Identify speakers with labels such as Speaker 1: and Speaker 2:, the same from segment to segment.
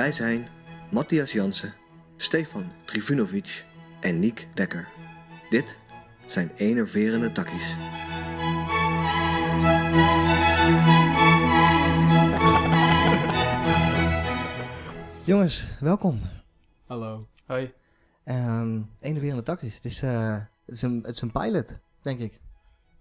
Speaker 1: Wij zijn Matthias Jansen, Stefan Trivunovic en Niek Dekker. Dit zijn enerverende takkies.
Speaker 2: Jongens, welkom.
Speaker 3: Hallo.
Speaker 4: Hoi.
Speaker 2: Um, Enerverende takkies. Het is, uh, het, is een, het is een pilot, denk ik.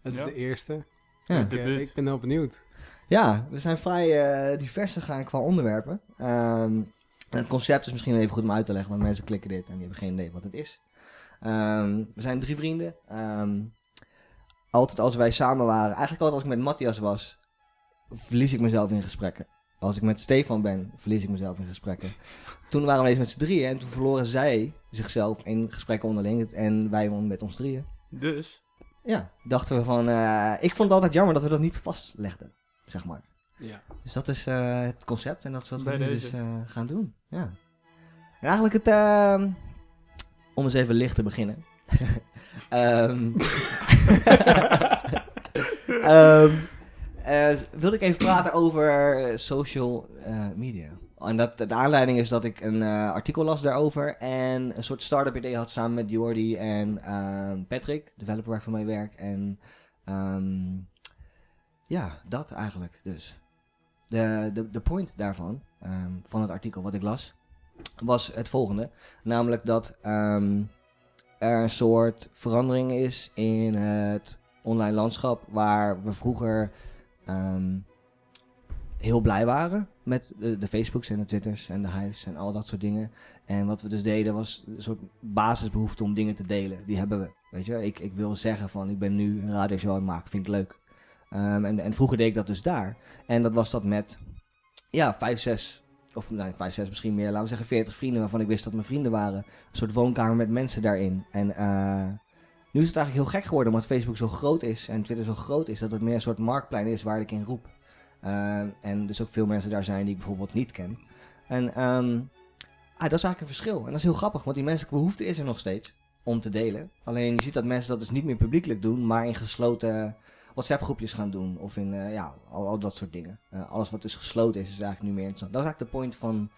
Speaker 3: Het is
Speaker 4: Ja.
Speaker 3: de eerste.
Speaker 2: Ja.
Speaker 3: Ik, eh, ik ben heel benieuwd.
Speaker 2: Ja, we zijn vrij eh, divers gegaan qua onderwerpen. Ehm, het concept is misschien even goed om uit te leggen, want mensen klikken dit en die hebben geen idee wat het is. Ehm, we zijn drie vrienden. Ehm, altijd als wij samen waren, eigenlijk altijd als ik met Matthias was, verlies ik mezelf in gesprekken. Als ik met Stefan ben, verlies ik mezelf in gesprekken. Toen waren we eens met z'n drieën en toen verloren zij zichzelf in gesprekken onderling en wij met ons drieën.
Speaker 4: Dus,
Speaker 2: Ja, dachten we van, eh, ik vond het altijd jammer dat we dat niet vastlegden, zeg maar.
Speaker 3: Ja.
Speaker 2: Dus dat is eh, het concept en dat is wat we nu
Speaker 4: deze.
Speaker 2: dus eh, gaan doen. Ja. En eigenlijk het, ehm, om eens even licht te beginnen. Eh, wilde ik even praten over social media. En dat de aanleiding is dat ik een artikel las daarover en een soort start-up idee had samen met Jordi en Patrick, developer waar ik voor mij werk. En ja, dat eigenlijk dus. De, de, de point daarvan, ehm, van het artikel wat ik las, was het volgende. Namelijk dat ehm, er een soort verandering is in het online landschap waar we vroeger ehm, heel blij waren met de, de Facebooks en de Twitters en de Hives en al dat soort dingen. En wat we dus deden was een soort basisbehoefte om dingen te delen. Die hebben we. Weet je, ik, ik wil zeggen van ik ben nu een radioshow aan het maken, vind ik leuk. Ehm, en, vroeger deed ik dat dus daar. En dat was dat met, ja, vijf, zes, of nee, vijf, zes misschien meer, laten we zeggen veertig vrienden waarvan ik wist dat mijn vrienden waren. Een soort woonkamer met mensen daarin. En eh, nu is het eigenlijk heel gek geworden omdat Facebook zo groot is en Twitter zo groot is, dat het meer een soort marktplein is waar ik in roep. Ehm, en dus ook veel mensen daar zijn die ik bijvoorbeeld niet ken. En ehm, ah, dat is eigenlijk een verschil. En dat is heel grappig, want die menselijke behoefte is er nog steeds om te delen. Alleen je ziet dat mensen dat dus niet meer publiekelijk doen, maar in gesloten WhatsApp-groepjes gaan doen. Of in, eh, ja, al, al dat soort dingen. Eh, alles wat dus gesloten is, is eigenlijk nu meer interessant. Dat is eigenlijk de point van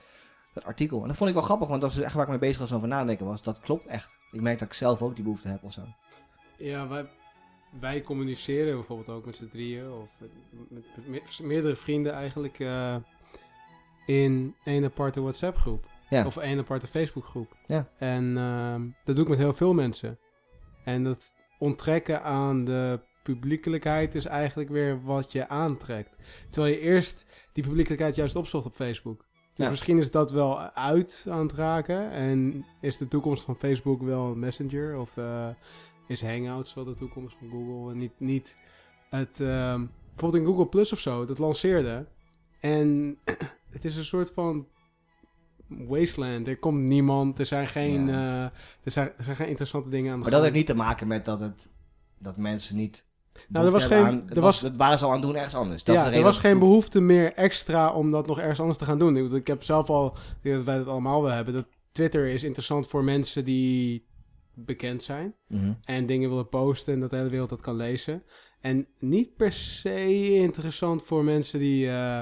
Speaker 2: dat artikel. En dat vond ik wel grappig, want dat is echt waar ik mee bezig was over nadenken was. Dat klopt echt. Ik merk dat ik zelf ook die behoefte heb of zo.
Speaker 3: Ja, wij, wij communiceren bijvoorbeeld ook met z'n drieën of met, met me- meerdere vrienden eigenlijk eh, in één aparte WhatsApp groep.
Speaker 2: Ja.
Speaker 3: Of één aparte Facebook groep.
Speaker 2: Ja.
Speaker 3: En ehm, dat doe ik met heel veel mensen. En dat onttrekken aan de publiekelijkheid is eigenlijk weer wat je aantrekt. Terwijl je eerst die publiekelijkheid juist opzocht op Facebook. Dus
Speaker 2: Ja.
Speaker 3: misschien is dat wel uit aan het raken. En is de toekomst van Facebook wel Messenger? Of eh, is Hangouts wel de toekomst van Google? En niet, niet het... ehm, bijvoorbeeld in Google Plus of zo, dat lanceerde. En het is een soort van wasteland. Er komt niemand. Er zijn geen,
Speaker 2: Ja.
Speaker 3: eh, er zijn, er zijn geen interessante dingen aan de
Speaker 2: Maar dat heeft niet te maken met dat, het, dat mensen niet...
Speaker 3: Nou, er was geen-
Speaker 2: aan-
Speaker 3: er
Speaker 2: was, het waren ze al aan het doen ergens anders. Dat is
Speaker 3: ja,
Speaker 2: de
Speaker 3: er was geen behoefte meer extra om dat nog ergens anders te gaan doen. Ik, ik heb zelf al, dat wij dat allemaal wel hebben, dat Twitter is interessant voor mensen die bekend zijn
Speaker 2: Mhm.
Speaker 3: en dingen willen posten en dat de hele wereld dat kan lezen. En niet per se interessant voor mensen die eh,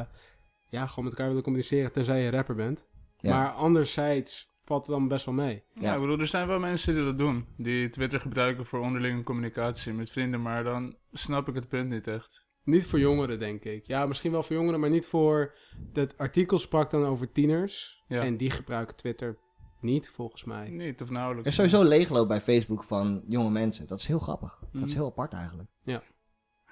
Speaker 3: ja, gewoon met elkaar willen communiceren tenzij je rapper bent.
Speaker 2: Ja.
Speaker 3: Maar anderzijds valt het dan best wel mee.
Speaker 4: ja. ik bedoel, er zijn wel mensen die dat doen. Die Twitter gebruiken voor onderlinge communicatie met vrienden, maar dan snap ik het punt niet echt.
Speaker 3: Niet voor jongeren, denk ik. Ja, misschien wel voor jongeren, maar niet voor... Dat artikel sprak dan over tieners.
Speaker 4: Ja.
Speaker 3: En die gebruiken Twitter niet, volgens mij.
Speaker 4: Niet of nauwelijks.
Speaker 2: Er is sowieso leegloop bij Facebook van jonge mensen. Dat is heel grappig. Dat is
Speaker 4: Mhm.
Speaker 2: heel apart eigenlijk.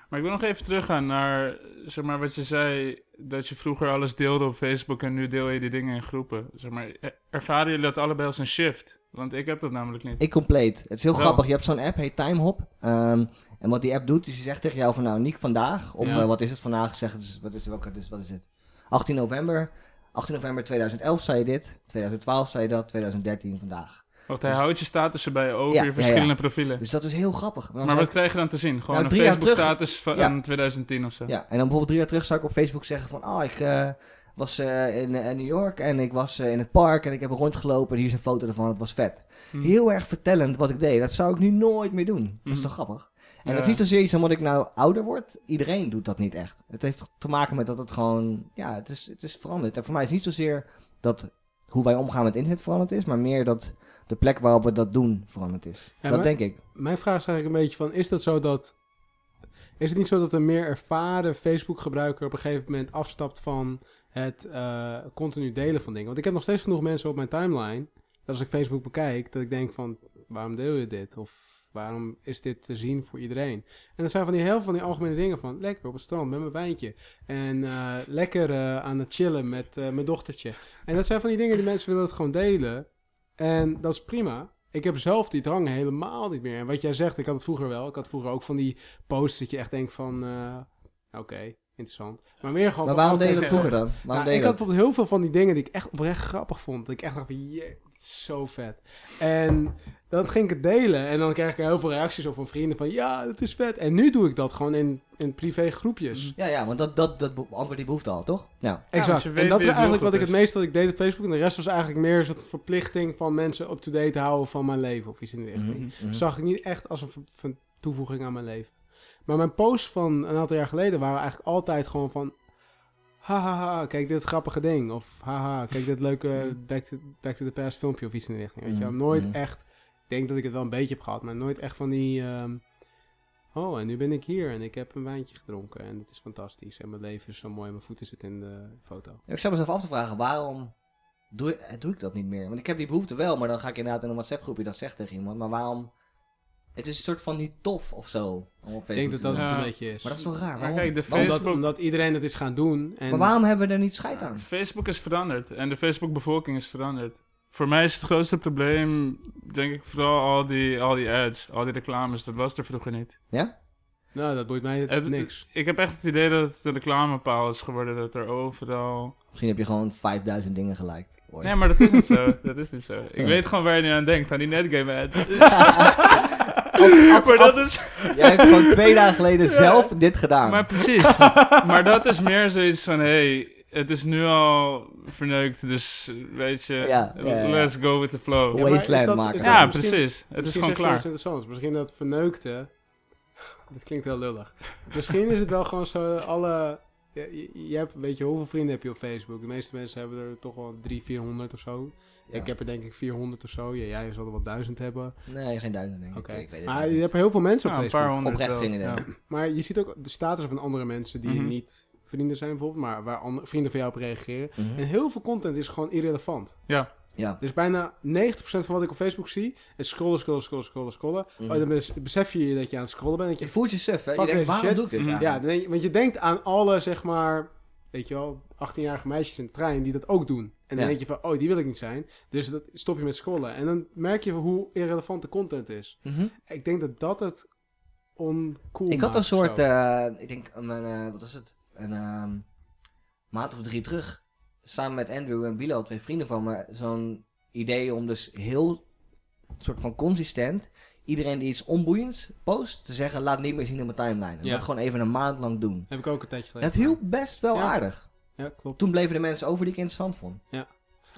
Speaker 4: Maar ik wil nog even teruggaan naar, zeg maar, wat je zei, dat je vroeger alles deelde op Facebook en nu deel je die dingen in groepen. Zeg maar, er- ervaren jullie dat allebei als een shift? Want ik heb dat namelijk niet.
Speaker 2: Ik compleet. Het is heel
Speaker 4: Wel.
Speaker 2: grappig. Je hebt zo'n app, heet Timehop. Ehm, en wat die app doet, is die zegt tegen jou van nou, Niek, vandaag. Of
Speaker 3: Ja.
Speaker 2: eh, wat is het vandaag? Zeg het eens, wat is, welke, dus, wat is het? 18 november. 18 november 2011 zei je dit. 2012 zei je dat. 2013 vandaag.
Speaker 4: Want hij
Speaker 2: Dus-
Speaker 4: houdt je statussen bij over je verschillende profielen.
Speaker 2: Dus dat is heel grappig.
Speaker 4: Maar wat
Speaker 2: ik-
Speaker 4: krijg je dan te zien? Gewoon
Speaker 2: Nou,
Speaker 4: een
Speaker 2: terug-
Speaker 4: Facebook-status van aan 2010 of zo?
Speaker 2: Ja, en dan bijvoorbeeld drie jaar terug zou ik op Facebook zeggen van... Ah, ik eh, was eh, in, eh, New York en ik was in het park en ik heb rondgelopen. En hier is een foto ervan, het was vet.
Speaker 4: Hm.
Speaker 2: Heel erg vertellend wat ik deed. Dat zou ik nu nooit meer doen. Dat is
Speaker 4: Mhm.
Speaker 2: toch grappig? En
Speaker 4: Ja.
Speaker 2: dat is niet zozeer iets omdat ik nou ouder word. Iedereen doet dat niet echt. Het heeft te maken met dat het gewoon... Ja, het is, het is veranderd. En voor mij is het niet zozeer dat hoe wij omgaan met internet veranderd is, maar meer dat de plek waarop we dat doen veranderd is.
Speaker 3: Ja,
Speaker 2: dat denk ik.
Speaker 3: Mijn vraag is eigenlijk een beetje van, is dat zo dat... Is het niet zo dat een meer ervaren Facebook-gebruiker op een gegeven moment afstapt van het eh, continu delen van dingen? Want ik heb nog steeds genoeg mensen op mijn timeline, dat als ik Facebook bekijk, dat ik denk van, waarom deel je dit? Of waarom is dit te zien voor iedereen? En dat zijn van die heel veel van die algemene dingen van, lekker op het strand met mijn wijntje. En eh, lekker eh, aan het chillen met mijn dochtertje. En dat zijn van die dingen die mensen willen het gewoon delen. En dat is prima. Ik heb zelf die drang helemaal niet meer. En wat jij zegt, ik had het vroeger wel. Ik had vroeger ook van die posts dat je echt denkt van... eh, Oké, interessant. Maar meer gewoon
Speaker 2: Maar waarom deed je dat vroeger dan?
Speaker 3: Nou, ik had bijvoorbeeld heel veel van die dingen die ik echt oprecht grappig vond. Dat ik echt dacht van, is zo vet. En dan ging ik het delen. En dan kreeg ik heel veel reacties op van vrienden van, ja, dat is vet. En nu doe ik dat gewoon in, in privé groepjes.
Speaker 2: Ja, ja, want dat, dat, dat beantwoordt die behoefte al, toch? Ja.
Speaker 3: Exact. en dat is eigenlijk wat ik het meeste wat ik deed op Facebook. En de rest was eigenlijk meer een soort verplichting van mensen up-to-date houden van mijn leven. Of iets in die richting.
Speaker 2: Mhm, mhm.
Speaker 3: Zag ik niet echt als een toevoeging aan mijn leven. Maar mijn posts van een aantal jaar geleden waren eigenlijk altijd gewoon van... Hahaha, kijk dit grappige ding. Of haha, kijk dit leuke Back to, Back to the Past filmpje of iets in die richting. Weet je wel.
Speaker 2: Mhm,
Speaker 3: Nooit
Speaker 2: mhm.
Speaker 3: echt... Ik denk dat ik het wel een beetje heb gehad, maar nooit echt van die... ehm, oh, en nu ben ik hier en ik heb een wijntje gedronken en het is fantastisch. En mijn leven is zo mooi en mijn voeten zitten in de foto.
Speaker 2: Ik zou mezelf af te vragen, waarom doe, doe ik dat niet meer? Want ik heb die behoefte wel, maar dan ga ik inderdaad in een WhatsApp groepje dat zegt tegen iemand. Maar waarom... Het is een soort van niet tof of zo. Om op
Speaker 3: Ik denk dat dat het een beetje is.
Speaker 2: Maar dat is toch raar?
Speaker 4: Maar
Speaker 2: Waarom?
Speaker 4: kijk, de
Speaker 3: omdat,
Speaker 4: Facebook-
Speaker 3: omdat iedereen het is gaan doen. En
Speaker 2: Maar waarom hebben we er niet scheid aan?
Speaker 4: Facebook is veranderd en de Facebook-bevolking is veranderd. Voor mij is het grootste probleem, denk ik, vooral al die, al die ads, al die reclames. Dat was er vroeger niet.
Speaker 2: Ja?
Speaker 3: Nou, dat boeit mij
Speaker 4: Het-
Speaker 3: niks.
Speaker 4: Ik heb echt het idee dat het een reclamepaal is geworden, dat er overal...
Speaker 2: Misschien heb je gewoon 5000 dingen geliked. ooit.
Speaker 4: Nee, maar dat is niet zo. Dat is niet zo. Ik
Speaker 2: Ja.
Speaker 4: weet gewoon waar je nu aan denkt, aan die netgame ads.
Speaker 2: Af-
Speaker 4: maar
Speaker 2: af-
Speaker 4: dat is...
Speaker 2: Jij hebt gewoon twee dagen geleden zelf dit gedaan.
Speaker 4: Maar precies. maar dat is meer zoiets van, hey, het is nu al verneukt, dus weet je,
Speaker 2: Ja, ja, ja.
Speaker 4: let's go with the flow.
Speaker 2: Ja,
Speaker 4: Ja,
Speaker 2: maken.
Speaker 3: misschien-
Speaker 4: precies. Het is
Speaker 3: misschien
Speaker 4: gewoon
Speaker 3: zeg je wel iets
Speaker 4: klaar.
Speaker 3: interessants. Misschien dat verneukte... Dat klinkt heel lullig. Misschien is het wel gewoon zo, alle... Je, je- je hebt, weet je, hoeveel vrienden heb je op Facebook? De meeste mensen hebben er toch wel 300, 400 of zo.
Speaker 2: Ja.
Speaker 3: Ik heb er denk ik 400 of zo. Ja, jij zal er wel 1000 hebben.
Speaker 2: Nee, geen duizend denk ik.
Speaker 3: Oké.
Speaker 2: Ik weet het
Speaker 3: Maar je hebt heel veel mensen op
Speaker 4: Ja, een
Speaker 3: Facebook.
Speaker 4: paar honderd
Speaker 2: Oprecht geen idee.
Speaker 3: Maar je ziet ook de status van andere mensen die
Speaker 4: Mhm.
Speaker 3: niet vrienden zijn bijvoorbeeld, maar waar andere, vrienden van jou op reageren.
Speaker 2: Mhm.
Speaker 3: En heel veel content is gewoon irrelevant.
Speaker 4: Ja,
Speaker 2: Ja.
Speaker 3: Dus bijna 90% van wat ik op Facebook zie, is scrollen, scrollen, scrollen, scrollen, scrollen.
Speaker 2: Mhm.
Speaker 3: Oh, dan bes- besef je dat je aan het scrollen bent. Dat
Speaker 2: Je
Speaker 3: je,
Speaker 2: voelt je suf, hè? Je denkt, waarom
Speaker 3: shit.
Speaker 2: doe ik dit
Speaker 3: ja, je- want je denkt aan alle, zeg maar, weet je wel, 18-jarige meisjes in de trein die dat ook doen. En dan
Speaker 2: Ja.
Speaker 3: denk je van, oh, die wil ik niet zijn. Dus dat stop je met scrollen. En dan merk je hoe irrelevant de content is.
Speaker 2: Mhm.
Speaker 3: Ik denk dat dat het oncool
Speaker 2: Ik had een soort, eh, ik denk, een, eh, wat is het? Een ehm, maand of drie terug, samen met Andrew en Bilo, twee vrienden van me, zo'n idee om dus heel, soort van consistent, iedereen die iets onboeiends post, te zeggen, laat niet meer zien in mijn timeline. En
Speaker 3: Ja.
Speaker 2: dat gewoon even een maand lang doen.
Speaker 3: Heb ik ook een tijdje geleden.
Speaker 2: Het hielp best wel
Speaker 3: Ja.
Speaker 2: aardig.
Speaker 3: Ja, klopt.
Speaker 2: Toen bleven de mensen over die ik interessant vond.
Speaker 3: Ja.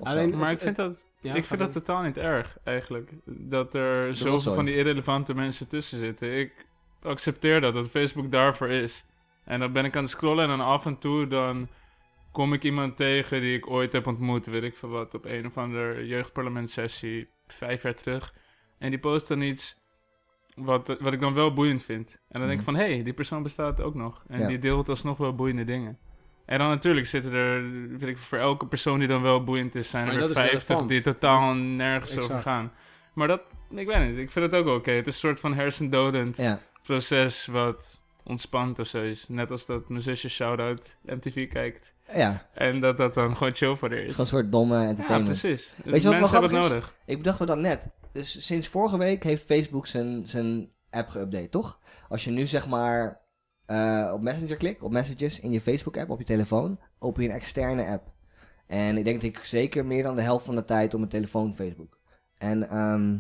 Speaker 3: Alleen-
Speaker 4: maar ik vind dat,
Speaker 3: Ja,
Speaker 4: ik vind dat totaal niet erg, eigenlijk. Dat er zoveel
Speaker 2: zo.
Speaker 4: van die irrelevante mensen tussen zitten. Ik accepteer dat, dat Facebook daarvoor is. En dan ben ik aan het scrollen en dan af en toe dan kom ik iemand tegen die ik ooit heb ontmoet, weet ik veel wat, op een of andere jeugdparlementsessie, vijf jaar terug. En die post dan iets wat, wat ik dan wel boeiend vind. En dan denk ik van, hé, hey, die persoon bestaat ook nog. En
Speaker 2: Ja.
Speaker 4: die deelt alsnog wel boeiende dingen. En dan natuurlijk zitten er, weet ik, voor elke persoon die dan wel boeiend is, zijn
Speaker 3: Maar
Speaker 4: er
Speaker 3: dat
Speaker 4: weer
Speaker 3: is
Speaker 4: 50
Speaker 3: relevant.
Speaker 4: die totaal nergens
Speaker 3: Exact.
Speaker 4: over gaan. Maar dat, ik weet niet, ik vind het ook oké. Het is een soort van hersendodend
Speaker 2: Ja.
Speaker 4: proces wat ontspant of zo is. Net als dat mijn zusje Shoutout MTV kijkt.
Speaker 2: Ja,
Speaker 4: En dat dat dan gewoon chill voor haar
Speaker 2: het is
Speaker 4: is.
Speaker 2: gewoon een soort domme
Speaker 4: Ja,
Speaker 2: entertainment.
Speaker 4: precies.
Speaker 2: Weet je wat wel
Speaker 4: Mensen hebben het
Speaker 2: grappig is?
Speaker 4: nodig.
Speaker 2: Ik bedacht me dan net. Dus sinds vorige week heeft Facebook zijn, zijn app geüpdate, toch? Als je nu zeg maar eh, op Messenger klikt, op Messages in je Facebook app, op je telefoon, open je een externe app. En ik denk dat ik zeker meer dan de helft van de tijd op mijn telefoon Facebook. En ehm,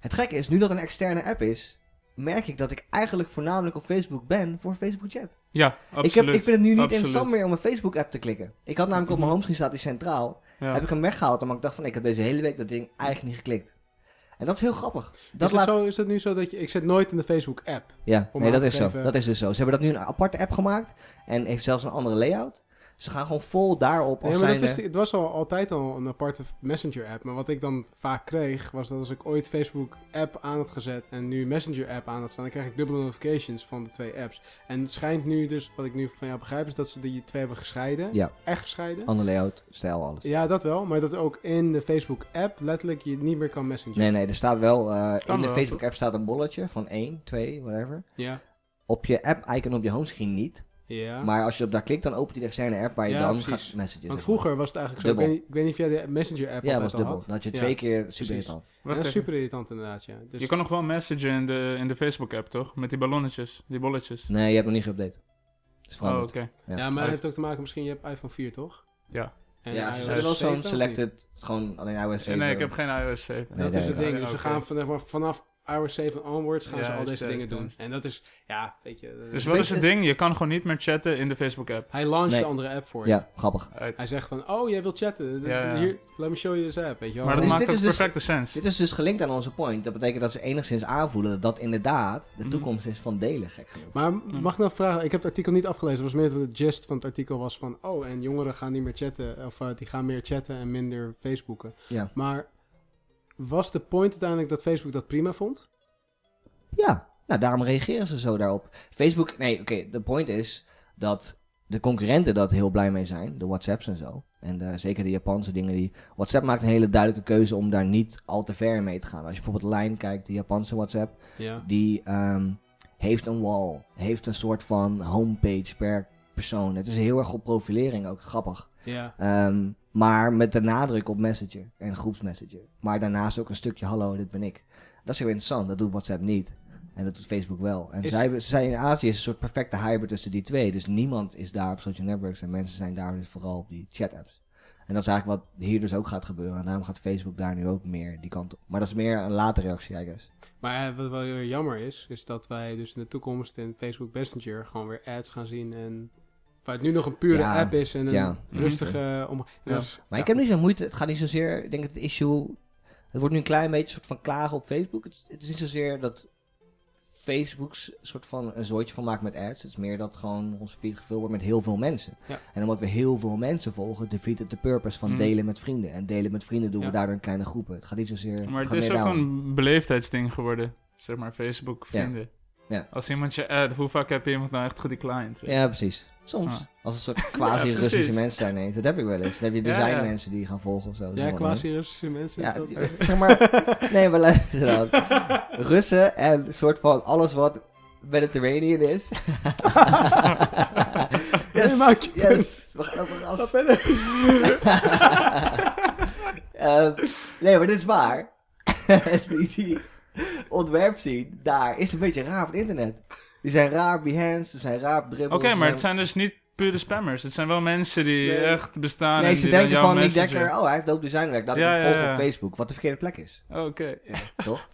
Speaker 2: het gekke is, nu dat een externe app is, merk ik dat ik eigenlijk voornamelijk op Facebook ben voor Facebook Chat.
Speaker 4: Ja, absoluut.
Speaker 2: Ik, heb, ik vind het nu niet
Speaker 4: Absoluut.
Speaker 2: interessant meer om een Facebook app te klikken. Ik had namelijk op mijn homescreen staat die centraal.
Speaker 4: Ja.
Speaker 2: Heb ik hem weggehaald omdat ik dacht van ik heb deze hele week dat ding eigenlijk niet geklikt. En dat is heel grappig. Dat
Speaker 3: is, het
Speaker 2: laat...
Speaker 3: zo, is het nu zo dat je... Ik zit nooit in de Facebook-app.
Speaker 2: Ja, nee, dat is zo. Dat is dus zo. Ze hebben dat nu een aparte app gemaakt en heeft zelfs een andere layout. Ze gaan gewoon vol daarop als
Speaker 3: Nee, maar
Speaker 2: zijnde-
Speaker 3: het was al altijd al een aparte Messenger-app. Maar wat ik dan vaak kreeg, was dat als ik ooit Facebook-app aan had gezet en nu Messenger-app aan had staan, dan krijg ik dubbele notifications van de twee apps. En het schijnt nu dus, wat ik nu van jou begrijp, is dat ze die twee hebben gescheiden.
Speaker 2: Ja,
Speaker 3: Echt gescheiden.
Speaker 2: ander layout, stijl, alles.
Speaker 3: Ja, dat wel. Maar dat ook in de Facebook-app letterlijk je niet meer kan messenger.
Speaker 2: Nee, nee, er staat wel... eh, in de Facebook-app staat een bolletje van 1, 2, whatever.
Speaker 3: Ja.
Speaker 2: Op je app-icon op je homescreen niet.
Speaker 3: Ja.
Speaker 2: Maar als je op daar klikt, dan opent hij de externe app waar je
Speaker 3: Ja,
Speaker 2: dan
Speaker 3: precies.
Speaker 2: gaat messages.
Speaker 3: Want vroeger was het eigenlijk zo. Ik
Speaker 2: Dubbel.
Speaker 3: weet, niet, ik weet niet of jij de Messenger-app
Speaker 2: Ja, dat
Speaker 3: altijd
Speaker 2: was
Speaker 3: al
Speaker 2: dubbel.
Speaker 3: had.
Speaker 2: Dan had je
Speaker 3: Ja.
Speaker 2: twee keer super
Speaker 3: precies.
Speaker 2: irritant.
Speaker 3: Ja, dat is super irritant inderdaad, ja. Dus
Speaker 4: Je kan nog wel messagen in de, in de Facebook-app, toch? Met die ballonnetjes, die bolletjes.
Speaker 2: Nee, je hebt nog niet geüpdate. Dat is
Speaker 4: Oh, oké.
Speaker 2: Ja.
Speaker 3: Ja, maar
Speaker 4: Oh.
Speaker 3: het heeft ook te maken, misschien je hebt iPhone 4, toch?
Speaker 4: Ja.
Speaker 3: En
Speaker 2: ja, ze hebben wel
Speaker 3: 7
Speaker 2: zo'n selected, gewoon alleen iOS 7.
Speaker 4: nee, ik heb geen iOS 7.
Speaker 2: Nee,
Speaker 3: dat
Speaker 2: nee,
Speaker 3: is het ding. Dus ze gaan vanaf iOS 7 onwards gaan
Speaker 4: Ja,
Speaker 3: ze al deze dingen doen.
Speaker 4: juist.
Speaker 3: En dat is, ja, weet je. dat
Speaker 4: Dus
Speaker 3: is-
Speaker 4: wat is het ding? Je kan gewoon niet meer chatten in de Facebook-app.
Speaker 3: Hij launcht
Speaker 2: Nee.
Speaker 3: een andere app voor je.
Speaker 2: Ja, grappig.
Speaker 4: Uit.
Speaker 3: Hij zegt van, oh, jij wilt chatten.
Speaker 4: Ja, ja.
Speaker 3: Hier, let me show you this app, weet je wel.
Speaker 4: Maar dat
Speaker 2: Dus
Speaker 4: maakt
Speaker 2: dit is dus-
Speaker 4: perfecte sens.
Speaker 2: Dit is dus gelinkt aan onze point. Dat betekent dat ze enigszins aanvoelen dat inderdaad de
Speaker 4: Mhm.
Speaker 2: toekomst is van delen, gek genoeg.
Speaker 3: Maar mag ik nou vragen, ik heb het artikel niet afgelezen. Het was meer dat de gist van het artikel was van, oh, en jongeren gaan niet meer chatten. Of eh, die gaan meer chatten en minder Facebooken.
Speaker 2: Ja.
Speaker 3: Maar was de point uiteindelijk dat Facebook dat prima vond?
Speaker 2: Ja, nou daarom reageren ze zo daarop. Facebook, nee, oké, de point is dat de concurrenten dat heel blij mee zijn. De WhatsApps en zo. En de- zeker de Japanse dingen. Die, WhatsApp maakt een hele duidelijke keuze om daar niet al te ver mee te gaan. Als je bijvoorbeeld Line kijkt, de Japanse WhatsApp.
Speaker 3: Ja.
Speaker 2: Die ehm, heeft een wall. Heeft een soort van homepage per persoon. Het is heel erg op profilering ook. Grappig.
Speaker 3: Ja.
Speaker 2: Ehm, maar met de nadruk op Messenger en groepsmessenger. Maar daarnaast ook een stukje hallo, dit ben ik. Dat is heel interessant. Dat doet WhatsApp niet. En dat doet Facebook wel. En
Speaker 3: Is-
Speaker 2: zij, ze zijn in Azië is een soort perfecte hybrid tussen die twee. Dus niemand is daar op social networks. En mensen zijn daar dus vooral op die chat apps. En dat is eigenlijk wat hier dus ook gaat gebeuren. En daarom gaat Facebook daar nu ook meer die kant op. Maar dat is meer een late reactie, I guess.
Speaker 3: Maar eh, wat wel heel jammer is, is dat wij dus in de toekomst in Facebook Messenger gewoon weer ads gaan zien. En waar het nu nog een pure
Speaker 2: Ja,
Speaker 3: app is en een
Speaker 2: ja.
Speaker 3: rustige om.
Speaker 4: Ja.
Speaker 3: dat is-
Speaker 2: Maar ik heb niet zo'n moeite. Het gaat niet zozeer. Ik denk dat het issue. Het wordt nu een klein beetje een soort van klagen op Facebook. Het, het is niet zozeer dat Facebook's soort van een zooitje van maakt met ads. Het is meer dat gewoon ons feed gevuld wordt met heel veel mensen.
Speaker 3: Ja.
Speaker 2: En omdat we heel veel mensen volgen, defeat het de purpose van
Speaker 4: Hmm.
Speaker 2: delen met vrienden. En delen met vrienden doen
Speaker 3: Ja.
Speaker 2: we daardoor in kleine groepen. Het gaat niet zozeer.
Speaker 4: Maar
Speaker 2: het
Speaker 4: is ook een beleefdheidsding geworden. Zeg maar, Facebook
Speaker 2: Ja. Ja.
Speaker 4: Als iemand je add, hoe vaak heb je iemand nou echt gedeclined?
Speaker 2: Ja, precies. Soms.
Speaker 4: Ah.
Speaker 2: Als een soort quasi-Russische mensen zijn ineens. Dat heb ik wel eens. Dan heb je
Speaker 4: Ja, ja.
Speaker 2: designmensen die gaan volgen of zo.
Speaker 3: Ja, quasi-Russische mensen.
Speaker 2: Ja, die- zeg maar. Nee, maar luister dan. Russen en een soort van alles wat Mediterranean is.
Speaker 3: Nee, punt.
Speaker 2: yes. We gaan over ras.
Speaker 3: verder.
Speaker 2: Ehm, nee, maar dit is waar. die, die ontwerpscene daar is een beetje raar op het internet. Die zijn raar op Behance, ze zijn raar op Dribble.
Speaker 4: Oké, maar het zijn dus niet pure spammers. Het zijn wel mensen die
Speaker 3: Nee.
Speaker 4: echt bestaan
Speaker 2: Nee,
Speaker 4: en
Speaker 2: ze
Speaker 4: die
Speaker 2: denken van
Speaker 4: messenger-
Speaker 2: Dekker, oh hij heeft dope designwerk, laat ik
Speaker 4: Ja, ja,
Speaker 2: volgen
Speaker 4: ja.
Speaker 2: op Facebook. Wat de verkeerde plek is,
Speaker 4: Oké.
Speaker 2: toch?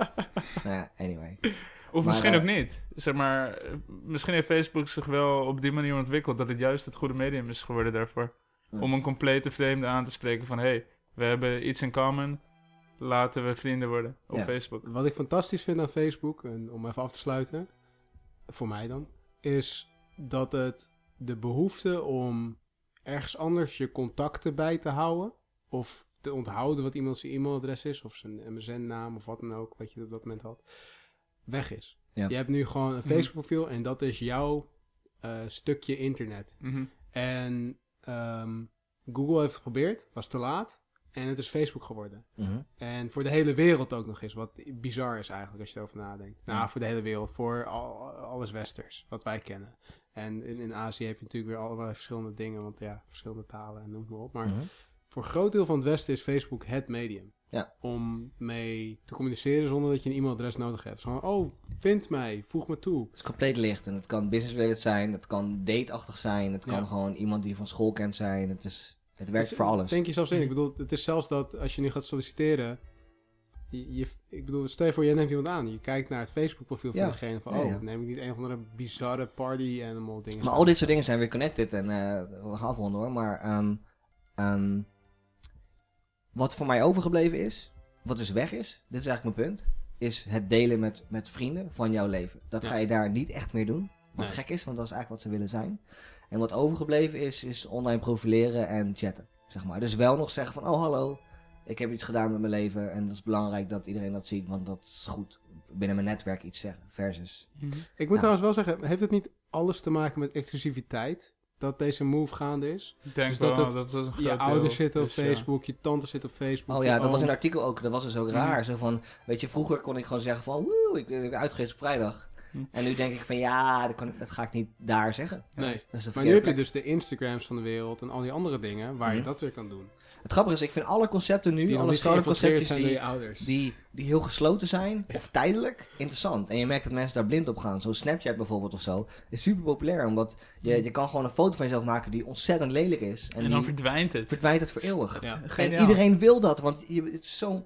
Speaker 2: nou ja, anyway.
Speaker 4: Of
Speaker 2: Maar,
Speaker 4: misschien
Speaker 2: eh,
Speaker 4: ook niet. Zeg maar, misschien heeft Facebook zich wel op die manier ontwikkeld dat het juist het goede medium is geworden daarvoor.
Speaker 2: Mm.
Speaker 4: Om een complete vreemde aan te spreken van, hé, hey, we hebben iets in common, laten we vrienden worden op
Speaker 2: Ja.
Speaker 4: Facebook.
Speaker 3: Wat ik fantastisch vind aan Facebook, en om even af te sluiten, voor mij dan, is dat het de behoefte om ergens anders je contacten bij te houden, of te onthouden wat iemand zijn e-mailadres is, of zijn MSN-naam, of wat dan ook, wat je op dat moment had, weg is.
Speaker 2: Ja.
Speaker 3: Je hebt nu gewoon een
Speaker 4: Mhm.
Speaker 3: Facebook-profiel en dat is jouw eh, stukje internet.
Speaker 4: Mhm.
Speaker 3: En ehm, Google heeft het geprobeerd, was te laat, en het is Facebook geworden.
Speaker 2: Mhm.
Speaker 3: En voor de hele wereld ook nog eens, wat bizar is eigenlijk als je erover nadenkt. Nou,
Speaker 2: Ja.
Speaker 3: voor de hele wereld, voor al, alles westers, wat wij kennen. En in, in Azië heb je natuurlijk weer allerlei verschillende dingen, want ja, verschillende talen en noem maar op. Maar
Speaker 2: Mhm.
Speaker 3: voor een groot deel van het westen is Facebook het medium.
Speaker 2: Ja.
Speaker 3: Om mee te communiceren zonder dat je een e-mailadres nodig hebt. Dus gewoon, oh, vind mij, voeg me toe.
Speaker 2: Het is compleet licht en het kan business-related zijn, het kan dateachtig zijn, het kan
Speaker 3: Ja.
Speaker 2: gewoon iemand die van school kent zijn. Het, is, het werkt voor alles.
Speaker 3: Denk je zelfs in. Ik bedoel, het is zelfs dat als je nu gaat solliciteren. Je, je- ik bedoel, stel je voor, jij neemt iemand aan. Je kijkt naar het Facebook-profiel van degene van,
Speaker 2: Ja,
Speaker 3: oh,
Speaker 2: ja.
Speaker 3: neem ik niet een of andere bizarre party animal dingen.
Speaker 2: Maar al dit soort dingen zijn weer connected en eh, we gaan afronden hoor. Maar ehm, ehm, wat voor mij overgebleven is, wat dus weg is, dit is eigenlijk mijn punt, is het delen met, met vrienden van jouw leven. Dat
Speaker 3: Ja.
Speaker 2: ga je daar niet echt meer doen. Wat
Speaker 3: Nee.
Speaker 2: gek is, want dat is eigenlijk wat ze willen zijn. En wat overgebleven is, is online profileren en chatten. Zeg maar. Dus wel nog zeggen van, oh hallo, ik heb iets gedaan met mijn leven. En dat is belangrijk dat iedereen dat ziet, want dat is goed. Binnen mijn netwerk iets zeggen. Versus.
Speaker 4: Mhm.
Speaker 3: Ik moet trouwens wel zeggen, heeft het niet alles te maken met exclusiviteit? Dat deze move gaande is?
Speaker 4: Ik denk
Speaker 3: Dus
Speaker 4: wel
Speaker 3: dat het-
Speaker 4: dat, het
Speaker 3: Je ouders zitten op
Speaker 4: is, ja.
Speaker 3: Facebook, je tante zit op Facebook.
Speaker 2: Oh ja, dat was een artikel ook. Dat was dus ook raar. Zo van, weet je, vroeger kon ik gewoon zeggen van, woe, ik ben uitgegeven op vrijdag. En nu denk ik van, ja, dat, kan, ik- dat ga ik niet daar zeggen.
Speaker 3: Nee.
Speaker 2: Dat is de
Speaker 3: Maar nu heb je dus de Instagrams van de wereld en al die andere dingen waar je
Speaker 2: Mhm.
Speaker 3: dat weer kan doen.
Speaker 2: Het grappige is, ik vind alle concepten nu,
Speaker 3: Die
Speaker 2: alle
Speaker 3: door
Speaker 2: die,
Speaker 3: je ouders.
Speaker 2: die, die heel gesloten zijn, of tijdelijk, interessant. En je merkt dat mensen daar blind op gaan. Zo'n Snapchat bijvoorbeeld of zo, is super populair. Omdat je, je kan gewoon een foto van jezelf maken die ontzettend lelijk is. En,
Speaker 4: En dan verdwijnt het.
Speaker 2: verdwijnt het voor eeuwig.
Speaker 3: Ja.
Speaker 2: En iedereen wil dat, want je, het is zo...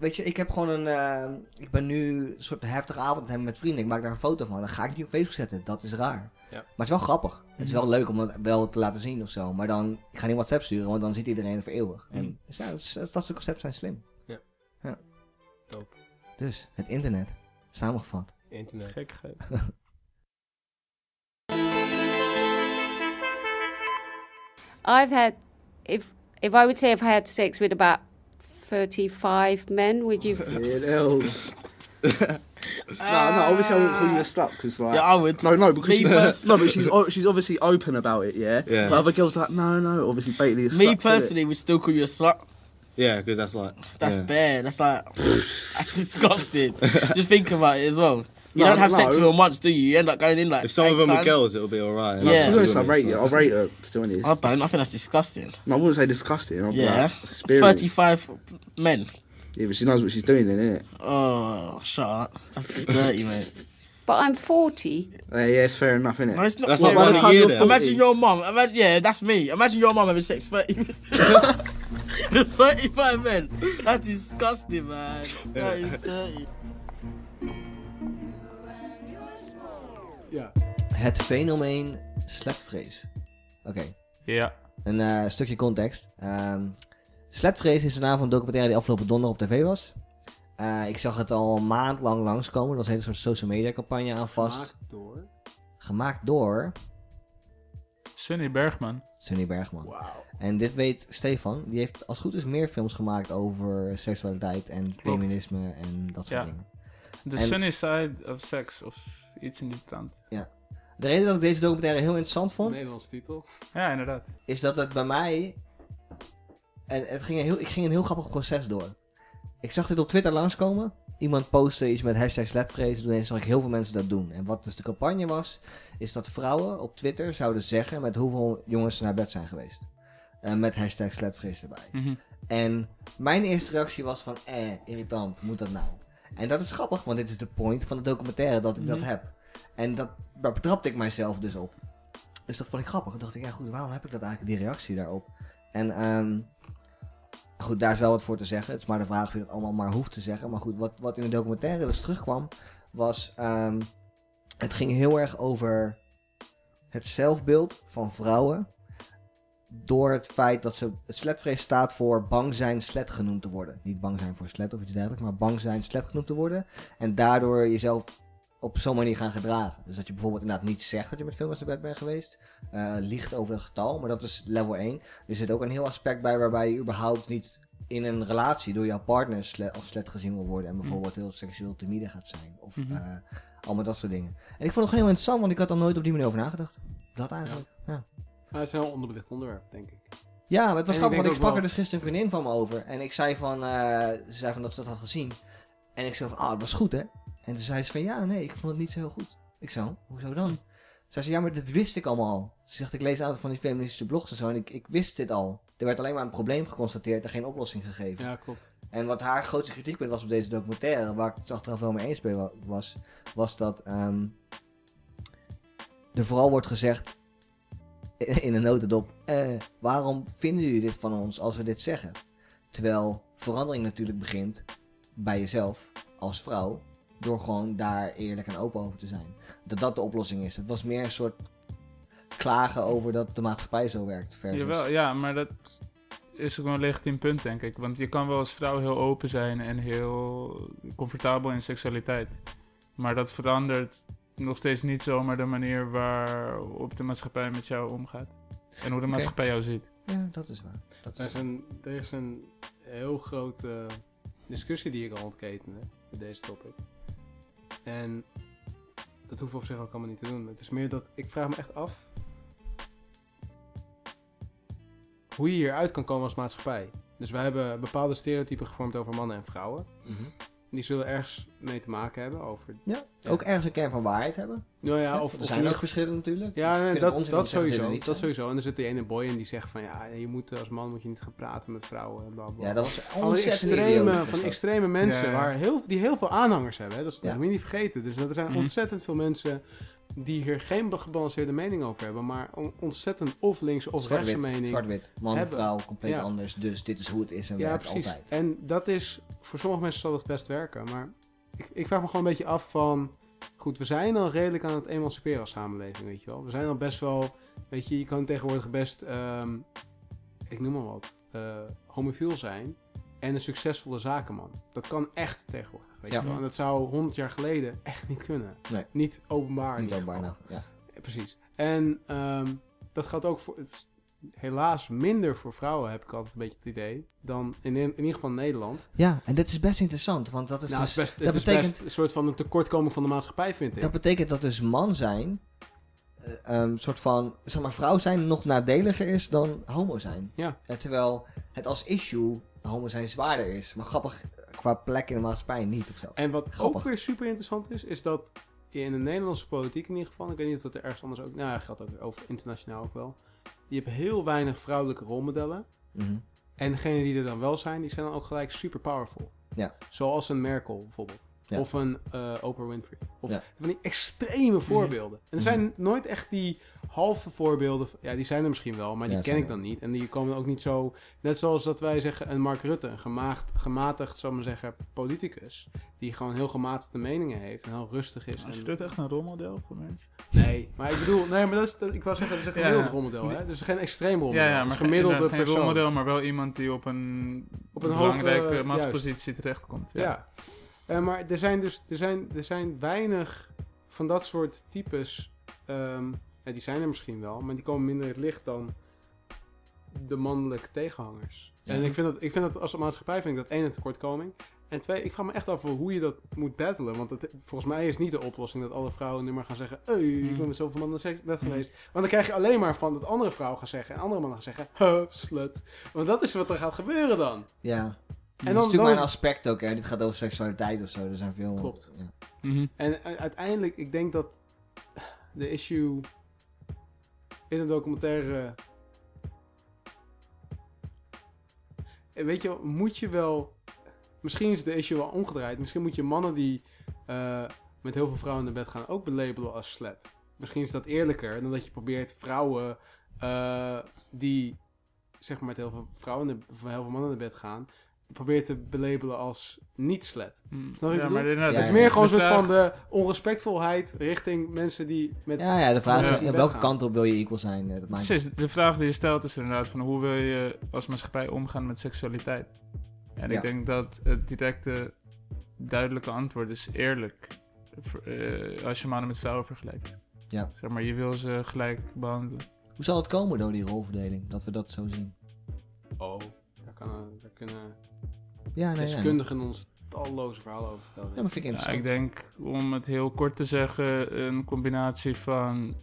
Speaker 2: Weet je, ik heb gewoon een... eh, ik ben nu een soort heftige avond hebben met vrienden. Ik maak daar een foto van. Dan ga ik niet op Facebook zetten. Dat is raar.
Speaker 3: Ja.
Speaker 2: Maar het is wel grappig. Het is
Speaker 4: Mhm.
Speaker 2: wel leuk om het wel te laten zien of zo. Maar dan... Ik ga niet WhatsApp sturen, want dan ziet iedereen het voor eeuwig.
Speaker 4: Mhm.
Speaker 2: En dus ja, dat, is, dat soort concepten zijn slim.
Speaker 3: Ja.
Speaker 2: ja. Dus, het internet. Samengevat.
Speaker 3: Internet.
Speaker 4: Gekkigheid.
Speaker 5: I've had, if if I would say I've had sex with about thirty-five men, would you?
Speaker 6: It else. no, no. Obviously, I wouldn't call you a slut because, like,
Speaker 7: Yeah, I would.
Speaker 6: no, no, because
Speaker 7: Me
Speaker 6: she,
Speaker 7: pers-
Speaker 6: no, but she's o- she's obviously open about it, yeah.
Speaker 8: Yeah.
Speaker 6: But other girls are like, no, no. Obviously, Bailey is.
Speaker 7: Me
Speaker 6: sluts, innit?
Speaker 7: personally would still call you a slut.
Speaker 8: Yeah, because that's like
Speaker 7: That's
Speaker 8: yeah.
Speaker 7: bad. That's like that's disgusting. Just think about it as well. You
Speaker 6: No,
Speaker 7: don't have sex with her once, do you? You end up going in like.
Speaker 8: If some of
Speaker 7: eight
Speaker 8: them are girls, it'll be alright.
Speaker 7: Yeah.
Speaker 6: To be honest, I rate it. I'll rate her. To be honest,
Speaker 7: I don't. I think that's disgusting.
Speaker 6: no, I wouldn't say disgusting. I'm
Speaker 7: Yeah,
Speaker 6: like,
Speaker 7: thirty-five men.
Speaker 6: Yeah, but she knows what she's doing, then, innit?
Speaker 7: Oh, shut up. That's dirty, mate.
Speaker 5: But I'm forty.
Speaker 6: Uh, yeah, it's fair enough, innit?
Speaker 7: No, it's not.
Speaker 8: That's
Speaker 7: well,
Speaker 8: not
Speaker 7: by
Speaker 8: one
Speaker 7: the time
Speaker 8: year
Speaker 7: you're Imagine your mum. Imagine, yeah, that's me. Imagine your mum having sex 30 with 35 men. That's disgusting, man. That is dirty.
Speaker 3: Ja.
Speaker 2: Het fenomeen slepvrees. Oké.
Speaker 4: Ja.
Speaker 2: Een eh, stukje context. Ehm Slepvrees is de naam van een documentaire die afgelopen donderdag op tv was. Eh, ik zag het al een maand lang langskomen. Dat was een hele soort social media campagne aan vast.
Speaker 3: Gemaakt door.
Speaker 2: Gemaakt door
Speaker 4: Sunny Bergman.
Speaker 2: Sunny Bergman.
Speaker 3: Wauw.
Speaker 2: En dit weet Stefan. Die heeft als het goed is meer films gemaakt over seksualiteit en feminisme en dat soort
Speaker 4: Ja.
Speaker 2: dingen.
Speaker 4: The
Speaker 2: En-
Speaker 4: Sunny Side of Sex. Of iets in die trant.
Speaker 2: De reden dat ik deze documentaire heel interessant vond,
Speaker 3: Nederlandse titel.
Speaker 4: Ja, inderdaad.
Speaker 2: is dat het bij mij. En het ging een heel, ik ging een heel grappig proces door. Ik zag dit op Twitter langskomen. Iemand postte iets met hashtag sletvrees. Toen zag ik heel veel mensen dat doen. En wat dus de campagne was, is dat vrouwen op Twitter zouden zeggen met hoeveel jongens ze naar bed zijn geweest. Eh, met hashtag sletvrees erbij.
Speaker 4: Mhm.
Speaker 2: En mijn eerste reactie was van, eh, irritant, moet dat nou? En dat is grappig, want dit is de point van de documentaire dat ik dat
Speaker 4: Mhm.
Speaker 2: heb. En dat, daar betrapte ik mijzelf dus op. Dus dat vond ik grappig. En dacht ik, ja goed, waarom heb ik dat eigenlijk, die reactie daarop? En ehm, goed, daar is wel wat voor te zeggen. Het is maar de vraag of je dat allemaal maar hoeft te zeggen. Maar goed, wat, wat in de documentaire dus terugkwam, was... ehm, het ging heel erg over het zelfbeeld van vrouwen door het feit dat ze... Het sletvrees staat voor bang zijn slet genoemd te worden. Niet bang zijn voor slet of iets dergelijks, maar bang zijn slet genoemd te worden. En daardoor jezelf op zo'n manier gaan gedragen. Dus dat je bijvoorbeeld inderdaad niet zegt dat je met veel mensen bed bent geweest. eh liegt over het getal, maar dat is level 1. Er zit ook een heel aspect bij waarbij je überhaupt niet in een relatie door jouw partner als slet gezien wil worden. En bijvoorbeeld heel seksueel timide gaat zijn. Of
Speaker 4: Mhm.
Speaker 2: eh, allemaal dat soort dingen. En ik vond het gewoon heel interessant, want ik had er nooit op die manier over nagedacht. Dat eigenlijk. Ja.
Speaker 3: Maar het is een heel onderbelicht onderwerp, denk ik.
Speaker 2: Ja, maar het was
Speaker 3: En
Speaker 2: grappig,
Speaker 3: ik
Speaker 2: want ik sprak er dus gisteren een vriendin van me over. En ik zei van, eh, ze zei van dat ze dat had gezien. En ik zei van, ah, het was goed hè? En toen zei ze van, ja, nee, ik vond het niet zo heel goed. Ik zo, hoezo dan? Zij zei, ja, maar dit wist ik allemaal al. Ze zegt, ik lees een aantal van die feministische blogs en zo en ik, ik wist dit al. Er werd alleen maar een probleem geconstateerd en geen oplossing gegeven.
Speaker 3: Ja, klopt.
Speaker 2: En wat haar grootste kritiekpunt was op deze documentaire, waar ik het achteraf wel mee eens mee wa- was, was dat ehm, er vooral wordt gezegd in een notendop, eh, waarom vinden jullie dit van ons als we dit zeggen? Terwijl verandering natuurlijk begint bij jezelf als vrouw, door gewoon daar eerlijk en open over te zijn. Dat dat de oplossing is. Het was meer een soort klagen over dat de maatschappij zo werkt. Versus...
Speaker 4: Jawel, ja, maar dat is ook wel een legitiem punt, denk ik. Want je kan wel als vrouw heel open zijn en heel comfortabel in seksualiteit. Maar dat verandert nog steeds niet zomaar de manier waarop de maatschappij met jou omgaat. En hoe de maatschappij jou ziet.
Speaker 2: Ja, dat is waar. Dat
Speaker 3: Er
Speaker 2: is
Speaker 3: is een, er is een heel grote discussie die ik al ontketende met deze topic. En dat hoeft op zich ook allemaal niet te doen. Het is meer dat ik vraag me echt af hoe je hieruit kan komen als maatschappij. Dus wij hebben bepaalde stereotypen gevormd over mannen en vrouwen.
Speaker 2: Mhm.
Speaker 3: Die zullen ergens mee te maken hebben over.
Speaker 2: Ja, ook ergens een kern van waarheid hebben.
Speaker 3: Nou ja,
Speaker 2: Ja,
Speaker 3: of,
Speaker 2: er
Speaker 3: of
Speaker 2: zijn ook verschillen natuurlijk.
Speaker 3: Ja, nee, dat, dat sowieso. Dat
Speaker 2: zijn.
Speaker 3: sowieso. En er zit die ene boy in die zegt van ja, je moet als man moet je niet gaan praten met vrouwen en bla bla.
Speaker 2: Ja, dat was
Speaker 3: die
Speaker 2: ontzettend
Speaker 3: extreme, van extreme mensen
Speaker 4: Ja.
Speaker 3: Waar heel, die heel veel aanhangers hebben. Hè? Dat, is, dat moet je niet vergeten. Dus er zijn
Speaker 4: Mhm.
Speaker 3: ontzettend veel mensen die hier geen gebalanceerde mening over hebben, maar on- ontzettend of links of rechtse
Speaker 2: Zwart-wit,
Speaker 3: mening.
Speaker 2: zwart-wit. Man,
Speaker 3: hebben.
Speaker 2: vrouw, compleet
Speaker 3: Ja.
Speaker 2: anders. Dus dit is hoe het is en
Speaker 3: ja,
Speaker 2: werkt
Speaker 3: precies.
Speaker 2: altijd.
Speaker 3: En dat is, voor sommige mensen zal dat best werken. Maar ik, ik vraag me gewoon een beetje af van, goed, we zijn al redelijk aan het emanciperen als samenleving, weet je wel. We zijn al best wel, weet je, je kan tegenwoordig best, ehm, ik noem maar wat, eh homofiel zijn en een succesvolle zakenman. Dat kan echt tegenwoordig, weet
Speaker 2: Ja.
Speaker 3: je wel. En dat zou 100 jaar geleden echt niet kunnen.
Speaker 2: Nee.
Speaker 3: Niet openbaar.
Speaker 2: Niet openbaar, nou, ja.
Speaker 3: Ja, precies. En ehm, dat geldt ook voor, helaas minder voor vrouwen, heb ik altijd een beetje het idee, dan in, in ieder geval in Nederland.
Speaker 2: Ja, en dit is best interessant, want dat is
Speaker 3: nou,
Speaker 2: dus...
Speaker 3: het is best,
Speaker 2: dat
Speaker 3: het is
Speaker 2: betekent-
Speaker 3: best een soort van een tekortkoming van de maatschappij, vind ik.
Speaker 2: Dat betekent dat dus man zijn, eh, een soort van, zeg maar, vrouw zijn nog nadeliger is dan homo zijn.
Speaker 3: Ja.
Speaker 2: Eh, terwijl het als issue homo zijn zwaarder is. Maar grappig, qua plek in de maatschappij niet of zo.
Speaker 3: En wat
Speaker 2: Grappig.
Speaker 3: ook weer super interessant is, is dat in de Nederlandse politiek in ieder geval, ik weet niet of dat er ergens anders ook, nou ja, geldt ook over internationaal ook wel. Je hebt heel weinig vrouwelijke rolmodellen.
Speaker 2: Mhm.
Speaker 3: En degenen die er dan wel zijn, die zijn dan ook gelijk super powerful.
Speaker 2: Ja.
Speaker 3: Zoals een Merkel bijvoorbeeld.
Speaker 2: Ja.
Speaker 3: Of een eh, Oprah Winfrey. Of
Speaker 2: Ja.
Speaker 3: van die extreme voorbeelden. En er
Speaker 2: Mhm.
Speaker 3: zijn nooit echt die halve voorbeelden. Ja, die zijn er misschien wel, maar
Speaker 2: Ja,
Speaker 3: die ken ik dan niet. En die komen ook niet zo... Net zoals dat wij zeggen een Mark Rutte, een gemaagd, gematigd, zal ik maar zeggen, politicus. Die gewoon heel gematigde meningen heeft en heel rustig is.
Speaker 4: Is
Speaker 3: En,
Speaker 4: echt een rolmodel voor mensen?
Speaker 3: nee, maar ik bedoel... Nee, maar dat is, dat- ik wou zeggen, dat is een gemiddeld
Speaker 4: ja.
Speaker 3: rolmodel, hè? Dus geen extreem rolmodel.
Speaker 4: Ja, ja, maar
Speaker 3: gemiddelde
Speaker 4: geen, geen
Speaker 3: persoon.
Speaker 4: rolmodel, maar wel iemand die op een,
Speaker 3: Op een
Speaker 4: belangrijke
Speaker 3: hoge-
Speaker 4: machtspositie terechtkomt. Ja.
Speaker 3: Ja. Eh, maar er zijn dus er zijn, er zijn weinig van dat soort types. ehm, ja, die zijn er misschien wel, maar die komen minder in het licht dan de mannelijke tegenhangers.
Speaker 2: Ja.
Speaker 3: En ik vind, dat, ik vind dat als maatschappij vind ik dat één een tekortkoming. En twee, ik vraag me echt af hoe je dat moet battelen. Want het, volgens mij is niet de oplossing dat alle vrouwen nu maar gaan zeggen... Hey, ik ben
Speaker 4: Mm.
Speaker 3: met zoveel mannen seks- bed
Speaker 4: Mm.
Speaker 3: geweest. Want dan krijg je alleen maar van dat andere vrouwen gaan zeggen... en andere mannen gaan zeggen... Huh, slut. Want dat is wat er gaat gebeuren dan.
Speaker 2: Ja.
Speaker 3: En
Speaker 2: dat is
Speaker 3: dan,
Speaker 2: natuurlijk
Speaker 3: dan
Speaker 2: maar
Speaker 3: is-
Speaker 2: een aspect ook, hè. Dit gaat over seksualiteit of zo. Er zijn veel...
Speaker 3: Klopt.
Speaker 2: Ja.
Speaker 4: Mhm.
Speaker 3: En uiteindelijk, ik denk dat de issue in de documentaire. Eh, Weet je, moet je wel. Misschien is de issue wel omgedraaid. Misschien moet je mannen die eh, met heel veel vrouwen naar bed gaan ook belabelen als slet. Misschien is dat eerlijker dan dat je probeert vrouwen eh, die zeg maar met heel veel vrouwen of heel veel mannen naar bed gaan, probeert te belabelen als niet slet.
Speaker 4: Mm.
Speaker 3: Snap je wat ik
Speaker 4: ja, maar inderdaad,
Speaker 2: Ja,
Speaker 3: Het is
Speaker 2: ja.
Speaker 3: meer gewoon een soort van de onrespectvolheid richting mensen die met...
Speaker 2: Ja, ja, de vraag is,
Speaker 3: bed
Speaker 2: welke kant op wil je equal zijn? eh, Dat maakt
Speaker 4: Precies, de vraag die je stelt is inderdaad van hoe wil je als maatschappij omgaan met seksualiteit? En
Speaker 2: Ja.
Speaker 4: ik denk dat het directe, duidelijke antwoord is eerlijk. Eh, als je mannen met vrouwen vergelijkt.
Speaker 2: Ja.
Speaker 4: Zeg maar, je wil ze gelijk behandelen.
Speaker 2: Hoe zal het komen door die rolverdeling? Dat we dat zo zien?
Speaker 3: Oh, kan, daar kunnen
Speaker 2: Ja, nee, ja.
Speaker 3: deskundigen ons talloze verhalen over vertellen.
Speaker 2: Ja, maar vind ik
Speaker 4: Ja,
Speaker 2: interessant.
Speaker 4: ik denk, om het heel kort te zeggen, een combinatie van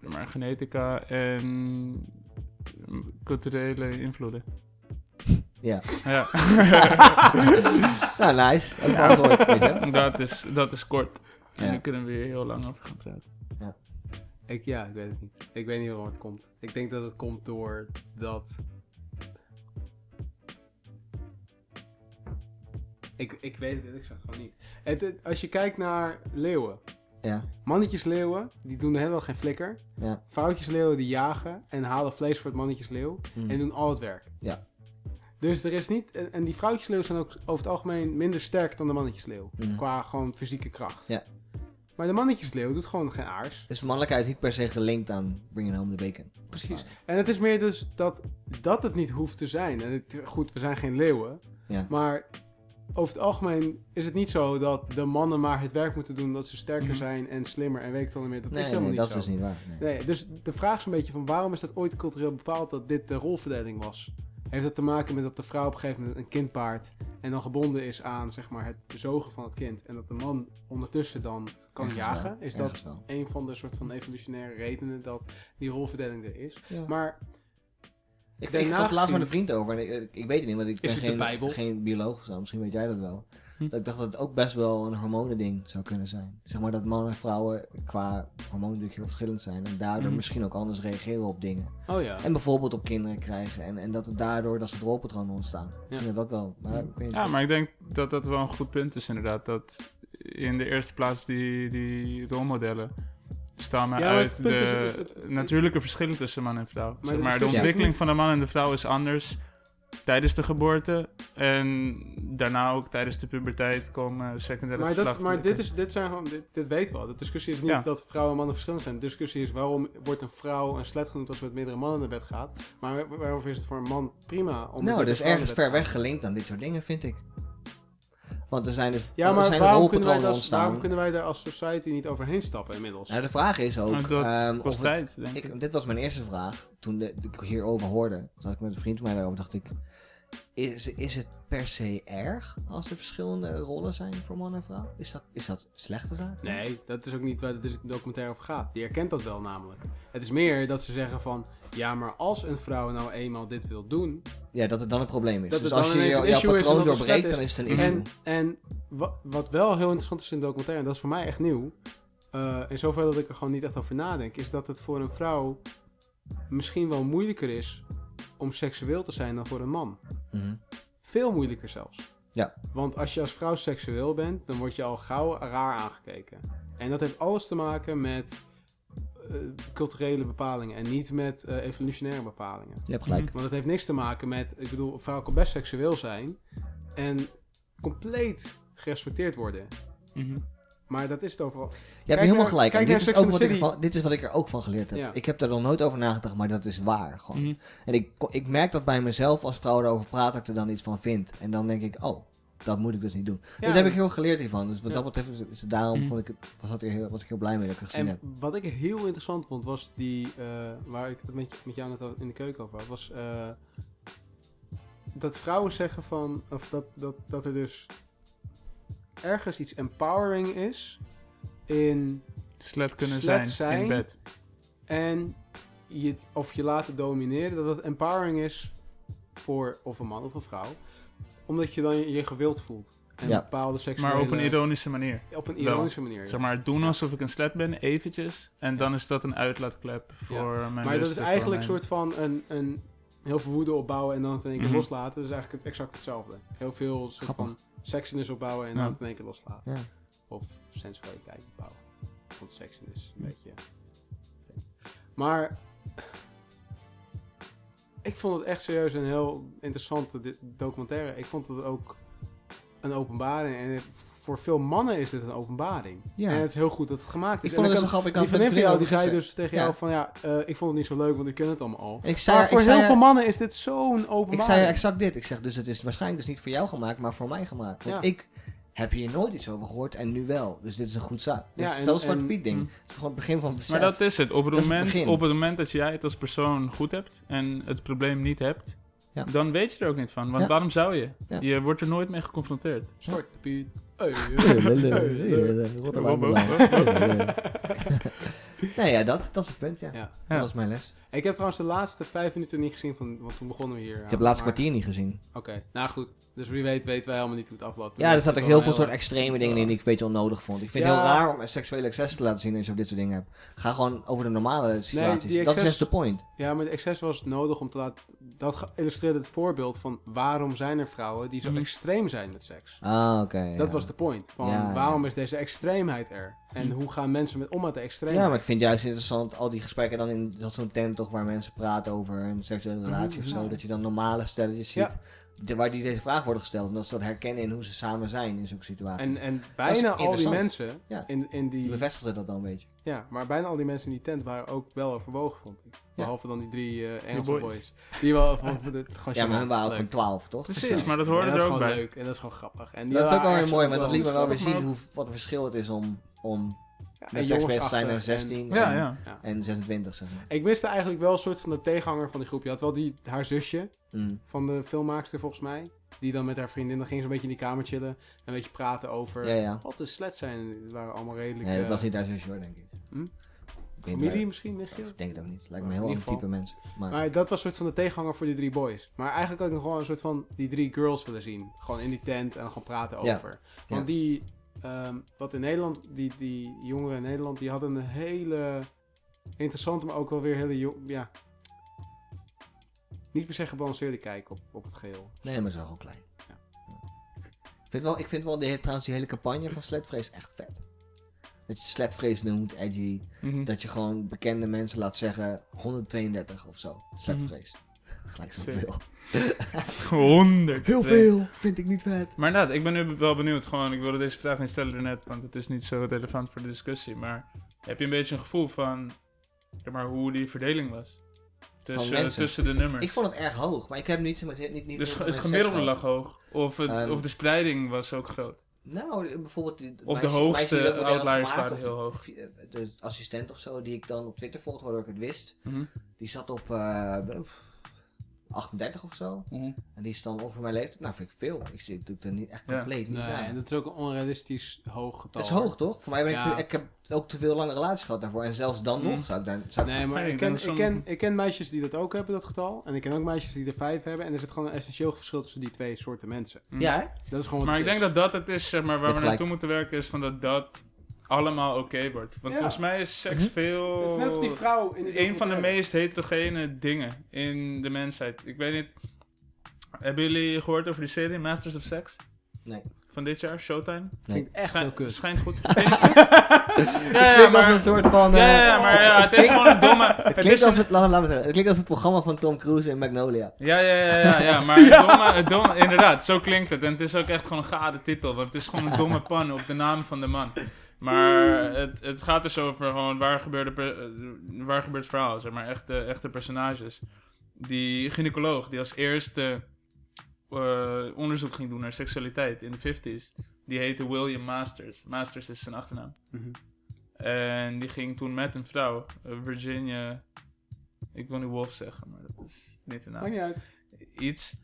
Speaker 4: maar, genetica en culturele invloeden.
Speaker 2: Ja.
Speaker 4: Ja.
Speaker 2: nou, nice. Ook
Speaker 4: dat, is, dat is kort. En
Speaker 2: Ja.
Speaker 4: daar kunnen we hier heel lang over gaan praten.
Speaker 3: Ik, ja, ik weet het niet. Ik weet niet waarom het komt. Ik denk dat het komt door Ik, ik weet het, ik zeg het gewoon niet. Het, het- als je kijkt naar leeuwen.
Speaker 2: Ja,
Speaker 3: Mannetjes leeuwen, die doen helemaal geen flikker.
Speaker 2: ja.
Speaker 3: Vrouwtjes leeuwen die jagen en halen vlees voor het mannetjes leeuw.
Speaker 2: Mm.
Speaker 3: En doen al het werk.
Speaker 2: Ja.
Speaker 3: Dus er is niet... En, en die vrouwtjesleeuw zijn ook over het algemeen minder sterk dan de mannetjesleeuw.
Speaker 2: Mm.
Speaker 3: Qua gewoon fysieke kracht.
Speaker 2: Ja.
Speaker 3: Maar de mannetjesleeuw doet gewoon geen aars.
Speaker 2: Dus mannelijkheid is niet per se gelinkt aan bringing home the bacon.
Speaker 3: Precies. En het is meer dus dat, dat het niet hoeft te zijn. En het, goed, we zijn geen leeuwen.
Speaker 2: Ja.
Speaker 3: Maar over het algemeen is het niet zo dat de mannen maar het werk moeten doen dat ze sterker
Speaker 2: Mhm.
Speaker 3: zijn en slimmer en weet ik niet meer. Dat
Speaker 2: nee,
Speaker 3: is helemaal
Speaker 2: nee,
Speaker 3: niet
Speaker 2: dat
Speaker 3: zo.
Speaker 2: is niet waar. Nee.
Speaker 3: Nee, dus de vraag is een beetje van waarom is dat ooit cultureel bepaald dat dit de rolverdeling was? Heeft dat te maken met dat de vrouw op een gegeven moment een kind baart en dan gebonden is aan zeg maar, het zogen van het kind en dat de man ondertussen dan kan
Speaker 2: Ergens
Speaker 3: jagen?
Speaker 2: wel,
Speaker 3: Is dat
Speaker 2: wel.
Speaker 3: een van de soort van evolutionaire redenen dat die rolverdeling er is?
Speaker 2: Ja.
Speaker 3: Maar
Speaker 2: Ik, ik zat laatst met een vriend over en ik, ik, ik weet het niet, want ik
Speaker 3: Is
Speaker 2: ben
Speaker 3: het
Speaker 2: geen, geen bioloog, zo. misschien weet jij dat wel.
Speaker 4: Hm.
Speaker 2: Dat ik dacht dat het ook best wel een hormonending zou kunnen zijn. Zeg maar dat mannen en vrouwen qua hormonen natuurlijk heel verschillend zijn en daardoor
Speaker 4: Hm.
Speaker 2: misschien ook anders reageren op dingen.
Speaker 3: oh ja,
Speaker 2: En bijvoorbeeld op kinderen krijgen en, en dat het daardoor dat ze rolpatronen ontstaan.
Speaker 3: Ja.
Speaker 2: Ja. dat wel. Maar.
Speaker 4: Ja, maar ik denk dat dat wel een goed punt is inderdaad. Dat in de eerste plaats die, die rolmodellen stammen
Speaker 3: Ja,
Speaker 4: uit de
Speaker 3: is, het- het-
Speaker 4: natuurlijke verschillen tussen man en vrouw.
Speaker 3: Maar de
Speaker 4: maar de
Speaker 3: discussie is
Speaker 4: ontwikkeling van de man en de vrouw is anders tijdens de geboorte. En daarna ook tijdens de puberteit komen secundaire
Speaker 3: maar, dat, maar dit, is, dit, zijn gewoon, dit, dit weten we al. De discussie is niet
Speaker 4: Ja.
Speaker 3: dat vrouwen en mannen verschillend zijn. De discussie is waarom wordt een vrouw een slet genoemd als ze met meerdere mannen naar bed gaat. Maar waar- waarom is het voor een man prima om
Speaker 2: nou, dus ergens ver weg gelinkt aan dit soort dingen, vind ik. Want er zijn dus
Speaker 3: Ja,
Speaker 2: er
Speaker 3: maar
Speaker 2: zijn
Speaker 3: waarom kunnen, wij dat,
Speaker 2: ontstaan.
Speaker 3: waarom kunnen wij daar als society niet overheen stappen inmiddels?
Speaker 2: Nou, de vraag is ook...
Speaker 4: Nou, dat
Speaker 2: ehm,
Speaker 4: kost
Speaker 2: het-
Speaker 4: tijd, denk ik.
Speaker 2: ik, dit was mijn eerste vraag. Toen de, ik hierover hoorde, zat ik met een vriend van mij daarover, dacht ik... Is, is het per se erg als er verschillende rollen zijn voor man en vrouw? Is dat, is dat slechte zaak?
Speaker 3: Nee, dat is ook niet waar de documentaire over gaat. Die herkent dat wel namelijk. Het is meer dat ze zeggen van... Ja, maar als een vrouw nou eenmaal dit wil doen...
Speaker 2: Ja, dat het dan een probleem is.
Speaker 3: Dat
Speaker 2: dus als je jouw patroon doorbreekt, dan
Speaker 3: is.
Speaker 2: het een issue.
Speaker 3: En, en wa- wat wel heel interessant is in de documentaire... en dat is voor mij echt nieuw... eh, in zover dat ik er gewoon niet echt over nadenk... is dat het voor een vrouw misschien wel moeilijker is... om seksueel te zijn dan voor een man.
Speaker 2: Mhm.
Speaker 3: Veel moeilijker zelfs.
Speaker 2: Ja.
Speaker 3: Want als je als vrouw seksueel bent, dan word je al gauw raar aangekeken. En dat heeft alles te maken met culturele bepalingen en niet met eh, evolutionaire bepalingen.
Speaker 2: Je hebt gelijk.
Speaker 3: Want het heeft niks te maken met, ik bedoel, een vrouw kan best seksueel zijn en compleet gerespecteerd worden.
Speaker 4: Mhm.
Speaker 3: Maar dat is het overal.
Speaker 2: Je hebt helemaal
Speaker 3: naar-
Speaker 2: gelijk. En dit is, ook wat ik dit is wat ik er ook van geleerd heb.
Speaker 3: Ja.
Speaker 2: Ik heb daar nog nooit over nagedacht, maar dat is waar. Gewoon.
Speaker 4: Mhm.
Speaker 2: En ik, ik merk dat bij mezelf als vrouw erover praat, dat ik er dan iets van vind. En dan denk ik, oh, dat moet ik dus niet doen.
Speaker 3: Ja,
Speaker 2: dat heb ik heel geleerd hiervan. Dus wat
Speaker 3: Ja.
Speaker 2: dat betreft is, het daarom
Speaker 4: Mhm.
Speaker 2: vond ik het, was, dat heel, was ik heel blij mee dat ik het gezien heb.
Speaker 3: En wat ik heel interessant vond, was die, eh, waar ik het met, met jou net al in de keuken over had, was eh, dat vrouwen zeggen van, of dat, dat, dat er dus ergens iets empowering is in
Speaker 4: Slet kunnen
Speaker 3: Slet
Speaker 4: zijn,
Speaker 3: zijn.
Speaker 4: in bed.
Speaker 3: en je, of je laten domineren, dat het empowering is voor of een man of een vrouw, omdat je dan je, gewild voelt. En
Speaker 2: Ja.
Speaker 3: bepaalde seksuele...
Speaker 4: Maar op een ironische manier.
Speaker 3: op een
Speaker 4: wel.
Speaker 3: ironische manier. ja.
Speaker 4: Zeg maar, doen alsof ik een slet ben, eventjes. En dan is dat een uitlaatklep voor mijn
Speaker 3: Maar dat is eigenlijk een
Speaker 4: mijn-
Speaker 3: soort van een, een heel veel woede opbouwen en dan het in één keer
Speaker 4: Mhm.
Speaker 3: loslaten. Dat is eigenlijk het exact hetzelfde. Heel veel soort
Speaker 2: Grappig.
Speaker 3: van sexiness opbouwen en dan het in één keer loslaten.
Speaker 2: Ja.
Speaker 3: Of sensualiteit opbouwen. Want sexiness is een beetje... Maar... Ik vond het echt serieus een heel interessante documentaire. Ik vond het ook een openbaring. En voor veel mannen is dit een openbaring.
Speaker 2: Ja.
Speaker 3: En het is heel goed dat het gemaakt is.
Speaker 2: Ik vond het
Speaker 3: dan
Speaker 2: zo grappig. Ik
Speaker 3: die vriendin van jou die zei dus tegen
Speaker 2: Ja.
Speaker 3: jou van ja, eh, ik vond het niet zo leuk, want ik ken het allemaal al.
Speaker 2: Ik zei,
Speaker 3: maar voor
Speaker 2: ik
Speaker 3: heel
Speaker 2: zei,
Speaker 3: veel mannen is dit zo'n
Speaker 2: ik
Speaker 3: openbaring.
Speaker 2: zei exact dit. Ik zeg, dus het is waarschijnlijk dus niet voor jou gemaakt, maar voor mij gemaakt. Want
Speaker 3: Ja.
Speaker 2: ik heb hier nooit iets over gehoord en nu wel. Dus dit is een goed zaak. Dus
Speaker 3: Ja, en-
Speaker 2: zelfs het Piet ding.
Speaker 4: Mm.
Speaker 2: Het is gewoon het begin van besef.
Speaker 4: Maar dat is het. Op het,
Speaker 2: Dat is het
Speaker 4: moment, op het moment dat jij het als persoon goed hebt en het probleem niet hebt,
Speaker 2: Ja.
Speaker 4: dan weet je er ook niet van. Want
Speaker 2: Ja.
Speaker 4: waarom zou je?
Speaker 2: Ja.
Speaker 4: Je wordt er nooit mee geconfronteerd.
Speaker 3: Zwarte Piet. Hey,
Speaker 2: Nee, ja, dat, dat is het punt, ja.
Speaker 3: Ja.
Speaker 2: Dat was mijn les.
Speaker 3: Ik heb trouwens de laatste vijf minuten niet gezien, van, want toen begonnen we hier.
Speaker 2: Ik heb het laatste kwartier niet gezien.
Speaker 3: Oké, nou goed. Dus wie weet weten wij helemaal niet hoe het afloopt.
Speaker 2: Ja, er
Speaker 3: Dat
Speaker 2: zaten
Speaker 3: is
Speaker 2: heel veel soort extreme dingen in die ik een beetje onnodig vond. Ik vind het heel raar om een seksuele excess te laten zien als je dit soort dingen hebt. Ga gewoon over de normale situaties.
Speaker 3: die
Speaker 2: Dat is
Speaker 3: excess-
Speaker 2: juist de point.
Speaker 3: Ja, maar de excess was nodig om te laten... Dat illustreert het voorbeeld van waarom zijn er vrouwen die zo
Speaker 4: Mhm.
Speaker 3: extreem zijn met seks.
Speaker 2: Ah, oké.
Speaker 3: Dat
Speaker 2: ja.
Speaker 3: was de point. Van
Speaker 2: Ja, ja.
Speaker 3: waarom is deze extreemheid er? En
Speaker 4: Mhm.
Speaker 3: hoe gaan mensen met om met de extreemheid?
Speaker 2: Ja, maar ik vind het juist interessant al die gesprekken dan in dat zo'n tent toch, waar mensen praten over een seksuele relatie of zo, dat je dan normale stelletjes
Speaker 3: Ja.
Speaker 2: De- waar die deze vraag worden gesteld, en dat ze dat herkennen in hoe ze samen zijn in zulke situaties.
Speaker 3: En, en
Speaker 2: is
Speaker 3: bijna al die mensen
Speaker 2: Ja.
Speaker 3: in, in
Speaker 2: die
Speaker 3: die...
Speaker 2: bevestigde dat dan een beetje.
Speaker 3: Ja, maar bijna al die mensen in die tent waren ook wel overwogen, vond ik. Behalve dan die drie eh Engelse
Speaker 4: boys.
Speaker 3: boys. Die wel van, gewoon
Speaker 2: Ja, maar hun waren van 12, toch?
Speaker 4: Precies, maar dat
Speaker 3: Ja,
Speaker 4: hoorde
Speaker 3: dat
Speaker 4: er
Speaker 3: is
Speaker 4: ook
Speaker 3: gewoon
Speaker 4: bij.
Speaker 3: leuk en dat is gewoon grappig. En die
Speaker 2: dat is ook wel weer mooi, maar dat liet me wel weer zien hoe, wat een verschil het is om, om
Speaker 3: Ja, en
Speaker 2: te zijn en
Speaker 3: jongensachtig
Speaker 2: 16
Speaker 4: Ja,
Speaker 2: en,
Speaker 4: ja.
Speaker 3: ja.
Speaker 2: en 26, zeg maar.
Speaker 3: Ik wist eigenlijk wel een soort van de tegenhanger van die groep. Je had wel die, haar zusje
Speaker 2: Mm.
Speaker 3: van de filmmaakster volgens mij. Die dan met haar vriendin, dan ging ze een beetje in die kamer chillen. En een beetje praten over
Speaker 2: Ja, ja.
Speaker 3: wat de slets zijn. Die waren allemaal redelijk...
Speaker 2: Nee, dat
Speaker 3: eh,
Speaker 2: was niet haar zusje hoor, denk ik.
Speaker 3: Hm? Familie misschien, nichtje?
Speaker 2: Ik denk het ook niet. Lijkt me heel ander type mensen. Maar,
Speaker 3: Maar dat was een soort van de tegenhanger voor die drie boys. Maar eigenlijk had ik nog wel een soort van die drie girls willen zien. Gewoon in die tent en gewoon praten
Speaker 2: Ja.
Speaker 3: over. Want die, ehm, wat in Nederland, die, die jongeren in Nederland, die hadden een hele interessante, maar ook wel weer hele, jong- ja, niet per se gebalanceerde kijk op, op het geheel.
Speaker 2: nee, maar zo gewoon klein.
Speaker 3: Ja.
Speaker 2: Ik vind wel, ik vind wel de, trouwens die hele campagne van Sletvrees echt vet. Dat je Sletvrees noemt, edgy.
Speaker 4: Mhm.
Speaker 2: Dat je gewoon bekende mensen laat zeggen 132 of zo. Sletvrees. Gelijk zoveel.
Speaker 4: 100.
Speaker 2: Heel veel, vind ik niet vet.
Speaker 4: Maar inderdaad, ik ben nu wel benieuwd. Gewoon, ik wilde deze vraag niet stellen net, want het is niet zo relevant voor de discussie. Maar heb je een beetje een gevoel van zeg maar, hoe die verdeling was? Tussen,
Speaker 2: mensen?
Speaker 4: tussen de nummers.
Speaker 2: Ik vond het erg hoog, maar ik heb niet... niet, niet, niet
Speaker 4: dus het gemiddelde lag hoog. Of, het,
Speaker 2: Ehm,
Speaker 4: of de spreiding was ook groot.
Speaker 2: Nou, bijvoorbeeld...
Speaker 4: Of de
Speaker 2: meisje-
Speaker 4: hoogste
Speaker 2: meisje
Speaker 4: outliers waren heel
Speaker 2: de-
Speaker 4: hoog.
Speaker 2: De assistent of zo, die ik dan op Twitter volgde, waardoor ik het wist.
Speaker 4: Mhm.
Speaker 2: Die zat op eh, 38 of zo.
Speaker 4: Mhm.
Speaker 2: En die is dan ongeveer mijn leeftijd. Nou, vind ik veel. Ik zit het er niet echt
Speaker 4: Ja.
Speaker 2: compleet niet
Speaker 3: Nee,
Speaker 2: bij.
Speaker 3: en dat is ook een onrealistisch hoog getal.
Speaker 2: Het is hoog, toch? Voor mij ben ik,
Speaker 3: Ja.
Speaker 2: te- ik heb ook te veel lange relaties gehad daarvoor. En zelfs dan
Speaker 4: Mhm.
Speaker 2: nog zou ik daar... Zou
Speaker 3: Nee, maar ik,
Speaker 4: ik
Speaker 3: ken, ik, ken, ik ken meisjes die dat ook hebben, dat getal. En ik ken ook meisjes die er vijf hebben. En er zit gewoon een essentieel verschil tussen die twee soorten mensen.
Speaker 2: Ja, hè?
Speaker 3: Dat is gewoon
Speaker 4: Maar ik denk dat dat het is zeg maar, waar we naartoe moeten werken, is van dat dat allemaal oké wordt. Want
Speaker 3: Ja.
Speaker 4: volgens mij is seks veel...
Speaker 3: Het is net als die vrouw in die
Speaker 4: een van de meest heterogene dingen in de mensheid. Ik weet niet. Hebben jullie gehoord over die serie Masters of Sex?
Speaker 2: Nee.
Speaker 4: Van dit jaar, Showtime?
Speaker 3: Ik echt
Speaker 4: Schijn-
Speaker 3: heel kut.
Speaker 4: Schijnt goed. Ja, ja,
Speaker 2: klinkt als
Speaker 4: maar,
Speaker 2: een soort van...
Speaker 4: ja, ja,
Speaker 2: eh,
Speaker 4: ja, maar ja, het is gewoon een domme...
Speaker 2: Het
Speaker 4: Het
Speaker 2: klinkt
Speaker 4: is
Speaker 2: als het, laat, laat me zeggen, het klinkt als het programma van Tom Cruise in Magnolia.
Speaker 4: Ja, ja, ja, ja, ja, maar het domme, het domme, inderdaad, zo klinkt het. En het is ook echt gewoon een gade titel, want het is gewoon een domme pan op de naam van de man. Maar het, het gaat dus over gewoon waar gebeurt, per, eh, waar gebeurt het verhaal, zeg maar, echte, echte personages. Die gynaecoloog, die als eerste eh, onderzoek ging doen naar seksualiteit in de 50s, die heette William Masters. Masters is zijn achternaam.
Speaker 3: Mhm.
Speaker 4: En die ging toen met een vrouw, eh, Virginia, ik wil nu Wolf zeggen, maar dat is niet de naam
Speaker 3: Maakt niet uit.
Speaker 4: iets,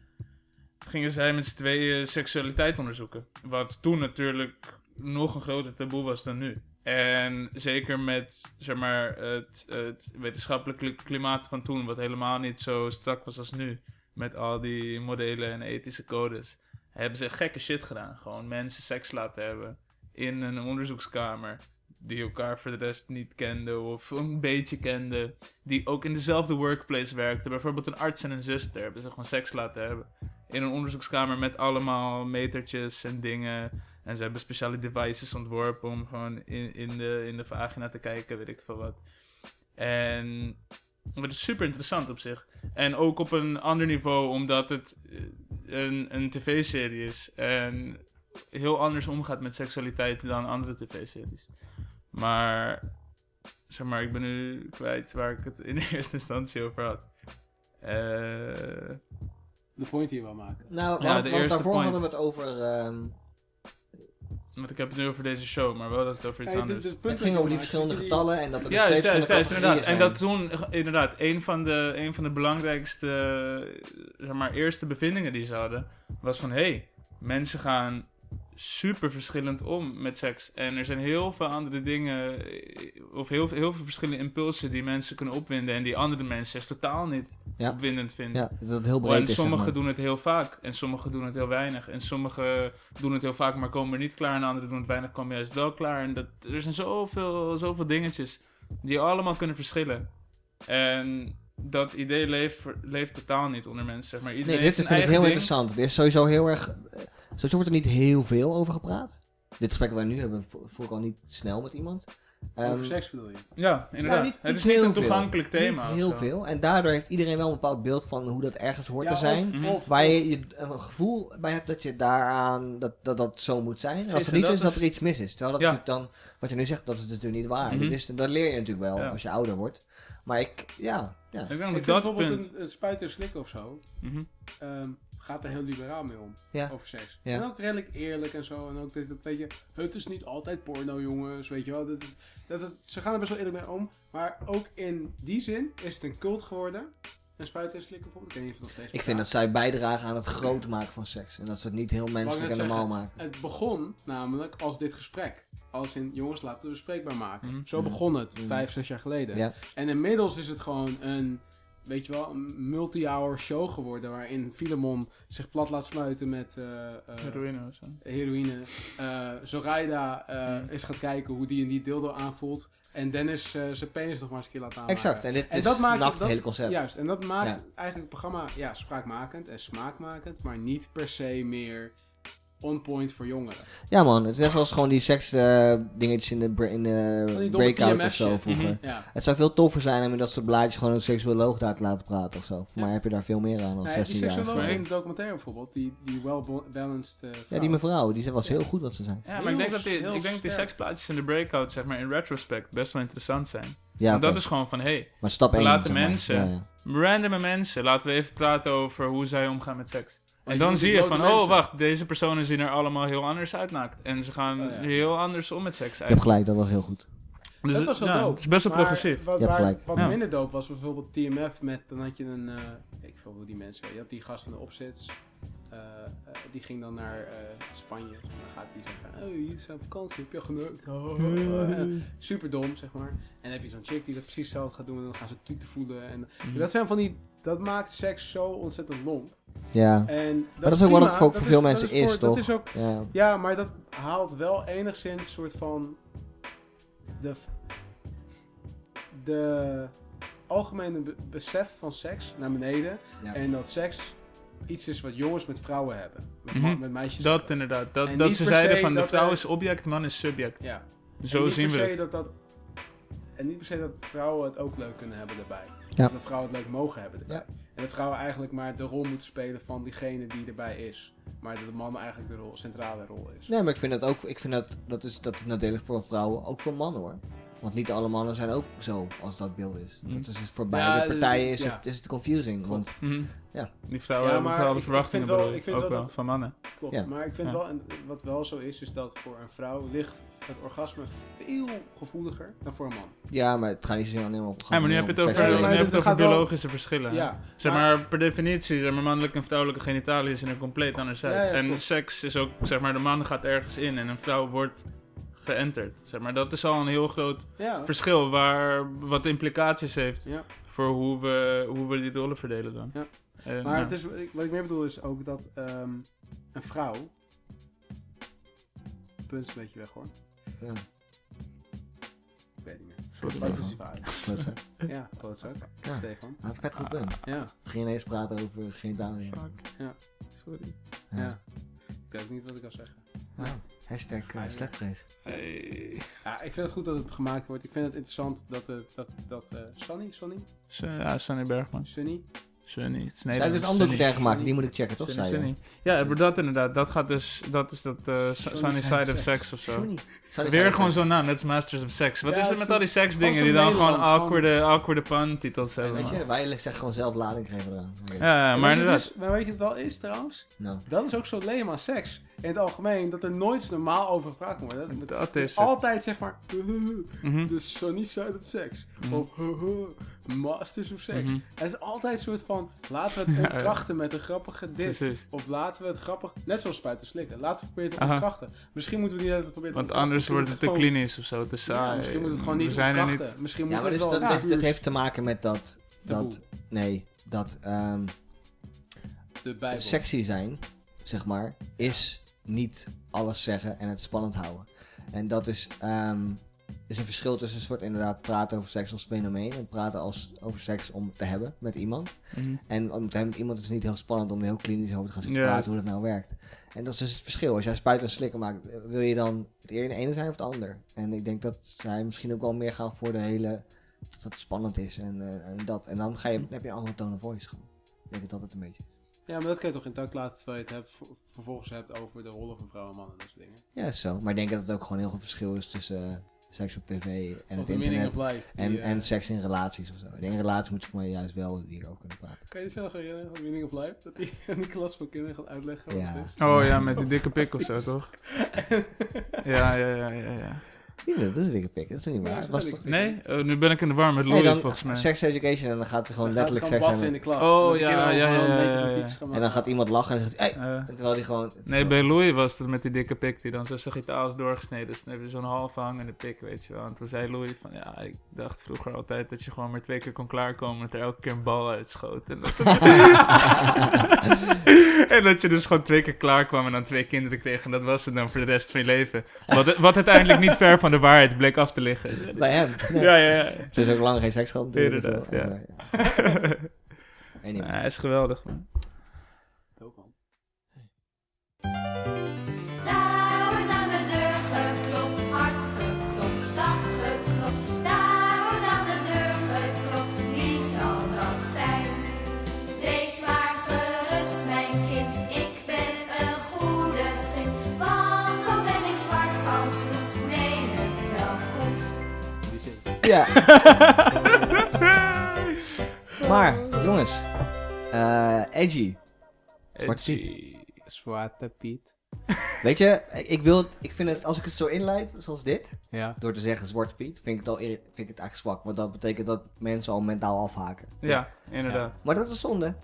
Speaker 4: gingen zij met z'n tweeën seksualiteit onderzoeken. Wat toen natuurlijk nog een groter taboe was dan nu. En zeker met zeg maar, het, het wetenschappelijke klimaat van toen, wat helemaal niet zo strak was als nu, met al die modellen en ethische codes, hebben ze gekke shit gedaan. Gewoon mensen seks laten hebben in een onderzoekskamer, die elkaar voor de rest niet kenden of een beetje kenden die ook in dezelfde workplace werkten. Bijvoorbeeld een arts en een zuster hebben ze gewoon seks laten hebben. In een onderzoekskamer met allemaal metertjes en dingen. En ze hebben speciale devices ontworpen om gewoon in, in, de, in de vagina te kijken, weet ik veel wat. En het is super interessant op zich. En ook op een ander niveau, omdat het eh, een, een tv-serie is. En heel anders omgaat met seksualiteit dan andere tv-series. Maar zeg maar, ik ben nu kwijt waar ik het in eerste instantie over had. Eh,
Speaker 3: De point die je wil maken.
Speaker 2: Nou,
Speaker 4: Ja,
Speaker 2: want,
Speaker 4: de
Speaker 2: want
Speaker 4: eerste
Speaker 2: daarvoor
Speaker 4: point.
Speaker 2: hadden we het over... ehm,
Speaker 4: want ik heb het nu over deze show, maar wel dat het over iets
Speaker 3: Hey, de-
Speaker 4: anders.
Speaker 3: de
Speaker 2: het
Speaker 3: punt
Speaker 2: ging over die verschillende getallen en dat er
Speaker 4: Ja,
Speaker 2: steeds
Speaker 4: juist, juist, juist,
Speaker 2: verschillende
Speaker 4: inderdaad. En dat toen, inderdaad, een van de, een van de belangrijkste, eh, zeg maar, eerste bevindingen die ze hadden, was van, hé, hey, mensen gaan super verschillend om met seks. En er zijn heel veel andere dingen, eh, of heel, heel veel verschillende impulsen die mensen kunnen opwinden en die andere mensen echt totaal niet
Speaker 2: Ja.
Speaker 4: opwindend vinden.
Speaker 2: Ja, dat het heel breed
Speaker 4: En
Speaker 2: is, zeg
Speaker 4: sommigen
Speaker 2: maar.
Speaker 4: doen het heel vaak en sommigen doen het heel weinig. En sommigen doen het heel vaak, maar komen er niet klaar. En anderen doen het weinig, komen juist wel klaar. En dat, er zijn zoveel, zoveel dingetjes die allemaal kunnen verschillen. En dat idee leeft, leeft totaal niet onder mensen, zeg maar. Iedereen
Speaker 2: Nee, dit
Speaker 4: zijn
Speaker 2: vind ik heel
Speaker 4: ding.
Speaker 2: interessant. Er is sowieso heel erg... eh, Sowieso wordt er niet heel veel over gepraat. Dit gesprek dat wij nu hebben, vo- voel ik al niet snel met iemand. Ehm,
Speaker 3: Over seks bedoel je?
Speaker 4: Ja, inderdaad.
Speaker 2: nou, niet-
Speaker 4: het is niet een
Speaker 2: veel.
Speaker 4: toegankelijk thema.
Speaker 2: Niet heel
Speaker 4: zo.
Speaker 2: veel. En daardoor heeft iedereen wel een bepaald beeld van hoe dat ergens hoort
Speaker 3: Ja,
Speaker 2: te zijn.
Speaker 3: Of,
Speaker 4: Mhm.
Speaker 3: of,
Speaker 2: Waar je, je een gevoel bij hebt dat je daaraan, dat dat, dat zo moet zijn. En als
Speaker 4: Precies,
Speaker 2: het niet zo is,
Speaker 4: dat
Speaker 2: dat
Speaker 4: is-
Speaker 2: er iets mis is. Terwijl dat
Speaker 4: Ja.
Speaker 2: natuurlijk dan, wat je nu zegt, dat is natuurlijk niet waar.
Speaker 4: Mhm.
Speaker 2: dat, is, dat leer je natuurlijk wel
Speaker 4: Ja.
Speaker 2: als je ouder wordt. Maar ik, ja, ja.
Speaker 4: Ik denk
Speaker 3: ik
Speaker 4: dat
Speaker 3: vind
Speaker 4: dat
Speaker 3: bijvoorbeeld
Speaker 4: punt...
Speaker 3: een, een spuiten en slikken of zo,
Speaker 4: Mhm.
Speaker 3: ehm, gaat er heel liberaal mee om.
Speaker 2: Ja.
Speaker 3: Over seks.
Speaker 2: Ja.
Speaker 3: En ook redelijk eerlijk en zo. En ook dat, dat weet je, het is niet altijd porno jongens, weet je wel. Dat, dat, ze gaan er best wel eerlijk mee om. Maar ook in die zin is het een cult geworden. Een spuiten en slikken bijvoorbeeld. Ik weet niet of het nog steeds
Speaker 2: Ik vind dat zij bijdragen aan het groot maken van seks. En dat ze het niet heel menselijk en normaal
Speaker 3: zeggen,
Speaker 2: maken.
Speaker 3: Het begon namelijk als dit gesprek. Als in, jongens, laten we het bespreekbaar maken.
Speaker 4: Mhm.
Speaker 3: Zo begon het,
Speaker 2: Mhm.
Speaker 3: vijf, zes jaar geleden.
Speaker 2: Ja.
Speaker 3: En inmiddels is het gewoon een, weet je wel, een multi-hour show geworden. Waarin Filemon zich plat laat smuiten met eh, eh,
Speaker 4: Heroïne of zo.
Speaker 3: heroïne. Eh Zoraida eh
Speaker 4: Mhm.
Speaker 3: is gaat kijken hoe die en die dildo aanvoelt. En Dennis eh, zijn penis nog maar eens een keer laat aanmaken.
Speaker 2: Exact, en dit
Speaker 3: En
Speaker 2: is
Speaker 3: dat maakt-
Speaker 2: nakt
Speaker 3: dat-
Speaker 2: hele concept.
Speaker 3: Juist, en dat maakt
Speaker 2: Ja.
Speaker 3: eigenlijk het programma ja, spraakmakend en smaakmakend. Maar niet per se meer on point voor jongeren.
Speaker 2: Ja man, het is net zoals gewoon die seks eh, dingetjes in de, in de
Speaker 3: die
Speaker 2: breakout of zo vroeger.
Speaker 4: Mhm.
Speaker 3: Ja.
Speaker 2: Het zou veel toffer zijn om dat soort blaadjes gewoon een seksuoloog daar te laten praten of zo. Voor
Speaker 3: Ja.
Speaker 2: mij heb je daar veel meer aan dan
Speaker 3: Nee, die
Speaker 2: 16 jaar.
Speaker 3: seksuoloog
Speaker 4: Maar
Speaker 3: in de documentaire bijvoorbeeld, die, die well-balanced eh,
Speaker 2: Ja, die mevrouw, die was heel goed wat ze zei.
Speaker 4: Ja, maar
Speaker 3: Heel
Speaker 4: ik denk dat die, ik denk dat die seksplaatjes in de breakout, zeg maar, in retrospect best wel interessant zijn.
Speaker 2: Ja,
Speaker 4: Want dat is gewoon van, hey,
Speaker 2: maar stap
Speaker 4: we
Speaker 2: 1
Speaker 4: laten mensen-
Speaker 2: Ja, ja.
Speaker 4: randomme mensen, laten we even praten over hoe zij omgaan met seks. En dan zie je van, oh wacht, deze personen zien er allemaal heel anders uit naakt. En ze gaan
Speaker 3: Oh, ja.
Speaker 4: heel anders om met seks
Speaker 2: Je hebt
Speaker 4: eigenlijk.
Speaker 2: gelijk, dat was heel goed.
Speaker 4: Dus
Speaker 3: dat was wel
Speaker 4: ja,
Speaker 3: dope.
Speaker 4: Het is best wel progressief.
Speaker 3: Wat,
Speaker 2: Je hebt
Speaker 3: waar-
Speaker 2: gelijk.
Speaker 3: wat
Speaker 4: Ja.
Speaker 3: minder dope was bijvoorbeeld TMF met, dan had je een, eh, ik weet wel die mensen, je had die gast van de opzets, eh, eh, die ging dan naar eh, Spanje. En dan gaat hij zeggen, oh hier is aan vakantie, heb je geneukt? Super dom, zeg maar. En dan heb je zo'n chick die dat precies hetzelfde gaat doen en dan gaan ze tieten voelen. En
Speaker 4: Mhm.
Speaker 3: dat zijn van die, dat maakt seks zo ontzettend lomp.
Speaker 2: Ja,
Speaker 3: En dat,
Speaker 2: dat is ook wat het voor-
Speaker 3: dat
Speaker 2: veel
Speaker 3: dat
Speaker 2: mensen
Speaker 3: voor-
Speaker 2: is,
Speaker 3: Dat
Speaker 2: toch?
Speaker 3: is ook
Speaker 2: ja.
Speaker 3: ja, maar dat haalt wel enigszins een soort van de, de algemene be- besef van seks naar beneden.
Speaker 2: Ja.
Speaker 3: En dat seks iets is wat jongens met vrouwen hebben. Met, ma-
Speaker 4: Mhm.
Speaker 3: met meisjes
Speaker 4: Dat
Speaker 3: hebben.
Speaker 4: inderdaad. Dat,
Speaker 3: En
Speaker 4: dat ze zeiden van, de vrouw
Speaker 3: er-
Speaker 4: is object, man is subject.
Speaker 3: Ja.
Speaker 4: Zo
Speaker 3: en niet
Speaker 4: zien we
Speaker 3: per se
Speaker 4: het.
Speaker 3: dat dat En niet per se dat vrouwen het ook leuk kunnen hebben daarbij.
Speaker 2: Ja.
Speaker 3: Of dat vrouwen het leuk mogen hebben erbij.
Speaker 2: Ja.
Speaker 3: En dat vrouwen eigenlijk maar de rol moeten spelen van diegene die erbij is. Maar dat de man eigenlijk de rol, centrale rol is.
Speaker 2: Nee, maar ik vind dat ook, ik vind dat, dat is, dat is nadelig voor vrouwen, ook voor mannen hoor. Want niet alle mannen zijn ook zo als dat beeld is.
Speaker 4: Mhm.
Speaker 2: Dat is dus voor beide partijen is,
Speaker 3: ja.
Speaker 2: het, is het confusing. Want
Speaker 4: Mhm.
Speaker 2: Ja.
Speaker 4: Die vrouwen
Speaker 3: Ja,
Speaker 4: hebben
Speaker 3: maar ik-
Speaker 4: verwachtingen
Speaker 3: vind wel- ik vind
Speaker 4: ook
Speaker 3: wel
Speaker 4: van mannen.
Speaker 3: Klopt,
Speaker 2: Ja.
Speaker 3: maar ik vind
Speaker 4: Ja.
Speaker 3: wel, en wat wel zo is, is dat voor een vrouw ligt het orgasme veel gevoeliger dan voor een man.
Speaker 2: ja, maar het gaat niet zozeer alleen maar op
Speaker 4: Ja, maar nu heb je het over, het over
Speaker 3: wel-
Speaker 4: biologische verschillen.
Speaker 3: Ja,
Speaker 4: Zeg maar, per definitie, zeg maar, mannelijke en vrouwelijke genitaliën zien er compleet anders uit.
Speaker 3: Ja, ja,
Speaker 4: en
Speaker 3: klopt.
Speaker 4: seks is ook, zeg maar, de man gaat ergens in en een vrouw wordt geënterd. Zeg maar, dat is al een heel groot
Speaker 3: ja,
Speaker 4: verschil, waar, wat implicaties heeft
Speaker 3: ja.
Speaker 4: voor hoe we, hoe we die rollen verdelen dan.
Speaker 3: Ja.
Speaker 4: En,
Speaker 3: Maar
Speaker 4: ja.
Speaker 3: het is, wat ik meer bedoel is ook dat ehm, een vrouw... Punt is een beetje weg hoor.
Speaker 2: Ja.
Speaker 3: Ik weet niet meer. Is?
Speaker 2: Klootzak.
Speaker 3: Ja, klootzak.
Speaker 2: Ja.
Speaker 3: Stefan.
Speaker 2: Had vet goed punt.
Speaker 3: Ja,
Speaker 2: Ging ineens praten over genitaliën.
Speaker 4: Fuck. Sorry.
Speaker 2: Ja.
Speaker 3: ja. Ik weet ook niet wat ik kan zeggen.
Speaker 2: Hashtag uh,
Speaker 3: Ja.
Speaker 2: sletvrees.
Speaker 4: Hey.
Speaker 3: Ja, ik vind het goed dat het gemaakt wordt. Ik vind het interessant dat, eh, dat, dat eh Sunny, Sunny,
Speaker 4: Zo, Ja, Sunny Bergman.
Speaker 3: Sunny,
Speaker 4: Sunny. Het
Speaker 2: Zij heeft dus een andere documentaire gemaakt, die moet ik checken, toch?
Speaker 4: Sunny? Sunny. Ja, maar dat inderdaad. Dat gaat dus, dat is dat eh, Sunny
Speaker 3: Sunny
Speaker 4: Side of Sex of zo. Weer gewoon zo'n naam, net als Masters of Sex. Wat
Speaker 3: Ja,
Speaker 4: is er met al die seksdingen die dan gewoon awkwarde, awkwarde pun-titels
Speaker 2: Sex.
Speaker 4: hebben?
Speaker 2: Weet je, wij zeggen gewoon zelf lading geven eraan.
Speaker 4: Ja, maar
Speaker 3: weet je
Speaker 4: inderdaad.
Speaker 3: maar weet je wat het wel is trouwens?
Speaker 2: Nou,
Speaker 3: Dat is ook zo leem aan seks. In het algemeen, dat er nooit normaal over gepraat kan worden. Dat-
Speaker 4: Dat is het.
Speaker 3: Altijd zeg maar,
Speaker 4: Mhm.
Speaker 3: de Sunny Side of Sex.
Speaker 4: Mhm.
Speaker 3: Of Masters of Sex.
Speaker 4: Mhm.
Speaker 3: Het is altijd een soort van, laten we het
Speaker 4: Ja, ja.
Speaker 3: ontkrachten met een grappige dit.
Speaker 4: Precies.
Speaker 3: Of laten we het grappig, net zoals spuiten slikken. Laten we proberen te
Speaker 4: Aha.
Speaker 3: ontkrachten. Misschien moeten we niet altijd proberen te
Speaker 4: Want anders wordt het te klinisch of zo, te
Speaker 3: moeten we het
Speaker 4: saai.
Speaker 3: gewoon- Ja, misschien moet het gewoon niet
Speaker 4: We zijn
Speaker 3: ontkrachten. Misschien
Speaker 2: ja,
Speaker 3: moeten
Speaker 2: maar
Speaker 3: we
Speaker 2: dus
Speaker 3: het
Speaker 2: dat,
Speaker 3: wel
Speaker 2: dat, dat heeft te maken met dat,
Speaker 3: Taboe.
Speaker 2: dat nee, dat ehm,
Speaker 3: de Bijbel.
Speaker 2: sexy zijn, zeg maar, is niet alles zeggen en het spannend houden. En dat is, ehm, is een verschil tussen een soort inderdaad praten over seks als fenomeen en praten als, over seks om te hebben met iemand.
Speaker 4: Mhm.
Speaker 2: En om te hebben met iemand is het niet heel spannend om er heel klinisch over te gaan zitten
Speaker 4: Ja.
Speaker 2: praten hoe dat nou werkt. En dat is dus het verschil. Als jij spuit en slikken maakt, wil je dan het eer de ene zijn of het ander? En ik denk dat zij misschien ook wel meer gaan voor de hele, dat het spannend is en, eh, en dat. En dan ga je, dan heb je een andere tone of voice gewoon. Ik denk dat dat het een beetje.
Speaker 3: Ja, maar dat kan je toch intact laten terwijl je het hebt, vervolgens hebt over de rollen van vrouw en man en dat soort dingen.
Speaker 2: Ja, zo. Maar ik denk dat het ook gewoon heel veel verschil is tussen eh, seks op tv en
Speaker 3: of
Speaker 2: het
Speaker 3: the meaning
Speaker 2: internet.
Speaker 3: of life.
Speaker 2: En,
Speaker 3: die, eh,
Speaker 2: en seks in relaties of zo. En in relaties moet je voor mij juist wel hierover kunnen praten.
Speaker 3: Kan je het zelf herinneren van meaning of life? Dat die aan die klas van kinderen gaat uitleggen wat
Speaker 2: Ja.
Speaker 4: Oh ja, met die dikke pik of zo, toch? Ja, ja, ja, ja, ja.
Speaker 2: Nee, dat is een dikke pik. Dat is niet waar. was toch-
Speaker 4: Nee? Oh, nu ben ik in de war met
Speaker 2: Nee,
Speaker 4: Louis,
Speaker 2: dan
Speaker 4: volgens mij.
Speaker 2: sex education en dan gaat er gewoon
Speaker 3: Dan gaat
Speaker 2: letterlijk
Speaker 3: het
Speaker 2: seks
Speaker 3: gewoon
Speaker 2: zijn.
Speaker 3: batsen in de klas.
Speaker 4: Oh,
Speaker 3: Dat de
Speaker 4: ja,
Speaker 3: kinderen
Speaker 4: ja,
Speaker 3: gewoon
Speaker 4: ja,
Speaker 3: een beetje
Speaker 4: ja, ja.
Speaker 3: notities gaan
Speaker 2: En dan
Speaker 3: maken.
Speaker 2: gaat iemand lachen en zegt hey.
Speaker 4: Eh,
Speaker 2: Terwijl die gewoon... het is
Speaker 4: nee,
Speaker 2: zo-
Speaker 4: bij Louis was het met die dikke pik die dan zo sagitaal is doorgesneden. Dus dan heb je zo'n half hangende pik, weet je wel. En toen zei Louis van, ja, ik dacht vroeger altijd dat je gewoon maar twee keer kon klaarkomen. Dat er elke keer een bal uitschoot. En dat, en dat je dus gewoon twee keer klaar kwam en dan twee kinderen kreeg. En dat was het dan voor de rest van je leven. Wat, wat uiteindelijk niet ver van de waarheid bleek af te liggen.
Speaker 2: Bij hem.
Speaker 4: Ja, ja, ja.
Speaker 2: Ze is ook lang geen seks gehad dus
Speaker 4: Inderdaad,
Speaker 2: wel-
Speaker 4: ja.
Speaker 2: ja. Anyway.
Speaker 4: Nee, hij is geweldig, man.
Speaker 2: Ja. maar, jongens. eh edgy. Zwarte Piet.
Speaker 3: Zwarte Piet.
Speaker 2: Weet je, ik wil, ik vind het, als ik het zo inleid, zoals dit,
Speaker 3: Ja.
Speaker 2: door te zeggen Zwarte Piet, vind ik het, al, irri- vind ik het eigenlijk zwak. Want dat betekent dat mensen al mentaal afhaken.
Speaker 4: Ja, inderdaad.
Speaker 2: Maar dat is zonde.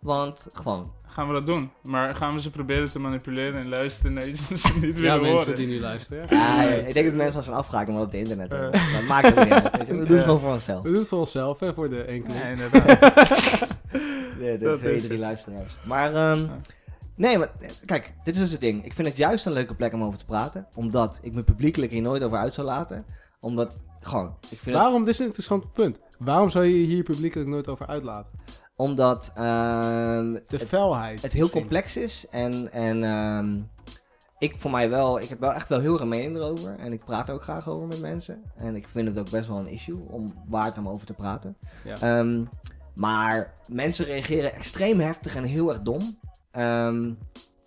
Speaker 2: Want, gewoon.
Speaker 4: Gaan we dat doen? Maar gaan we ze proberen te manipuleren en luisteren naar iets dat ze niet
Speaker 3: Ja,
Speaker 4: willen
Speaker 3: mensen
Speaker 4: horen?
Speaker 3: die nu luisteren.
Speaker 2: Ja, ik denk dat mensen al zijn afgehaken, maar op het internet. Dat maakt het niet uit. We doen het gewoon voor onszelf.
Speaker 3: We doen het voor onszelf en voor de enkele.
Speaker 4: Ja, inderdaad.
Speaker 2: De, de
Speaker 4: Dat
Speaker 2: twee,
Speaker 4: het.
Speaker 2: luisteraars. Maar, ehm, nee, maar kijk, dit is dus het ding. Ik vind het juist een leuke plek om over te praten. Omdat ik me publiekelijk hier nooit over uit zou laten. Omdat, gewoon, ik vind het,
Speaker 3: Waarom, dit is een interessant punt. Waarom zou je hier publiekelijk nooit over uitlaten?
Speaker 2: Omdat ehm,
Speaker 3: De
Speaker 2: het,
Speaker 3: felheid.
Speaker 2: het heel complex is. En, en ehm, ik voor mij wel, ik heb wel echt wel heel erg een mening erover. En ik praat er ook graag over met mensen. En ik vind het ook best wel een issue om waar om over te praten.
Speaker 3: Ja.
Speaker 2: Ehm, maar mensen reageren extreem heftig en heel erg dom.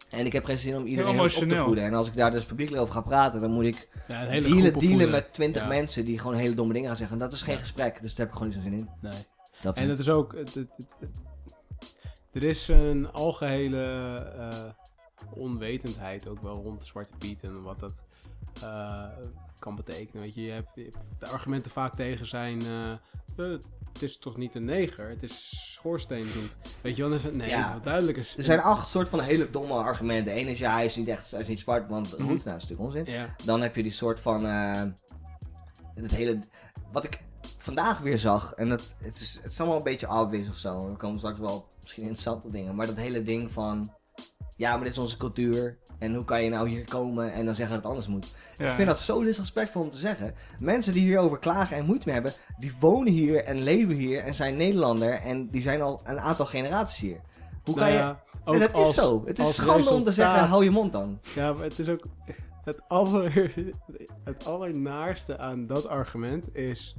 Speaker 2: En ik heb geen zin om iedereen op te voeden. En als ik daar dus publiekelijk over ga praten, dan moet ik
Speaker 3: Ja, een hele
Speaker 2: dealen, met twintig
Speaker 3: Ja.
Speaker 2: mensen die gewoon hele domme dingen gaan zeggen. En dat is geen gesprek, dus daar heb ik gewoon niet zo'n zin in.
Speaker 3: Nee.
Speaker 2: Dat
Speaker 3: En
Speaker 2: het.
Speaker 3: het is ook... Het, het- het- het- er is een algehele eh, onwetendheid ook wel rond Zwarte Piet en wat dat eh, kan betekenen. Weet je, je hebt, je hebt- de argumenten vaak tegen zijn... eh, het is toch niet een neger, het is schoorsteenbloed. Weet je wel, het, nee,
Speaker 2: Ja.
Speaker 3: duidelijk is...
Speaker 2: Er zijn acht soort van hele domme argumenten. Eén is ja, hij is niet echt, hij is niet zwart, want roet,
Speaker 3: Mhm.
Speaker 2: nou, dat is natuurlijk onzin.
Speaker 3: Ja,
Speaker 2: Dan heb je die soort van. het hele. Wat ik vandaag weer zag. En dat, het, is, het is allemaal een beetje obvious of zo. Er komen straks wel misschien interessante dingen. Maar dat hele ding van. Ja, maar dit is onze cultuur. En hoe kan je nou hier komen en dan zeggen dat het anders moet?
Speaker 4: Ja.
Speaker 2: Ik vind dat zo disrespectvol om te zeggen. Mensen die hierover klagen en moeite mee hebben, die wonen hier en leven hier en zijn Nederlander. En die zijn al een aantal generaties hier. Hoe kan
Speaker 3: Nou
Speaker 2: je.
Speaker 3: ja, ook
Speaker 2: En dat
Speaker 3: als-
Speaker 2: is zo. Het is schande om te zeggen, hou je mond dan.
Speaker 3: Ja, maar het is ook het, aller, het allernaarste aan dat argument is...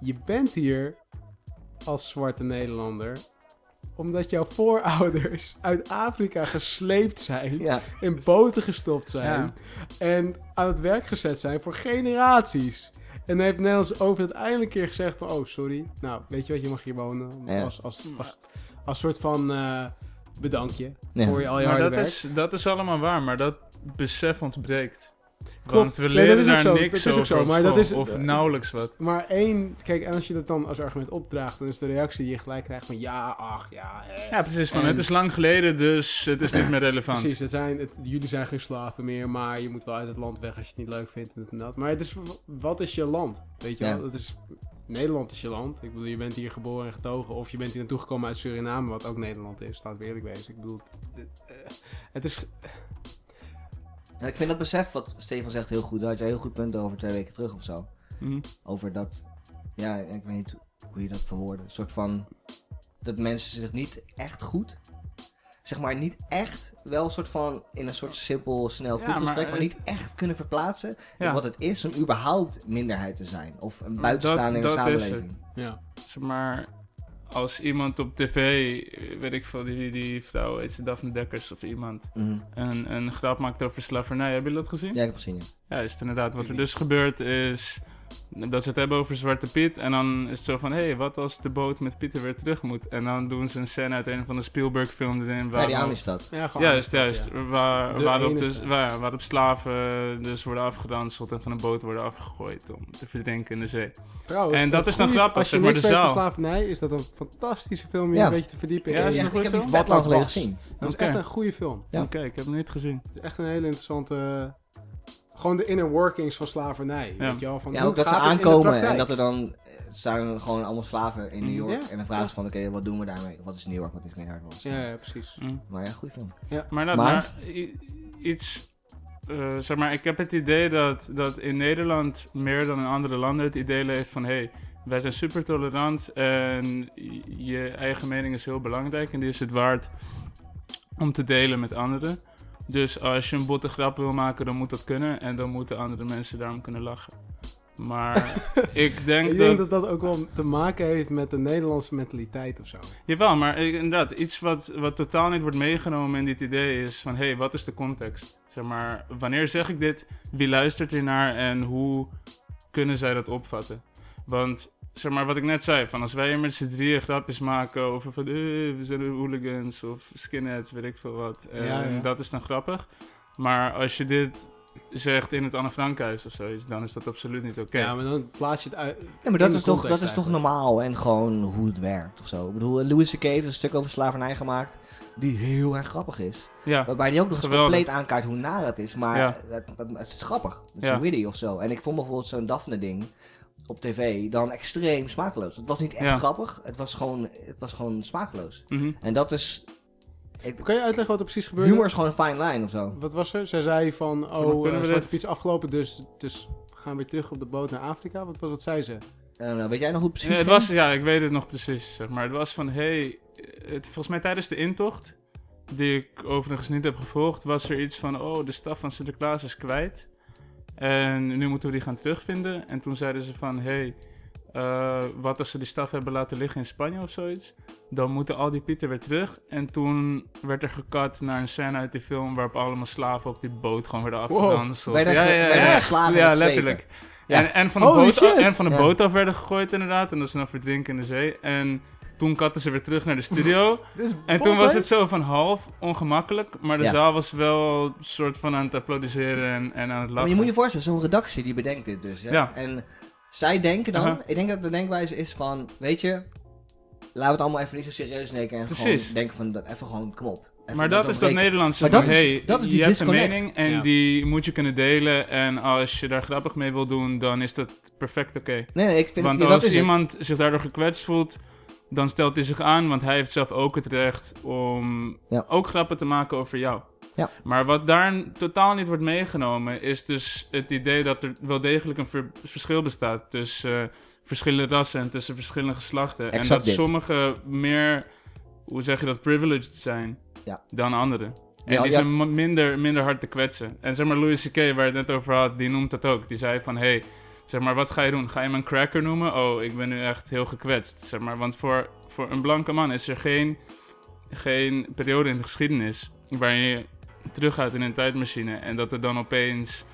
Speaker 3: Je bent hier als zwarte Nederlander omdat jouw voorouders uit Afrika gesleept zijn,
Speaker 2: Ja.
Speaker 3: in boten gestopt zijn
Speaker 4: Ja.
Speaker 3: en aan het werk gezet zijn voor generaties. En dan heeft Nederlands over uiteindelijk een keer gezegd van, oh sorry, nou weet je wat, je mag hier wonen.
Speaker 2: Ja.
Speaker 3: Als, als, als, als soort van eh, bedankje
Speaker 2: Ja.
Speaker 3: voor je, al je
Speaker 4: Maar
Speaker 3: harde
Speaker 4: dat
Speaker 3: werk.
Speaker 4: is, dat is allemaal waar, maar dat besef ontbreekt.
Speaker 3: Klopt.
Speaker 4: Want we leren
Speaker 3: dat
Speaker 4: daar
Speaker 3: zo.
Speaker 4: niks
Speaker 3: Dat is ook
Speaker 4: over
Speaker 3: zo, maar dat is-
Speaker 4: of nauwelijks wat.
Speaker 3: Maar één, kijk, en als je dat dan als argument opdraagt, dan is de reactie die je gelijk krijgt van ja, ach, ja.
Speaker 4: Ja, precies. Van,
Speaker 3: En-
Speaker 4: het is lang geleden, dus het is niet meer relevant.
Speaker 3: Precies, het zijn, het, jullie zijn geen slaven meer, maar je moet wel uit het land weg als je het niet leuk vindt en dit en dat. Maar het is, wat is je land? Weet je
Speaker 2: Ja.
Speaker 3: wel, het is, Nederland is je land. Ik bedoel, je bent hier geboren en getogen, of je bent hier naartoe gekomen uit Suriname, wat ook Nederland is, laat we eerlijk wezen. Ik bedoel, dit, eh, het is...
Speaker 2: Nou, ik vind dat besef wat Stefan zegt heel goed. Daar had jij heel goed punten over twee weken terug of zo.
Speaker 4: Mhm.
Speaker 2: Over dat, ja, ik weet niet hoe je dat verwoorden. Een soort van, dat mensen zich niet echt goed, zeg maar niet echt, wel een soort van, in een soort simpel, snel
Speaker 4: Ja, maar,
Speaker 2: maar,
Speaker 4: eh,
Speaker 2: niet echt kunnen verplaatsen
Speaker 4: Ja.
Speaker 2: wat het is om überhaupt minderheid te zijn. Of een buitenstaander in de samenleving.
Speaker 3: Ja.
Speaker 4: Zeg maar, als iemand op tv, eh, weet ik veel, die, die vrouw, heet ze Daphne Dekkers of iemand,
Speaker 2: Mhm.
Speaker 4: een, een grap maakt over slavernij. Hebben jullie dat gezien?
Speaker 2: Ja, ik heb gezien, ja.
Speaker 4: Ja, is het inderdaad. Wat er dus gebeurt is dat ze het hebben over Zwarte Piet. En dan is het zo van, hé, hey, wat als de boot met Pieter weer terug moet? En dan doen ze een scène uit een van de Spielberg film erin.
Speaker 2: Ja, die
Speaker 4: waarop-
Speaker 2: Amistad.
Speaker 3: Ja,
Speaker 4: Juist, juist. Waar,
Speaker 3: De
Speaker 4: waarop,
Speaker 3: enige.
Speaker 4: dus, waar, waarop slaven dus worden afgedanseld en van een boot worden afgegooid om te verdrinken in de zee.
Speaker 3: Trouwens,
Speaker 4: en dat is dan grappig,
Speaker 3: Als je
Speaker 4: maar,
Speaker 3: niks
Speaker 4: de
Speaker 3: weet van
Speaker 4: zaal.
Speaker 3: slavernij, is dat een fantastische film om je
Speaker 2: Ja.
Speaker 3: een beetje te verdiepen.
Speaker 4: Ja,
Speaker 3: in.
Speaker 4: is een
Speaker 2: ik heb die vet
Speaker 3: Wat
Speaker 2: lang
Speaker 3: dat
Speaker 2: geleden gezien.
Speaker 3: Dat is echt een goede film.
Speaker 2: Ja.
Speaker 4: Oké, ik heb hem niet gezien.
Speaker 3: Het is echt een hele interessante... Gewoon de inner workings van slavernij.
Speaker 4: Ja.
Speaker 3: Weet je wel? Van
Speaker 2: Ja, ook dat ze aankomen en dat er dan staan gewoon allemaal slaven in New York.
Speaker 3: Ja.
Speaker 2: En dan vragen ze van, oké, wat doen we daarmee? Wat is New York, wat is geen was?
Speaker 3: Ja, ja, precies.
Speaker 4: Mm.
Speaker 2: Maar ja, goede film.
Speaker 4: Maar, dat,
Speaker 2: Maar-
Speaker 4: iets. eh, zeg maar, ik heb het idee dat, dat in Nederland meer dan in andere landen het idee leeft van hé, hey, wij zijn super tolerant en je eigen mening is heel belangrijk en die is het waard om te delen met anderen. Dus als je een botte grap wil maken, dan moet dat kunnen en dan moeten andere mensen daarom kunnen lachen. Maar ik denk
Speaker 3: Ik
Speaker 4: dat...
Speaker 3: denk dat dat ook wel te maken heeft met de Nederlandse mentaliteit of zo.
Speaker 4: Jawel, maar inderdaad, iets wat, wat totaal niet wordt meegenomen in dit idee is van, hé, hey, wat is de context? Zeg maar, wanneer zeg ik dit? Wie luistert hiernaar en hoe kunnen zij dat opvatten? Want, zeg maar, wat ik net zei, van als wij hier met z'n drieën grapjes maken over van, eh, we zijn hooligans of skinheads, weet ik veel wat. En
Speaker 3: Ja, ja.
Speaker 4: dat is dan grappig. Maar als je dit zegt in het Anne Frankhuis of zoiets, dan is dat absoluut niet oké.
Speaker 3: Ja, maar dan plaats je het uit.
Speaker 2: Ja, maar dat is, toch, dat is toch normaal en gewoon hoe het werkt of zo. Ik bedoel, Louis C.K. heeft een stuk over slavernij gemaakt die heel erg grappig is.
Speaker 4: Ja,
Speaker 2: Waarbij die ook nog eens
Speaker 4: Geweldig.
Speaker 2: compleet aankaart hoe naar het is, maar
Speaker 4: Ja.
Speaker 2: het, het- het is grappig. Het is
Speaker 4: Ja.
Speaker 2: witty of zo. En ik vond bijvoorbeeld zo'n Daphne-ding op tv dan extreem smakeloos. Het was niet echt
Speaker 4: Ja.
Speaker 2: grappig, het was gewoon, het was gewoon smakeloos.
Speaker 4: mhm.
Speaker 2: En dat is... Ik,
Speaker 3: Kan je uitleggen wat er precies gebeurde?
Speaker 2: humor is gewoon een fine line of zo.
Speaker 3: Wat was er? Zij zei van, oh, uh,
Speaker 4: we
Speaker 3: Zwarte
Speaker 4: dit-
Speaker 3: Piet is afgelopen, dus, dus we gaan weer terug op de boot naar Afrika. Wat was wat zei ze?
Speaker 2: En, weet jij nog hoe het precies
Speaker 4: Ja, het
Speaker 2: ging?
Speaker 4: was, ja, ik weet het nog precies. Zeg maar. Het was van, hey, het, volgens mij tijdens de intocht, die ik overigens niet heb gevolgd, was er iets van, oh, de staf van Sinterklaas is kwijt. En nu moeten we die gaan terugvinden. En toen zeiden ze van, hey, eh, wat als ze die staf hebben laten liggen in Spanje of zoiets? Dan moeten al die pieten weer terug. En toen werd er gekat naar een scène uit die film waarop allemaal slaven op die boot gewoon werden
Speaker 3: Wow.
Speaker 4: afgedanseld.
Speaker 2: Werden
Speaker 4: ja, ja, ja, ja.
Speaker 2: slaven
Speaker 4: letterlijk.
Speaker 2: Ja.
Speaker 4: En, en van de, boot,
Speaker 3: shit.
Speaker 4: en van de boot af werden gegooid inderdaad. En dat ze dan verdrinken in de zee. En toen katten ze weer terug naar de studio. En toen was het zo van half ongemakkelijk. Maar de
Speaker 2: Ja.
Speaker 4: zaal was wel een soort van aan het applaudisseren en, en aan het
Speaker 2: Maar
Speaker 4: lachen.
Speaker 2: je moet je voorstellen, zo'n redactie die bedenkt dit dus. Hè?
Speaker 4: Ja.
Speaker 2: En zij denken dan,
Speaker 4: Aha.
Speaker 2: ik denk dat de denkwijze is van, weet je, laten we het allemaal even niet zo serieus nemen en
Speaker 4: Precies.
Speaker 2: gewoon denken van, dat, even gewoon, kom op. Even
Speaker 4: maar dat is dat. Nederlandse
Speaker 2: Maar
Speaker 4: van,
Speaker 2: dat is-
Speaker 4: hey,
Speaker 2: dat is die
Speaker 4: je hebt een
Speaker 2: disconnect.
Speaker 4: mening en
Speaker 3: Ja.
Speaker 4: die moet je kunnen delen. En als je daar grappig mee wil doen, dan is dat perfect oké.
Speaker 2: Nee, nee, ik vind
Speaker 4: Want
Speaker 2: ja, dat
Speaker 4: als
Speaker 2: is het.
Speaker 4: iemand zich daardoor gekwetst voelt, dan stelt hij zich aan, want hij heeft zelf ook het recht om
Speaker 2: Ja.
Speaker 4: ook grappen te maken over jou.
Speaker 2: Ja.
Speaker 4: Maar wat daar totaal niet wordt meegenomen, is dus het idee dat er wel degelijk een ver- verschil bestaat tussen eh, verschillende rassen en tussen verschillende geslachten. en dat
Speaker 2: dit.
Speaker 4: sommigen meer, hoe zeg je dat, privileged zijn
Speaker 2: Ja.
Speaker 4: dan anderen. En
Speaker 2: Ja,
Speaker 4: die zijn minder, minder hard te kwetsen. En zeg maar, Louis C.K., waar je het net over had, die noemt dat ook. Die zei van, hey, zeg maar, wat ga je doen? Ga je me een cracker noemen? Oh, ik ben nu echt heel gekwetst. Zeg maar, want voor, voor een blanke man is er geen, geen periode in de geschiedenis waarin je teruggaat in een tijdmachine en dat er dan opeens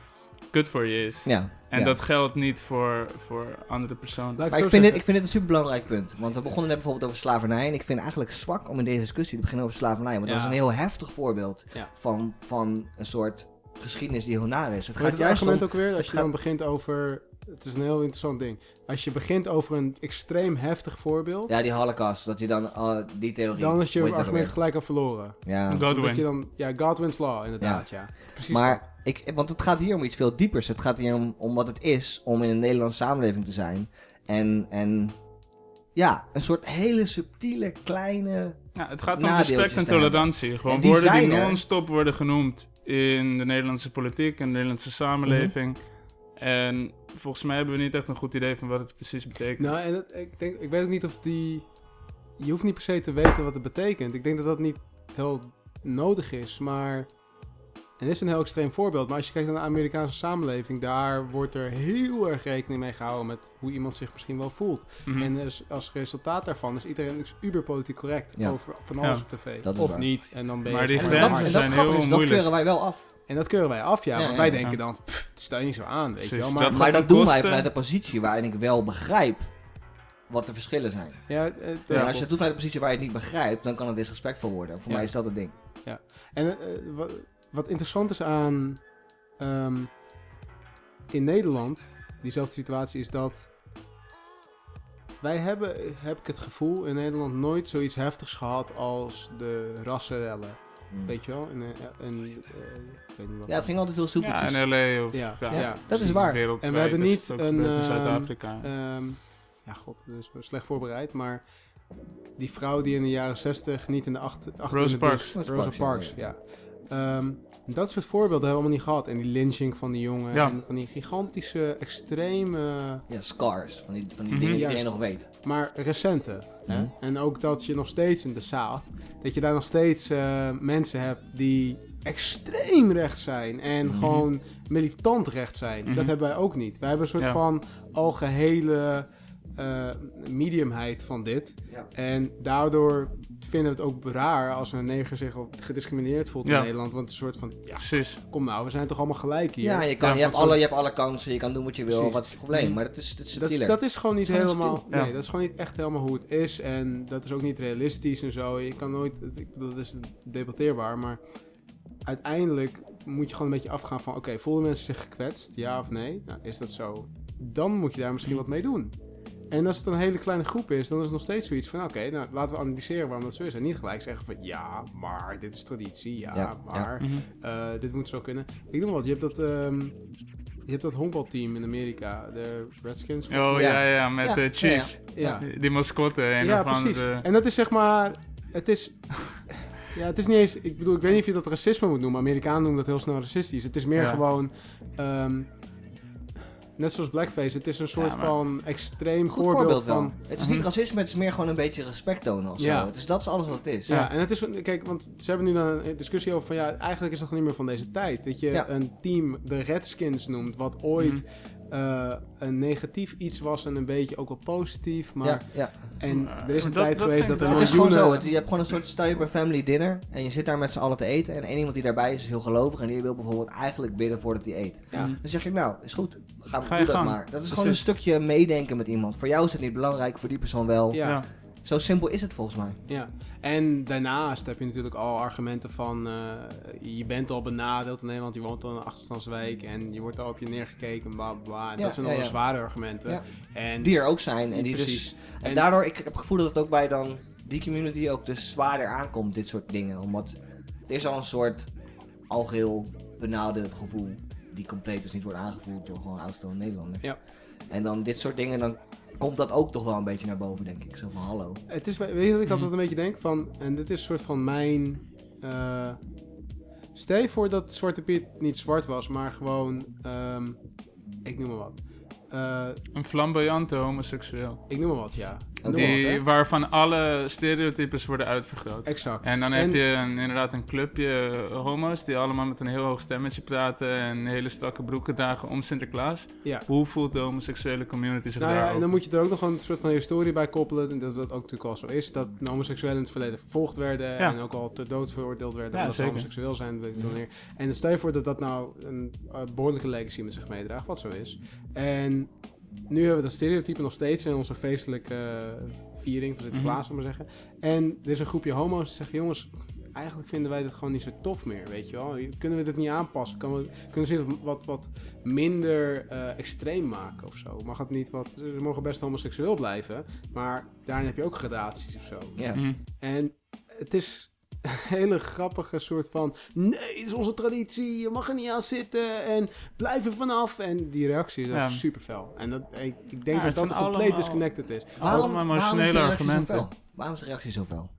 Speaker 4: kut voor je is.
Speaker 2: Ja,
Speaker 4: En
Speaker 2: ja.
Speaker 4: dat geldt niet voor, voor andere personen.
Speaker 2: Maar ik vind, dit, ik vind dit een superbelangrijk punt. Want we begonnen net bijvoorbeeld over slavernij. En ik vind het eigenlijk zwak om in deze discussie te beginnen over slavernij. Want dat is een heel heftig voorbeeld
Speaker 3: Ja.
Speaker 2: van, van een soort geschiedenis die heel naar is. Het gaat
Speaker 3: het
Speaker 2: juist
Speaker 3: argument
Speaker 2: om...
Speaker 3: ook weer? Als je
Speaker 2: gaat-
Speaker 3: dan begint over... Het is een heel interessant ding. Als je begint over een extreem heftig voorbeeld...
Speaker 2: Ja, die holocaust. Dat je dan... oh, die theorie...
Speaker 3: dan is je argument gelijk al verloren.
Speaker 2: Ja.
Speaker 3: Dat je
Speaker 4: Godwin.
Speaker 3: dan, ja, Godwin's Law, inderdaad, ja. Precies
Speaker 2: Maar
Speaker 3: dat.
Speaker 2: ik, want het gaat hier om iets veel diepers. Het gaat hier om, om wat het is om in een Nederlandse samenleving te zijn. En, en ja, een soort hele subtiele, kleine...
Speaker 4: Ja, het gaat om respect en tolerantie. Gewoon
Speaker 2: die
Speaker 4: woorden die non-stop worden genoemd. in de Nederlandse politiek en de Nederlandse samenleving. En volgens mij hebben we niet echt een goed idee van wat het precies betekent.
Speaker 3: Nou, en ik, denk, ik weet ook niet of die... Je hoeft niet per se te weten wat het betekent. Ik denk dat dat niet heel nodig is, maar... En dit is een heel extreem voorbeeld, maar als je kijkt naar de Amerikaanse samenleving, daar wordt er heel erg rekening mee gehouden met hoe iemand zich misschien wel voelt.
Speaker 4: Mhm.
Speaker 3: En dus als resultaat daarvan is iedereen dus uber politiek correct
Speaker 2: Ja.
Speaker 3: over van alles
Speaker 4: Ja.
Speaker 3: op tv.
Speaker 2: Dat is
Speaker 3: of
Speaker 2: waar.
Speaker 3: niet. En dan ben je
Speaker 4: Maar die grenzen zijn heel
Speaker 2: is, dat
Speaker 4: moeilijk.
Speaker 2: keuren wij wel af.
Speaker 3: En dat keuren wij af, ja.
Speaker 2: Ja,
Speaker 3: want
Speaker 2: ja,
Speaker 3: wij
Speaker 2: ja.
Speaker 3: denken dan, pff, het staat je niet zo aan, weet je wel. Maar,
Speaker 2: dat doen wij vanuit de positie waarin ik wel begrijp wat de verschillen zijn.
Speaker 3: ja, eh,
Speaker 2: Ja,
Speaker 3: ja,
Speaker 2: als je het doet vanuit de positie waar je het niet begrijpt, dan kan het disrespectvol worden. Voor
Speaker 3: Ja.
Speaker 2: mij is dat het ding.
Speaker 3: En eh, wat, interessant is aan ehm, in Nederland, diezelfde situatie, is dat wij hebben, heb ik het gevoel, in Nederland nooit zoiets heftigs gehad als de rassenrellen.
Speaker 2: Mm.
Speaker 3: Weet je wel? En, eh, en, eh, ik weet niet wat.
Speaker 2: Ja, het ging altijd heel soepeltjes.
Speaker 4: Ja, in LA of
Speaker 3: Ja,
Speaker 4: ja,
Speaker 3: ja,
Speaker 2: dat is waar.
Speaker 3: En we hebben niet een, ehm,
Speaker 4: Zuid-Afrika.
Speaker 3: Ehm, ja, god, dat is slecht voorbereid, maar die vrouw die in de jaren 60 niet in de achter, achter
Speaker 4: Rosa
Speaker 3: in de bus-
Speaker 4: Parks.
Speaker 2: Rosa
Speaker 3: Rosa
Speaker 2: Parks, ja,
Speaker 3: Parks, ja. Ehm, dat soort voorbeelden hebben we allemaal niet gehad. En die lynching van die jongen.
Speaker 4: Ja.
Speaker 3: En van die gigantische, extreme,
Speaker 2: Ja, scars. Van die, van die
Speaker 4: Mhm.
Speaker 2: dingen die
Speaker 3: Juist.
Speaker 2: iedereen nog weet.
Speaker 3: maar recente.
Speaker 2: Hè?
Speaker 3: En ook dat je nog steeds in de South, dat je daar nog steeds eh, mensen hebt die extreem recht zijn. En
Speaker 2: Mhm.
Speaker 3: gewoon militant recht zijn.
Speaker 4: Mhm.
Speaker 3: Dat hebben wij ook niet. Wij hebben een soort
Speaker 4: Ja.
Speaker 3: van algehele eh mediumheid van dit.
Speaker 2: Ja.
Speaker 3: En daardoor vinden het ook raar als een neger zich gediscrimineerd voelt in
Speaker 4: Ja.
Speaker 3: Nederland. Want het is een soort van, ja,
Speaker 4: Precies.
Speaker 3: kom nou, we zijn toch allemaal gelijk hier.
Speaker 2: Ja, je, kan,
Speaker 4: Ja,
Speaker 2: je, hebt
Speaker 3: zo-
Speaker 2: alle, je hebt alle kansen, je kan doen wat je wil.
Speaker 3: Precies.
Speaker 2: Wat is het probleem? Maar dat is, dat is
Speaker 3: Dat,
Speaker 2: subtieler.
Speaker 3: dat is gewoon niet
Speaker 2: Het is gewoon
Speaker 3: helemaal.
Speaker 4: subtiel. Ja.
Speaker 3: Nee, dat is gewoon niet echt helemaal hoe het is. En dat is ook niet realistisch en zo. Je kan nooit. Ik bedoel, dat is debatteerbaar. Maar uiteindelijk moet je gewoon een beetje afgaan van: oké, voelen mensen zich gekwetst? Ja of nee? Nou, is dat zo? Dan moet je daar misschien wat mee doen. En als het een hele kleine groep is, dan is het nog steeds zoiets van: oké, nou laten we analyseren waarom dat zo is. En niet gelijk zeggen van: ja, maar dit is traditie. Ja,
Speaker 2: Ja,
Speaker 3: maar
Speaker 4: Mhm.
Speaker 3: eh, dit moet zo kunnen. Ik noem wat, je hebt dat. ehm, je hebt dat honkbalteam in Amerika, de Redskins.
Speaker 4: Oh ja, ja, met
Speaker 2: Ja,
Speaker 4: de
Speaker 2: ja,
Speaker 4: Chief.
Speaker 3: Ja,
Speaker 4: Die, mascotte. Een
Speaker 3: ja precies. En dat is zeg maar, het is, ja, het is niet eens, ik bedoel, ik weet niet of je dat racisme moet noemen. Amerikanen noemen dat heel snel racistisch. Het is meer
Speaker 4: Ja.
Speaker 3: gewoon, ehm, net zoals blackface, het is een soort
Speaker 4: Ja, maar-
Speaker 3: van extreem
Speaker 2: Goed
Speaker 3: voorbeeld,
Speaker 2: voorbeeld wel.
Speaker 3: van...
Speaker 2: Het is niet
Speaker 4: Mhm.
Speaker 2: racisme, het is meer gewoon een beetje respect tonen of zo.
Speaker 3: Ja.
Speaker 2: Dus dat is alles wat het is.
Speaker 3: Ja, en het is, een- kijk, want ze hebben nu dan een discussie over van, ja, eigenlijk is dat gewoon niet meer van deze tijd. Dat je
Speaker 2: Ja.
Speaker 3: een team de Redskins noemt, wat ooit eh, een negatief iets was en een beetje ook wel positief, maar...
Speaker 2: Ja, ja.
Speaker 3: En
Speaker 4: Maar
Speaker 3: er is een
Speaker 4: dat-
Speaker 3: tijd
Speaker 4: dat
Speaker 3: geweest dat
Speaker 4: ik
Speaker 3: er
Speaker 2: Het is gewoon zo. Het- je hebt gewoon een soort, stel je bij family dinner en je zit daar met z'n allen te eten en één iemand die daarbij is, is heel gelovig en die wil bijvoorbeeld eigenlijk bidden voordat hij eet.
Speaker 3: Ja.
Speaker 2: Dan zeg je, nou, is goed, ga,
Speaker 4: Ga
Speaker 2: doe dat
Speaker 4: gang.
Speaker 2: maar. Dat is gewoon een stukje meedenken met iemand. Voor jou is het niet belangrijk, voor die persoon wel.
Speaker 3: Ja.
Speaker 4: Ja.
Speaker 2: Zo simpel is het volgens mij.
Speaker 3: Ja, en daarnaast heb je natuurlijk al argumenten van eh, je bent al benadeeld in Nederland, je woont al in een achterstandswijk en je wordt al op je neergekeken, bla bla,
Speaker 2: Ja,
Speaker 3: dat zijn
Speaker 2: ja,
Speaker 3: zware argumenten. En
Speaker 2: Die er ook zijn. En, die
Speaker 3: precies.
Speaker 2: dus, en,
Speaker 3: En-
Speaker 2: daardoor, ik heb het gevoel dat het ook bij dan die community ook dus zwaarder aankomt, dit soort dingen. Omdat er is al een soort algeheel benadeeld gevoel die compleet dus niet wordt aangevoeld door gewoon oudste Nederlanders.
Speaker 3: Ja.
Speaker 2: En dan dit soort dingen, dan komt dat ook toch wel een beetje naar boven, denk ik. Zo van hallo.
Speaker 3: Het is, weet je wat ik
Speaker 4: Mhm.
Speaker 3: altijd een beetje denk? Van, en dit is een soort van mijn... eh stel je voor dat Zwarte Piet niet zwart was, maar gewoon... ehm, ik noem maar wat. Eh,
Speaker 4: Een flamboyante homoseksueel.
Speaker 3: ik noem maar wat, ja.
Speaker 4: Die, waarvan alle stereotypes worden uitvergroot.
Speaker 3: Exact.
Speaker 4: En dan
Speaker 3: En-
Speaker 4: heb je een, inderdaad een clubje homo's die allemaal met een heel hoog stemmetje praten en hele strakke broeken dragen om Sinterklaas.
Speaker 3: Ja.
Speaker 4: Hoe voelt de homoseksuele community zich
Speaker 3: Nou ja, en dan moet je er ook nog een soort van historie bij koppelen. En dat dat ook natuurlijk al zo is. Dat homoseksuelen in het verleden vervolgd werden.
Speaker 4: Ja.
Speaker 3: En ook al ter dood veroordeeld werden. Omdat ze homoseksueel zijn. Meer. En stel je voor dat dat nou een eh, behoorlijke legacy met zich meedraagt. Wat zo is. En nu hebben we dat stereotype nog steeds in onze feestelijke eh, viering van Sinterklaas, zal ik maar zeggen. En er is een groepje homo's die zeggen, jongens, eigenlijk vinden wij dit gewoon niet zo tof meer, weet je wel. Kunnen we dit niet aanpassen? Kunnen we, kunnen we dit wat, wat minder eh, extreem maken of zo? Mag het niet wat... Ze mogen best homoseksueel blijven, maar daarin heb je ook gradaties of zo.
Speaker 2: Ja.
Speaker 4: Mhm.
Speaker 3: En het is hele grappige soort van... Nee, het is onze traditie, je mag er niet aan zitten en blijf er vanaf. En die reactie is ook
Speaker 4: Ja.
Speaker 3: super fel. En dat, ik, ik denk
Speaker 4: Ja,
Speaker 3: dat dat compleet
Speaker 4: allemaal-
Speaker 3: disconnected is.
Speaker 4: Allemaal emotionele
Speaker 2: is de reactie
Speaker 4: argumenten.
Speaker 2: Waarom is de reactie zoveel?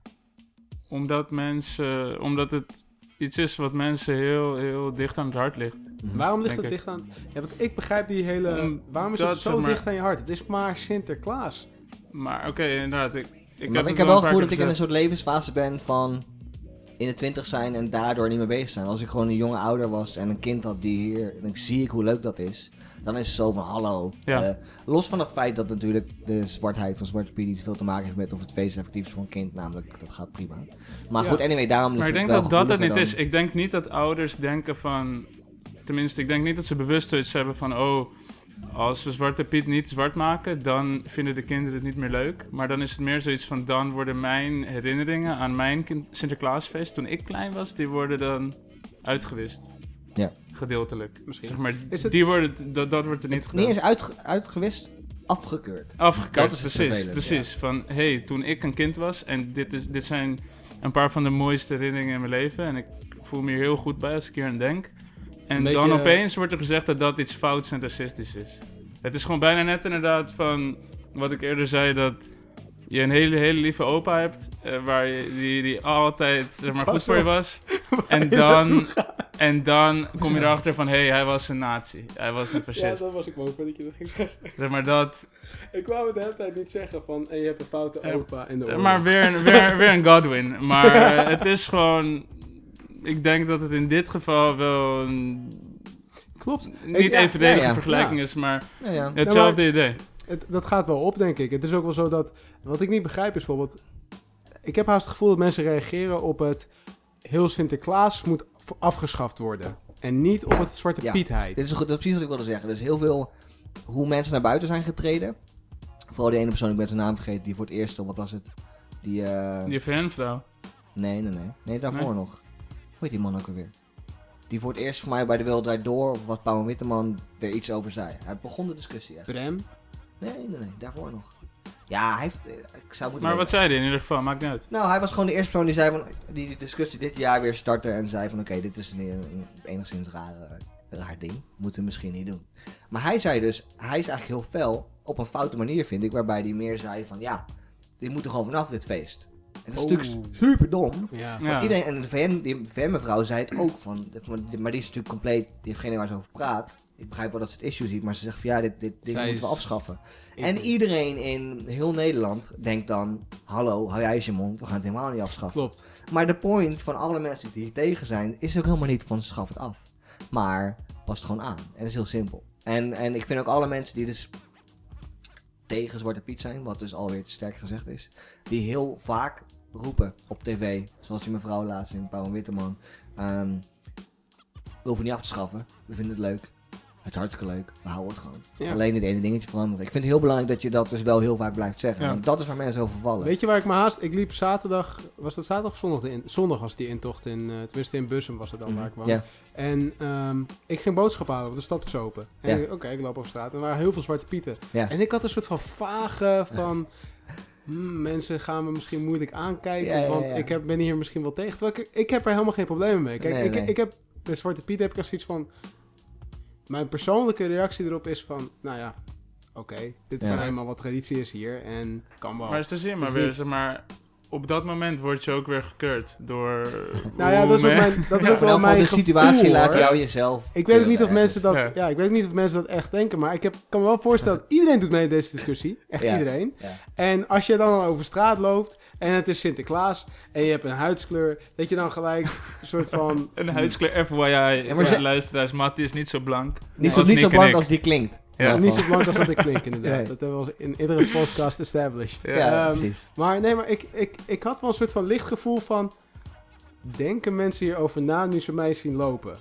Speaker 4: Omdat mensen, omdat het iets is wat mensen heel, heel dicht aan het hart ligt.
Speaker 3: Waarom ligt het
Speaker 4: ik.
Speaker 3: dicht aan... Ja, want ik begrijp die hele...
Speaker 4: Om-
Speaker 3: waarom is
Speaker 4: dat,
Speaker 3: het zo
Speaker 4: maar-
Speaker 3: dicht aan je hart? Het is maar Sinterklaas.
Speaker 4: Maar oké, inderdaad. Ik, ik
Speaker 2: maar
Speaker 4: heb,
Speaker 2: ik heb wel het gevoel dat ik in een soort levensfase ben van in de twintig zijn en daardoor niet meer bezig zijn. Als ik gewoon een jonge ouder was en een kind had die hier, en dan zie ik hoe leuk dat is. Dan is het zo van hallo.
Speaker 4: Ja.
Speaker 2: Eh, los van het feit dat natuurlijk de zwartheid van Zwarte Piet niet veel te maken heeft met of het feest effectief is voor een kind. Namelijk, dat gaat prima. Maar
Speaker 3: Ja.
Speaker 2: goed, anyway, daarom is
Speaker 4: Maar ik
Speaker 2: het
Speaker 4: denk
Speaker 2: wel
Speaker 4: dat dat het niet is. Ik denk niet dat ouders denken van... Tenminste, ik denk niet dat ze bewust iets hebben van... Oh, als we Zwarte Piet niet zwart maken, dan vinden de kinderen het niet meer leuk. Maar dan is het meer zoiets van... Dan worden mijn herinneringen aan mijn Sinterklaasfeest toen ik klein was... Die worden dan uitgewist.
Speaker 2: Ja.
Speaker 4: Gedeeltelijk.
Speaker 3: Misschien.
Speaker 4: Zeg maar,
Speaker 3: Is het-
Speaker 4: die worden, dat, dat wordt er niet gedaan.
Speaker 2: Eens uitge- uitgewist, afgekeurd.
Speaker 4: Afgekeurd,
Speaker 2: Dat is
Speaker 4: precies. precies. Van, hey, toen ik een kind was en dit, is, dit zijn een paar van de mooiste herinneringen in mijn leven. En ik voel me hier heel goed bij als ik hier aan denk. En dan opeens wordt er gezegd dat dat iets fouts en racistisch is. Het is gewoon bijna net inderdaad van wat ik eerder zei, dat je een hele, hele lieve opa hebt, eh, waar je, die, die altijd zeg maar, goed voor je was. En dan, en dan kom je erachter van, hé, hey, hij was een nazi. Hij was een
Speaker 3: Ja,
Speaker 4: fascist.
Speaker 3: dat was ik voor dat je dat ging zeggen.
Speaker 4: Zeg maar dat,
Speaker 3: Ik wou het de hele tijd niet zeggen van... En je hebt een foute
Speaker 4: Ja,
Speaker 3: opa in de oorlog.
Speaker 4: Maar weer, een- weer, weer een Godwin. Maar eh, het is gewoon. Ik denk dat het in dit geval wel een
Speaker 3: Klopt.
Speaker 4: niet
Speaker 3: ja,
Speaker 4: evenredige
Speaker 2: ja, ja.
Speaker 4: vergelijking
Speaker 3: Ja.
Speaker 4: is, maar
Speaker 2: Ja, ja.
Speaker 4: hetzelfde idee.
Speaker 3: Het, dat gaat wel op, denk ik. Het is ook wel zo dat... Wat ik niet begrijp is bijvoorbeeld... Ik heb haast het gevoel dat mensen reageren op het... Heel Sinterklaas moet afgeschaft worden. En niet op het Zwarte
Speaker 2: Ja.
Speaker 3: Pietheid.
Speaker 2: Dit is, goed, dat is precies wat ik wilde zeggen. Dus heel veel hoe mensen naar buiten zijn getreden. Vooral die ene persoon, ik ben zijn naam vergeten, die voor het eerst, of wat was het? Die, eh,
Speaker 4: Die VN-vrouw.
Speaker 2: Nee, nee, nee. Nee, daarvoor
Speaker 4: Nee?
Speaker 2: nog. Hoe heet die man ook alweer? Die voor het eerst voor mij bij de Wereld Draait Door, of wat Pauw Witteman er iets over zei. Hij begon de discussie echt.
Speaker 3: Brem?
Speaker 2: Nee, nee, nee, daarvoor nog. Ja, hij heeft... eh, Ik zou moeten
Speaker 4: Maar wat zei hij in ieder geval? Maakt niet uit.
Speaker 2: Nou, hij was gewoon de eerste persoon die zei van... Die de discussie dit jaar weer startte en zei van... Oké, dit is een, een enigszins rare, raar ding. Moeten we misschien niet doen. Maar hij zei dus... Hij is eigenlijk heel fel op een foute manier, vind ik. Waarbij hij meer zei van... Ja, dit moet er gewoon vanaf, dit feest. En dat is natuurlijk super dom.
Speaker 3: Ja.
Speaker 2: Want
Speaker 4: Ja.
Speaker 2: iedereen, en de VN, die VN-mevrouw zei het ook van, maar die is natuurlijk compleet, die heeft geen idee waar ze over praat. Ik begrijp wel dat ze het issue ziet, maar ze zegt van ja, dit, dit, dit
Speaker 3: Zij
Speaker 2: moeten we afschaffen. En iedereen in heel Nederland denkt dan, hallo, hou jij eens je mond, we gaan het helemaal niet afschaffen.
Speaker 3: Klopt.
Speaker 2: Maar de point van alle mensen die hier tegen zijn, is ook helemaal niet van schaf het af. Maar pas het gewoon aan. En dat is heel simpel. En, en ik vind ook alle mensen die dus tegen Zwarte Piet zijn, wat dus alweer te sterk gezegd is, die heel vaak roepen op tv, zoals die mevrouw laatst in Pauw en Witteman, ehm, we hoeven niet af te schaffen, we vinden het leuk. Het is hartstikke leuk, we houden het gewoon.
Speaker 3: Ja.
Speaker 2: Alleen dit ene dingetje veranderen. Ik vind het heel belangrijk dat je dat dus wel heel vaak blijft zeggen.
Speaker 4: Ja.
Speaker 2: Want dat is waar mensen over vallen.
Speaker 3: Weet je waar ik me haast... Ik liep zaterdag... Was dat zaterdag of zondag? De in, zondag was die intocht in... eh, tenminste in Bussum was het dan waar ik.
Speaker 2: Mhm. Ja.
Speaker 3: En ehm, ik ging boodschappen halen, want de stad was open. En oké, ik loop over straat. En er waren heel veel zwarte pieten.
Speaker 2: Ja.
Speaker 3: En ik had een soort van vage van... hmm, mensen gaan me misschien moeilijk aankijken,
Speaker 2: Ja, ja,
Speaker 3: want ik heb, ben hier misschien wel tegen. Terwijl ik, ik heb er helemaal geen problemen mee. Kijk,
Speaker 2: Nee,
Speaker 3: ik,
Speaker 2: nee.
Speaker 3: ik heb met Zwarte Piet heb ik echt zoiets van... Mijn persoonlijke reactie erop is van... Nou ja, oké, dit is
Speaker 2: Ja.
Speaker 3: nou eenmaal wat traditie is hier en kan wel.
Speaker 4: Maar zo zie je maar
Speaker 3: is
Speaker 4: weer, zeg maar. Op dat moment word je ook weer gekeurd door.
Speaker 3: Nou ja, dat is ook mijn, dat is
Speaker 4: Ja.
Speaker 3: ook wel mijn
Speaker 2: de situatie
Speaker 3: gevoel,
Speaker 2: laat
Speaker 3: hoor.
Speaker 2: jou jezelf.
Speaker 3: Ik weet ook niet of mensen dat,
Speaker 4: Ja.
Speaker 3: ja. ik weet niet of mensen dat echt denken, maar ik heb, kan me wel voorstellen dat iedereen doet mee in deze discussie. Echt
Speaker 2: Ja.
Speaker 3: iedereen.
Speaker 2: Ja.
Speaker 3: En als je dan over straat loopt en het is Sinterklaas en je hebt een huidskleur, dat je dan gelijk een soort van...
Speaker 4: Een huidskleur FYI.
Speaker 2: maar
Speaker 4: voor
Speaker 2: ze-
Speaker 4: de luisteraars, Matty is niet zo blank.
Speaker 2: Niet zo, niet zo blank als die klinkt.
Speaker 4: Ja.
Speaker 2: In
Speaker 3: niet zo blank als dat ik klink, inderdaad.
Speaker 2: Nee.
Speaker 3: Dat hebben we in iedere podcast established.
Speaker 4: Ja.
Speaker 2: precies.
Speaker 3: Maar nee, maar ik, ik, ik had wel een soort van licht gevoel van... Denken mensen hierover na nu ze mij zien lopen?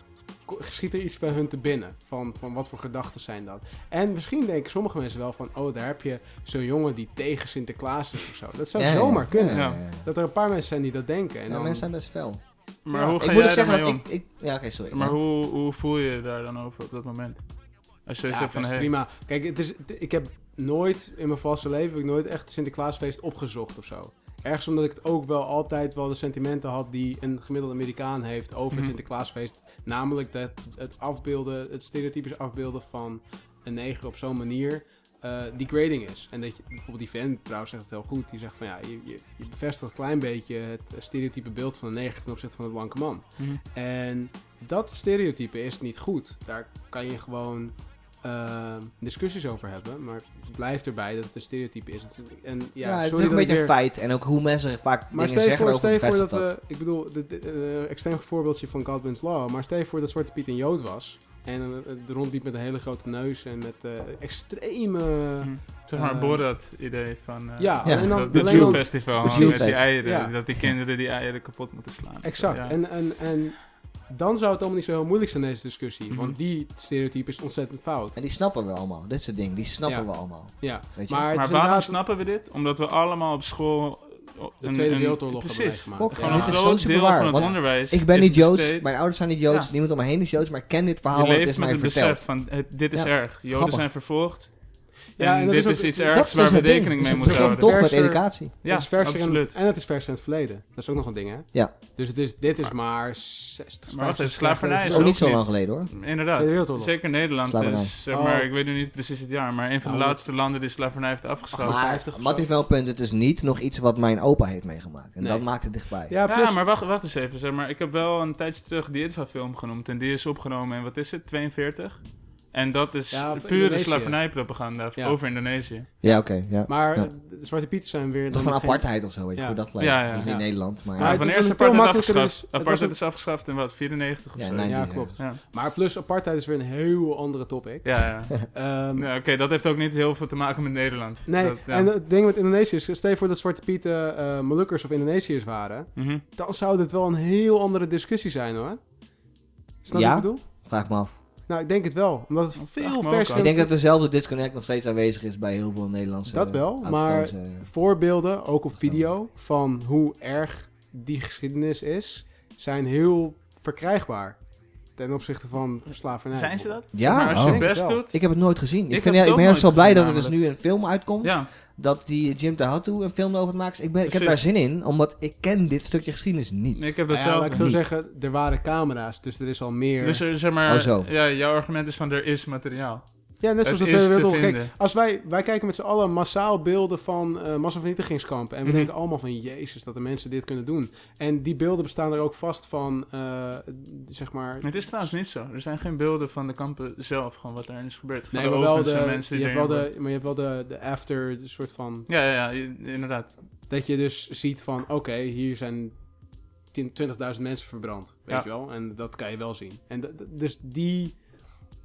Speaker 3: Ko- Schiet er iets bij hun te binnen? Van, van wat voor gedachten zijn dat? En misschien denken sommige mensen wel van... Oh, daar heb je zo'n jongen die tegen Sinterklaas is of zo. Dat zou
Speaker 2: Ja,
Speaker 3: zomaar kunnen.
Speaker 2: ja,
Speaker 4: Ja.
Speaker 2: ja, ja.
Speaker 3: Dat er een paar mensen zijn die dat denken. En
Speaker 2: Ja,
Speaker 3: dan,
Speaker 2: mensen zijn best fel.
Speaker 4: Maar
Speaker 3: Ja.
Speaker 4: hoe ga
Speaker 2: Ik moet
Speaker 4: jij
Speaker 2: zeggen dat
Speaker 4: om?
Speaker 2: ik... ik ja, oké, sorry.
Speaker 4: Maar
Speaker 2: Ja.
Speaker 4: hoe, hoe voel je je daar dan over op dat moment? Als je
Speaker 3: ja,
Speaker 4: zegt van, hey,
Speaker 3: prima. Kijk, het is, ik heb nooit in mijn vaste leven... Heb ik nooit echt Sinterklaasfeest opgezocht of zo. Ergens omdat ik het ook wel altijd wel de sentimenten had... die een gemiddelde Amerikaan heeft over
Speaker 4: Mhm.
Speaker 3: het Sinterklaasfeest. Namelijk dat het afbeelden, het stereotypisch afbeelden van een neger op zo'n manier... eh, degrading is. En dat je, bijvoorbeeld die fan trouwens zegt het heel goed. Die zegt van ja, je, je, je bevestigt een klein beetje het stereotype beeld van de neger ten opzichte van de blanke man.
Speaker 4: Mhm.
Speaker 3: En dat stereotype is niet goed. Daar kan je gewoon eh, discussies over hebben. Maar het blijft erbij dat het een stereotype is. Het is- en, ja,
Speaker 2: Ja, het is ook een beetje een feit. En ook hoe mensen vaak
Speaker 3: maar
Speaker 2: dingen
Speaker 3: stel je
Speaker 2: zeggen
Speaker 3: voor,
Speaker 2: over
Speaker 3: voor dat we... Ik bedoel, eh, extreem voorbeeldje van Godwin's Law. Maar stel je voor dat Zwarte Piet een Jood was. En eh, er rondliep met een hele grote neus en met eh, extreme...
Speaker 4: Mhm. Zeg maar
Speaker 3: eh,
Speaker 4: Borat-idee van eh,
Speaker 3: Ja,
Speaker 2: Ja.
Speaker 3: en dan
Speaker 4: dat- de
Speaker 3: alleen
Speaker 4: Jew
Speaker 3: dan-
Speaker 4: Festival
Speaker 2: de
Speaker 4: met die eieren.
Speaker 3: Ja.
Speaker 4: Dat die kinderen die eieren kapot moeten slaan.
Speaker 3: Exact.
Speaker 4: Ja.
Speaker 3: En, en, en dan zou het allemaal niet zo heel moeilijk zijn, deze discussie.
Speaker 4: Mhm.
Speaker 3: Want die stereotype is ontzettend fout.
Speaker 2: En die snappen we allemaal. Dit is het ding. Die snappen
Speaker 3: Ja.
Speaker 2: we allemaal.
Speaker 3: Ja,
Speaker 2: Weet je?
Speaker 3: maar,
Speaker 4: waarom
Speaker 3: inderdaad
Speaker 4: snappen we dit? Omdat we allemaal op school...
Speaker 3: de Tweede Wereldoorlog hebben
Speaker 4: Precies.
Speaker 3: meegemaakt.
Speaker 2: Ja,
Speaker 4: een
Speaker 2: dit is zo superwaar,
Speaker 4: van het
Speaker 2: want
Speaker 4: onderwijs
Speaker 2: Ik ben niet Joods,
Speaker 4: besteed-
Speaker 2: mijn ouders zijn niet Joods,
Speaker 4: Ja.
Speaker 2: niemand om me heen is Joods, maar ik ken dit verhaal,
Speaker 4: Je
Speaker 2: want het
Speaker 4: leeft
Speaker 2: is
Speaker 4: met
Speaker 2: mij
Speaker 4: het
Speaker 2: verteld.
Speaker 4: besef van, het, dit is
Speaker 2: Ja.
Speaker 4: erg. Joden
Speaker 2: Grappig.
Speaker 4: zijn vervolgd.
Speaker 3: Ja,
Speaker 4: en, dit
Speaker 3: is
Speaker 4: is,
Speaker 3: ook-
Speaker 4: iets ergs
Speaker 2: is
Speaker 4: waar
Speaker 2: dus
Speaker 4: we
Speaker 2: het ding.
Speaker 4: rekening
Speaker 2: Dus
Speaker 4: mee
Speaker 2: het
Speaker 4: moeten houden.
Speaker 2: toch met educatie.
Speaker 4: Ja,
Speaker 3: dat is verser in het, en het is verser in het verleden. Dat is ook nog een ding, hè?
Speaker 2: Ja.
Speaker 3: Dus het is, dit is maar 60,
Speaker 4: Maar
Speaker 3: 65
Speaker 4: even, slavernij is
Speaker 2: is ook niet zo lang geleden hoor.
Speaker 4: Inderdaad. Zeker Nederland
Speaker 2: Slavernij.
Speaker 4: is, zeg maar,
Speaker 3: Oh.
Speaker 4: ik weet nu niet precies het jaar, maar een van de
Speaker 3: Oh,
Speaker 4: laatste landen die slavernij heeft afgeschaft.
Speaker 3: Maar-
Speaker 2: Maar
Speaker 3: 50 of
Speaker 2: Matt
Speaker 3: zo.
Speaker 2: heeft wel punt, het is niet nog iets wat mijn opa heeft meegemaakt. En
Speaker 3: Nee.
Speaker 2: dat maakt het dichtbij.
Speaker 3: Ja,
Speaker 4: maar wacht, wacht eens even. Zeg maar. Ik heb wel een tijdje terug die IDFA-film genoemd. En die is opgenomen in, wat is het, 42? En dat is
Speaker 3: Ja, of
Speaker 4: pure slavernijpropaganda
Speaker 3: Ja.
Speaker 4: over Indonesië.
Speaker 2: Ja, oké. ja.
Speaker 3: maar
Speaker 2: Ja.
Speaker 3: de Zwarte Pieten zijn weer...
Speaker 2: Toch van
Speaker 3: geen-
Speaker 2: apartheid of zo, weet je,
Speaker 3: Ja.
Speaker 2: hoe dat gelijk.
Speaker 4: Ja, ja.
Speaker 2: niet Nederland, maar...
Speaker 3: Maar het
Speaker 4: wanneer
Speaker 3: is
Speaker 4: apartheid afgeschaft?
Speaker 3: dus- het was
Speaker 4: Apartheid
Speaker 3: een-
Speaker 4: is afgeschaft in wat, 94 of
Speaker 2: Ja,
Speaker 4: zo?
Speaker 2: nee,
Speaker 3: Ja, klopt.
Speaker 4: Ja,
Speaker 3: Maar plus apartheid is weer een heel andere topic.
Speaker 4: ja. ja.
Speaker 3: Ehm,
Speaker 4: ja Oké, dat heeft ook niet heel veel te maken met Nederland.
Speaker 3: Nee,
Speaker 4: Dat, ja.
Speaker 3: en het ding met Indonesië is, stel je voor dat Zwarte Pieten eh Molukkers of Indonesiërs waren,
Speaker 4: Mhm.
Speaker 3: dan zou dit wel een heel andere discussie zijn hoor. Snap je
Speaker 2: Ja?
Speaker 3: wat ik bedoel?
Speaker 2: Vraag me af.
Speaker 3: Nou, ik denk het wel. Omdat het veel vers.
Speaker 2: Ik denk dat dezelfde disconnect nog steeds aanwezig is bij heel veel Nederlandse...
Speaker 3: Dat wel, maar-
Speaker 2: eh,
Speaker 3: voorbeelden, ook op video, van hoe erg die geschiedenis is, zijn heel verkrijgbaar. Ten opzichte van slavernij.
Speaker 4: Zijn ze dat?
Speaker 2: Ja?
Speaker 4: maar als je
Speaker 2: Oh.
Speaker 4: best
Speaker 3: het
Speaker 4: doet...
Speaker 2: Ik heb het nooit gezien. Ik,
Speaker 4: Ik
Speaker 2: vind, ja,
Speaker 4: het
Speaker 2: ik ben juist zo blij dat er dus nu een film uitkomt.
Speaker 4: Ja,
Speaker 2: Dat die Jim Tahatu een film over maakt. Ik, ben, ik heb daar zin in, omdat ik ken dit stukje geschiedenis niet.
Speaker 4: ik heb
Speaker 3: ja,
Speaker 4: zelf.
Speaker 3: laat ik zo
Speaker 2: niet.
Speaker 3: zeggen, er waren camera's, dus er is al meer...
Speaker 4: Dus er, zeg maar,
Speaker 2: Oh, zo.
Speaker 4: Ja, jouw argument is van er is materiaal.
Speaker 3: Ja, net zoals de
Speaker 4: het
Speaker 3: Tweede
Speaker 4: is te
Speaker 3: Wereldoorlog. Als wij, wij kijken met z'n allen massaal beelden van eh massavernietigingskampen. En we
Speaker 4: Mhm.
Speaker 3: denken allemaal van, jezus, dat de mensen dit kunnen doen. En die beelden bestaan er ook vast van, eh, zeg maar...
Speaker 4: Het is trouwens niet zo. Er zijn geen beelden van de kampen zelf, gewoon wat erin is gebeurd. Van
Speaker 3: Nee,
Speaker 4: de
Speaker 3: maar wel de,
Speaker 4: en mensen
Speaker 3: je hebt wel de, maar je hebt wel de, de after, de soort van...
Speaker 4: Ja, ja, ja, inderdaad.
Speaker 3: Dat je dus ziet van, oké, hier zijn 10 20.000 mensen verbrand, weet
Speaker 4: Ja.
Speaker 3: je wel. En dat kan je wel zien. En dus die,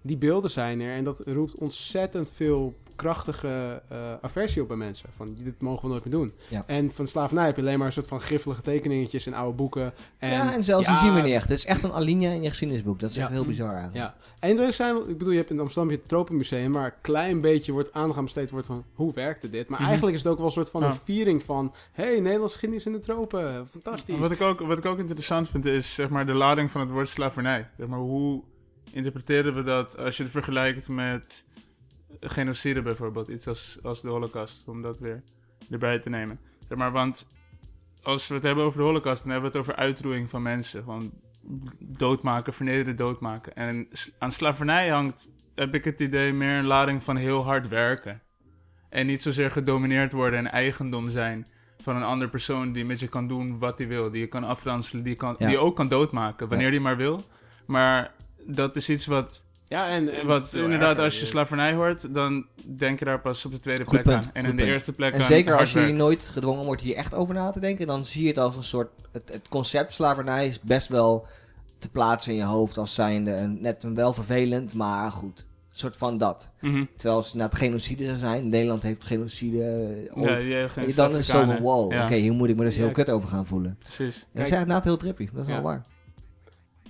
Speaker 3: die beelden zijn er en dat roept ontzettend veel krachtige eh, aversie op bij mensen. Van, dit mogen we nooit meer doen.
Speaker 2: Ja.
Speaker 3: En van slavernij heb je alleen maar een soort van griffelige tekeningetjes in oude boeken. En,
Speaker 2: ja, en zelfs
Speaker 3: ja,
Speaker 2: die zien we niet echt. Het is echt een alinea in je geschiedenisboek. Dat is
Speaker 3: Ja.
Speaker 2: echt heel bizar eigenlijk.
Speaker 3: Ja, en er zijn, ik bedoel, je hebt in Amsterdam het Tropenmuseum, maar een klein beetje wordt aandacht besteed wordt van hoe werkte dit. Maar
Speaker 4: Mhm.
Speaker 3: eigenlijk is het ook wel een soort van
Speaker 4: Ja.
Speaker 3: een viering van, hey, Nederlandse geschiedenis in de tropen, fantastisch.
Speaker 4: Wat ik, ook, wat ik ook interessant vind is zeg maar, de lading van het woord slavernij. Zeg maar, hoe interpreteren we dat als je het vergelijkt met genocide bijvoorbeeld? Iets als, als de holocaust, om dat weer erbij te nemen. Zeg maar, want als we het hebben over de holocaust, dan hebben we het over uitroeiing van mensen. Gewoon doodmaken, vernederen, doodmaken. En aan slavernij hangt, heb ik het idee, meer een lading van heel hard werken. En niet zozeer gedomineerd worden en eigendom zijn van een andere persoon die met je kan doen wat hij wil. Die je kan afranselen, die, kan,
Speaker 2: Ja.
Speaker 4: die je ook kan doodmaken, wanneer
Speaker 2: Ja.
Speaker 4: hij maar wil. Maar dat is iets wat,
Speaker 3: Ja, en, en
Speaker 4: wat inderdaad, als je slavernij hoort, dan denk je daar pas op de tweede
Speaker 2: Goed
Speaker 4: plek
Speaker 2: punt,
Speaker 4: aan. En in de
Speaker 2: punt.
Speaker 4: eerste plek
Speaker 2: En
Speaker 4: aan
Speaker 2: zeker als je nooit gedwongen wordt hier echt over na te denken, dan zie je het als een soort. Het, het concept slavernij is best wel te plaatsen in je hoofd als zijnde een, net een wel vervelend, maar goed. Een soort van dat.
Speaker 4: Mhm.
Speaker 2: Terwijl als het inderdaad genocide zou zijn, Nederland heeft genocide ooit.
Speaker 4: Ja,
Speaker 2: je, dan is het zo van wow,
Speaker 4: Ja,
Speaker 2: oké, hier moet ik me dus heel
Speaker 3: Ja.
Speaker 2: kut over gaan voelen.
Speaker 4: precies.
Speaker 2: Dat is inderdaad heel trippy, dat is
Speaker 3: Ja.
Speaker 2: wel waar.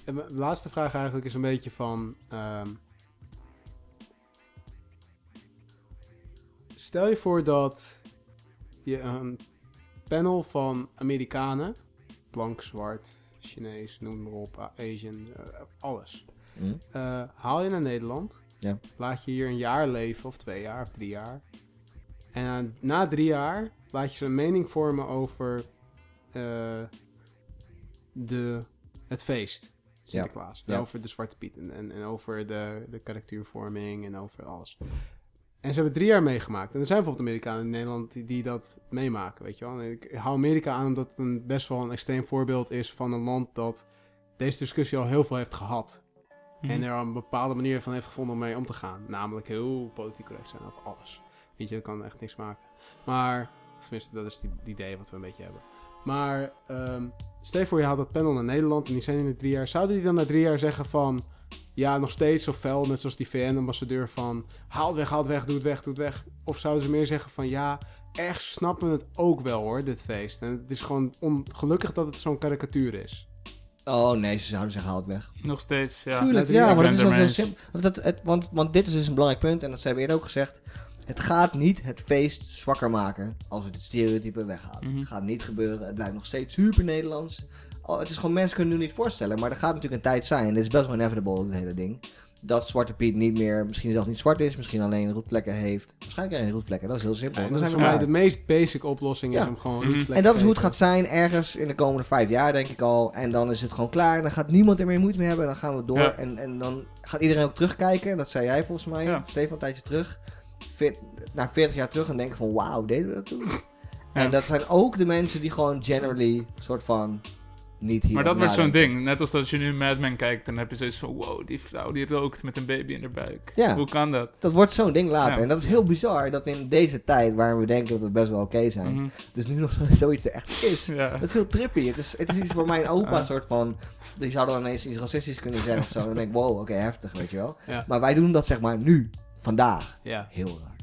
Speaker 3: En mijn laatste vraag eigenlijk is een beetje van... ehm, stel je voor dat je een panel van Amerikanen, blank, zwart, Chinees, noem maar op, Asian, eh, alles.
Speaker 2: Hm?
Speaker 3: eh, haal je naar Nederland,
Speaker 2: Ja.
Speaker 3: laat je hier een jaar leven, of twee jaar, of drie jaar. En na drie jaar laat je ze een mening vormen over eh, de, het feest. Sinterklaas.
Speaker 2: Ja.
Speaker 3: Over de Zwarte Piet en, en, en over de, de karaktervorming en over alles. En ze hebben drie jaar meegemaakt. En er zijn bijvoorbeeld Amerikanen in Nederland die, die dat meemaken, weet je wel. En ik hou Amerika aan omdat het een, best wel een extreem voorbeeld is van een land dat deze discussie al heel veel heeft gehad.
Speaker 4: Mhm.
Speaker 3: En er een bepaalde manier van heeft gevonden om mee om te gaan. Namelijk heel politiek correct zijn over alles. Weet je, dat kan echt niks maken. Maar, tenminste, dat is het idee wat we een beetje hebben. Maar, ehm stel je voor je haalt dat panel naar Nederland en die zijn in de drie jaar. Zouden die dan na drie jaar zeggen van... Ja, nog steeds zo fel, net zoals die VN-ambassadeur van... Haal het weg, haal het weg, doe het weg, doe het weg. Of zouden ze meer zeggen van... Ja, ergens snappen we het ook wel hoor, dit feest. En het is gewoon ongelukkig dat het zo'n karikatuur is.
Speaker 2: Oh nee, ze zouden zeggen, haal het weg.
Speaker 4: Nog steeds, ja.
Speaker 2: Tuurlijk,
Speaker 3: Ja,
Speaker 2: maar dat is ook heel simpel. Want, dat, het, want, want dit is dus een belangrijk punt, en dat hebben we eerder ook gezegd. Het gaat niet het feest zwakker maken als we dit stereotype weghalen.
Speaker 4: Mhm.
Speaker 2: Het gaat niet gebeuren, het blijft nog steeds super Nederlands. Oh, het is gewoon, mensen kunnen het nu niet voorstellen, maar er gaat natuurlijk een tijd zijn, dit is best wel inevitable, het hele ding. Dat Zwarte Piet niet meer, misschien zelfs niet zwart is, misschien alleen roetvlekken heeft. Waarschijnlijk alleen rotvlekken, dat is heel simpel.
Speaker 3: Dat is
Speaker 2: zijn
Speaker 3: voor mij de meest basic oplossing is om gewoon
Speaker 4: Mhm.
Speaker 3: roetvlekken
Speaker 2: En dat is hoe het gaat zijn ergens in de komende vijf jaar, denk ik al. En dan is het gewoon klaar. En dan gaat niemand er meer moeite mee hebben. En dan gaan we door.
Speaker 4: Ja.
Speaker 2: En, en dan gaat iedereen ook terugkijken. Dat zei jij volgens mij,
Speaker 4: Ja.
Speaker 2: Stefan, een tijdje terug. Veer, na 40 jaar terug en denken van wauw, deden we dat toen?
Speaker 4: Ja.
Speaker 2: En dat zijn ook de mensen die gewoon generally soort van niet hier
Speaker 4: Maar dat wordt zo'n ding. Net als dat je nu Mad Men kijkt, dan heb je zoiets van... Wow, die vrouw die rookt met een baby in haar buik.
Speaker 2: Ja.
Speaker 4: Hoe kan dat?
Speaker 2: Dat wordt zo'n ding later.
Speaker 4: Ja.
Speaker 2: En dat is heel bizar dat in deze tijd, waar we denken dat het best wel oké zijn,
Speaker 4: Mhm.
Speaker 2: het is nu nog zo- zoiets er echt is. Dat is heel trippy. Het is, het is iets voor mijn opa, soort van. Die zou dan ineens iets racistisch kunnen zeggen of zo. Dan denk ik, wow, oké, heftig, weet je wel. Maar wij doen dat zeg maar nu, vandaag.
Speaker 3: Ja.
Speaker 2: Heel raar.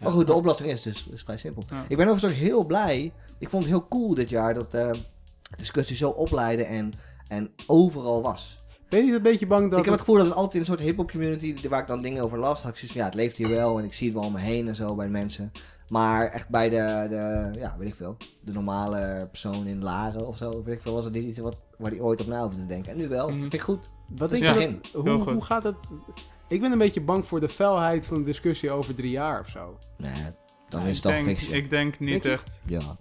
Speaker 2: Maar goed, de oplossing is dus is vrij simpel.
Speaker 4: Ja.
Speaker 2: Ik ben overigens ook heel blij. Ik vond het heel cool dit jaar dat eh, de discussie zo opleidde en, en overal was.
Speaker 3: Ben je niet een beetje bang dat...
Speaker 2: ik heb het gevoel dat het altijd in een soort hip-hop community, waar ik dan dingen over las, had ik zoiets van ja, het leeft hier wel en ik zie het wel om me heen en zo bij mensen. Maar echt bij de, de ja, weet ik veel, de normale persoon in Laren of zo, weet ik veel, was het niet iets wat, waar die ooit op na hoefde te denken. En nu wel,
Speaker 4: Mhm.
Speaker 2: vind ik goed.
Speaker 3: Wat
Speaker 2: is
Speaker 3: denk je dat- hoe,
Speaker 4: goed.
Speaker 3: hoe gaat het... Ik ben een beetje bang voor de felheid van de discussie over drie jaar of zo.
Speaker 2: Nee, dan
Speaker 4: Ja,
Speaker 2: is al
Speaker 4: denk,
Speaker 2: fictie.
Speaker 4: Ik denk niet
Speaker 3: Denk
Speaker 4: echt.
Speaker 2: Ja,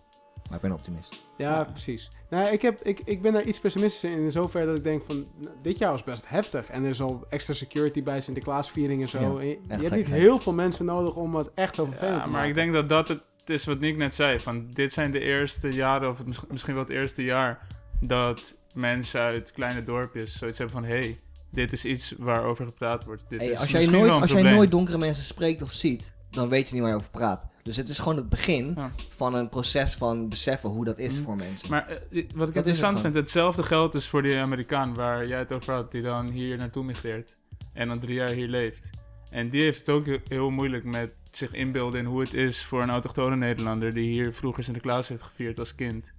Speaker 2: maar ik ben optimist.
Speaker 3: Ja, precies. Nou, ik, heb, ik, ik ben daar iets pessimistischer in, in zoverre dat ik denk van... nou, dit jaar was best heftig. En er is al extra security bij Sinterklaasviering en zo.
Speaker 2: Ja,
Speaker 3: En je, hebt niet heel veel mensen nodig om het echt heel vervelend
Speaker 4: Ja,
Speaker 3: te
Speaker 4: maar
Speaker 3: maken.
Speaker 4: ik denk dat dat het is wat Nick net zei. Van, dit zijn de eerste jaren, of misschien wel het eerste jaar... dat mensen uit kleine dorpjes zoiets hebben van... hey, dit is iets waarover gepraat wordt. Dit
Speaker 2: Hey,
Speaker 4: is
Speaker 2: als jij, nooit, als jij nooit donkere mensen spreekt of ziet, dan weet je niet waar je over praat. Dus het is gewoon het begin
Speaker 4: Ja.
Speaker 2: van een proces van beseffen hoe dat is
Speaker 4: Mhm.
Speaker 2: voor mensen.
Speaker 4: Maar eh, wat ik
Speaker 2: Dat is het
Speaker 4: interessant vind, hetzelfde geldt dus voor die Amerikaan waar jij het over had, die dan hier naartoe migreert en dan drie jaar hier leeft. En die heeft het ook heel, heel moeilijk met zich inbeelden in hoe het is voor een autochtone Nederlander die hier vroeger Sinterklaas heeft gevierd als kind.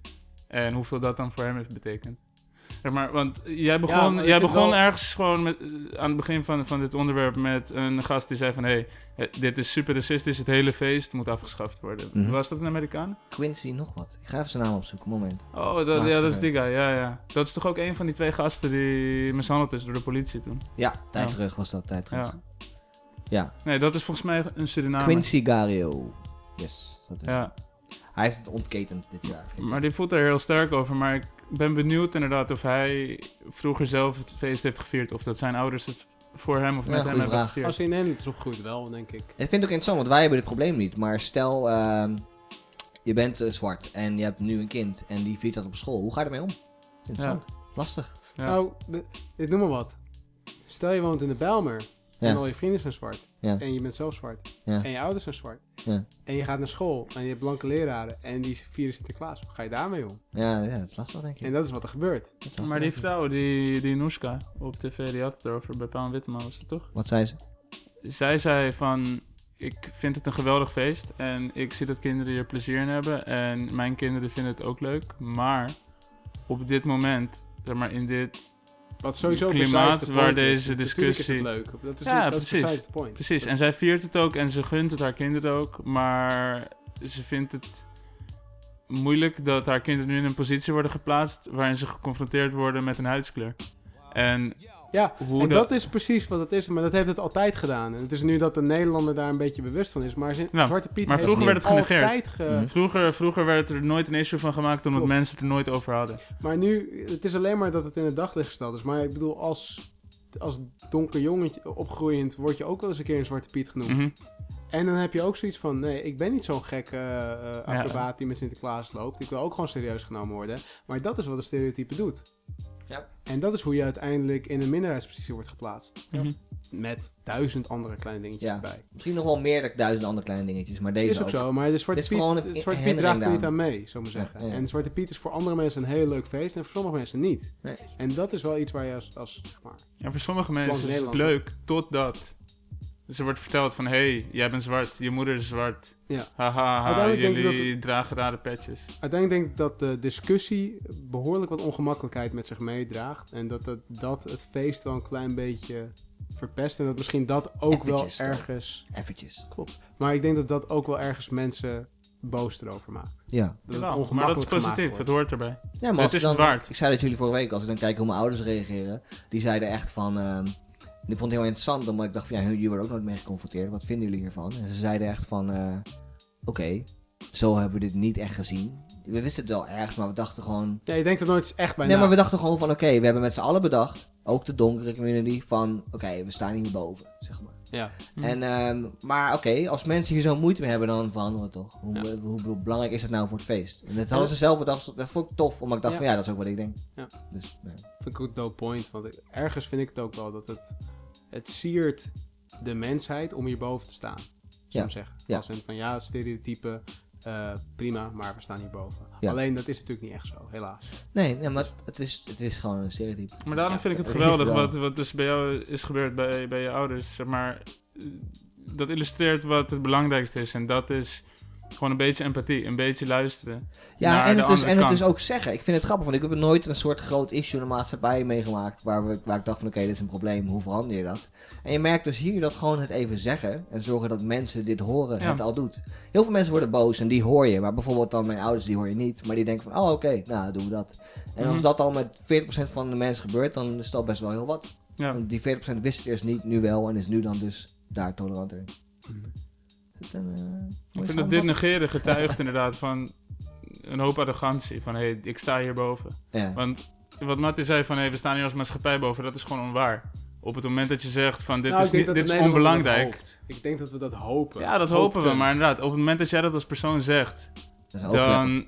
Speaker 4: En hoeveel dat dan voor hem heeft betekend. Zeg maar, want jij begon, jij begon
Speaker 3: wel-
Speaker 4: ergens gewoon met, eh, aan het begin van, van dit onderwerp met een gast die zei van... hé, hey, eh, dit is super racistisch, het hele feest moet afgeschaft worden.
Speaker 2: Mhm.
Speaker 4: Was dat een Amerikaan?
Speaker 2: Quincy nog wat. Ik ga even zijn naam opzoeken, moment.
Speaker 4: Oh, dat, ja, dat is die guy, ja, ja. Dat is toch ook een van die twee gasten die mishandeld is door de politie toen?
Speaker 2: Ja, tijd
Speaker 4: Ja.
Speaker 2: terug was dat, tijd terug.
Speaker 4: Ja.
Speaker 2: Ja,
Speaker 4: Nee, dat is volgens mij een Surinamer.
Speaker 2: Quincy Gario. Yes, dat is
Speaker 4: Ja,
Speaker 2: Hij heeft het ontketend dit jaar, vind ik.
Speaker 4: maar die voelt er heel sterk over. Maar ik ben benieuwd inderdaad of hij vroeger zelf het feest heeft gevierd. Of dat zijn ouders het voor hem of
Speaker 2: Ja,
Speaker 4: met hem hebben
Speaker 2: vraag.
Speaker 4: gevierd.
Speaker 3: Als hij in Nederland is opgegroeid wel, denk ik.
Speaker 2: Ik vind het ook interessant, want wij hebben dit probleem niet. Maar stel, ehm, je bent eh, zwart en je hebt nu een kind en die viert dat op school. Hoe ga je ermee om? Dat is interessant. Lastig.
Speaker 4: Ja.
Speaker 3: Nou, ik noem maar wat. Stel je woont in de Bijlmer en al je vrienden zijn zwart.
Speaker 2: Ja.
Speaker 3: En je bent zelf zwart.
Speaker 2: Ja.
Speaker 3: En je ouders zijn zwart.
Speaker 2: Ja.
Speaker 3: En je gaat naar school en je hebt blanke leraren en die vieren Sinterklaas. Hoe ga je daarmee om?
Speaker 2: Ja, ja, dat is lastig, denk ik.
Speaker 3: En dat is wat er gebeurt.
Speaker 4: Maar die vrouw, die, die Noeska op tv, die had het erover bij Paul Witteman, was het toch?
Speaker 2: Wat zei ze?
Speaker 4: Zij zei van, ik vind het een geweldig feest en ik zie dat kinderen hier plezier in hebben en mijn kinderen vinden het ook leuk, maar op dit moment, zeg maar in dit
Speaker 3: Wat sowieso
Speaker 4: Klimaat
Speaker 3: the
Speaker 4: waar
Speaker 3: is.
Speaker 4: deze
Speaker 3: is
Speaker 4: discussie-
Speaker 3: leuk. Dat is,
Speaker 4: Ja,
Speaker 3: niet, dat
Speaker 4: precies.
Speaker 3: point.
Speaker 4: Precies, en zij viert het ook en ze gunt het haar kinderen ook, maar ze vindt het moeilijk dat haar kinderen nu in een positie worden geplaatst waarin ze geconfronteerd worden met een huidskleur. En
Speaker 3: Ja,
Speaker 4: hoe
Speaker 3: en
Speaker 4: dat-
Speaker 3: dat is precies wat het is. Maar dat heeft het altijd gedaan. En het is nu dat de Nederlander daar een beetje bewust van is. Maar Zin-
Speaker 4: Ja,
Speaker 3: Zwarte Piet
Speaker 4: maar
Speaker 3: heeft
Speaker 4: vroeger werd het genegeerd.
Speaker 3: altijd ge-
Speaker 2: Mhm.
Speaker 4: vroeger, vroeger werd er nooit een issue van gemaakt omdat
Speaker 3: Klopt.
Speaker 4: mensen het er nooit over hadden.
Speaker 3: Maar nu, het is alleen maar dat het in het daglicht gesteld is. Maar ik bedoel, als, als donker jongetje opgroeiend word je ook wel eens een keer een Zwarte Piet genoemd.
Speaker 4: Mhm.
Speaker 3: En dan heb je ook zoiets van, nee, ik ben niet zo'n gekke eh, eh, acrobaat die met Sinterklaas loopt. Ik wil ook gewoon serieus genomen worden. Maar dat is wat een stereotype doet. En dat is hoe je uiteindelijk in een minderheidspositie wordt geplaatst.
Speaker 4: Mhm.
Speaker 3: Met duizend andere kleine dingetjes
Speaker 2: Ja.
Speaker 3: erbij.
Speaker 2: Misschien nog wel meer dan duizend andere kleine dingetjes, maar deze
Speaker 3: is ook zo, maar de Zwarte
Speaker 2: Dit is
Speaker 3: Piet,
Speaker 2: gewoon een
Speaker 3: de Zwarte Piet draagt er niet
Speaker 2: aan.
Speaker 3: mee, zou ik maar zeggen.
Speaker 2: Ja, ja.
Speaker 3: En Zwarte Piet is voor andere mensen een heel leuk feest en voor sommige mensen niet.
Speaker 2: Nee.
Speaker 3: En dat is wel iets waar je als, als zeg maar,
Speaker 4: Ja, voor sommige mensen is het leuk, totdat. Dus er wordt verteld van, hé, hey, jij bent zwart, je moeder is zwart.
Speaker 3: Ja.
Speaker 4: Haha, ha, jullie dragen rare petjes.
Speaker 3: Uiteindelijk denk ik dat de discussie behoorlijk wat ongemakkelijkheid met zich meedraagt. En dat het, dat het feest wel een klein beetje verpest. En dat misschien dat ook
Speaker 2: Eventjes,
Speaker 3: wel
Speaker 2: toch?
Speaker 3: ergens...
Speaker 2: Eventjes.
Speaker 3: Klopt. Maar ik denk dat dat ook wel ergens mensen boos erover maakt.
Speaker 2: Ja.
Speaker 3: Dat
Speaker 4: maar dat is positief, het hoort erbij.
Speaker 2: Ja, maar
Speaker 4: Het
Speaker 2: als
Speaker 4: is
Speaker 2: dan,
Speaker 4: het waard.
Speaker 2: Ik zei dat jullie vorige week, als ik dan kijk hoe mijn ouders reageren, die zeiden echt van... ehm en ik vond het heel interessant, omdat ik dacht van ja, jullie worden ook nooit mee geconfronteerd. Wat vinden jullie hiervan? En ze zeiden echt van, eh, oké, zo hebben we dit niet echt gezien. We wisten het wel ergens, maar we dachten gewoon...
Speaker 3: Ja, je denkt er nooit echt bij
Speaker 2: Nee,
Speaker 3: na.
Speaker 2: maar we dachten gewoon van oké, we hebben met z'n allen bedacht, ook de donkere community, van oké, we staan hierboven, zeg maar.
Speaker 3: Ja.
Speaker 4: Hm.
Speaker 2: En, ehm, maar oké, als mensen hier zo moeite mee hebben, dan van wat toch? Hoe,
Speaker 3: Ja.
Speaker 2: hoe, hoe belangrijk is het nou voor het feest? En dat hadden ze zelf bedacht, dat vond ik tof, omdat ik dacht
Speaker 3: Ja.
Speaker 2: van ja, dat is ook wat ik denk.
Speaker 3: Ja.
Speaker 2: Dus, nee.
Speaker 3: Vind ik ook no point. Want ik- ergens vind ik het ook wel dat het... Het siert de mensheid om hierboven te staan. Zou
Speaker 2: Ja.
Speaker 3: ik zeggen.
Speaker 2: Ja.
Speaker 3: Als in van ja, stereotypen, eh, prima, maar we staan hierboven.
Speaker 2: Ja.
Speaker 3: Alleen dat is natuurlijk niet echt zo, helaas.
Speaker 2: Nee, nee, maar het is, het is gewoon een stereotype.
Speaker 4: Maar daarom
Speaker 2: Ja,
Speaker 4: vind ik het geweldig
Speaker 2: wel.
Speaker 4: wat, wat dus bij jou is gebeurd bij, bij je ouders. Zeg maar, eh, dat illustreert wat het belangrijkste is. En dat is gewoon een beetje empathie, een beetje luisteren.
Speaker 2: Ja,
Speaker 4: naar
Speaker 2: en, het, dus,
Speaker 4: andere
Speaker 2: en het dus ook zeggen. Ik vind het grappig, want ik heb nooit een soort groot issue in de maatschappij meegemaakt. Waar, we, waar ik dacht van oké, dit is een probleem, hoe verander je dat? En je merkt dus hier dat gewoon het even zeggen en zorgen dat mensen dit horen,
Speaker 4: Ja.
Speaker 2: het al doet. Heel veel mensen worden boos en die hoor je. Maar bijvoorbeeld dan mijn ouders, die hoor je niet. Maar die denken van, oh oké, nou dan doen we dat. En als
Speaker 4: Mhm.
Speaker 2: dat al met 40% van de mensen gebeurt, dan is dat best wel heel wat.
Speaker 4: Ja.
Speaker 2: Want die 40% wist het eerst niet, nu wel. En is nu dan dus daar toleranter in. Is het een, eh,
Speaker 4: Ik vind dat dit negeren getuigt inderdaad van een hoop arrogantie. Van hé, hey, ik sta hierboven.
Speaker 2: Ja.
Speaker 4: Want wat Mattie zei van hé, hey, we staan hier als maatschappij boven, dat is gewoon onwaar. Op het moment dat je zegt van dit
Speaker 3: Nou,
Speaker 4: is, niet, dit is onbelangrijk.
Speaker 3: Ik denk dat we dat hopen.
Speaker 4: Ja, dat hopen we. Maar inderdaad, op het moment dat jij dat als persoon zegt, dan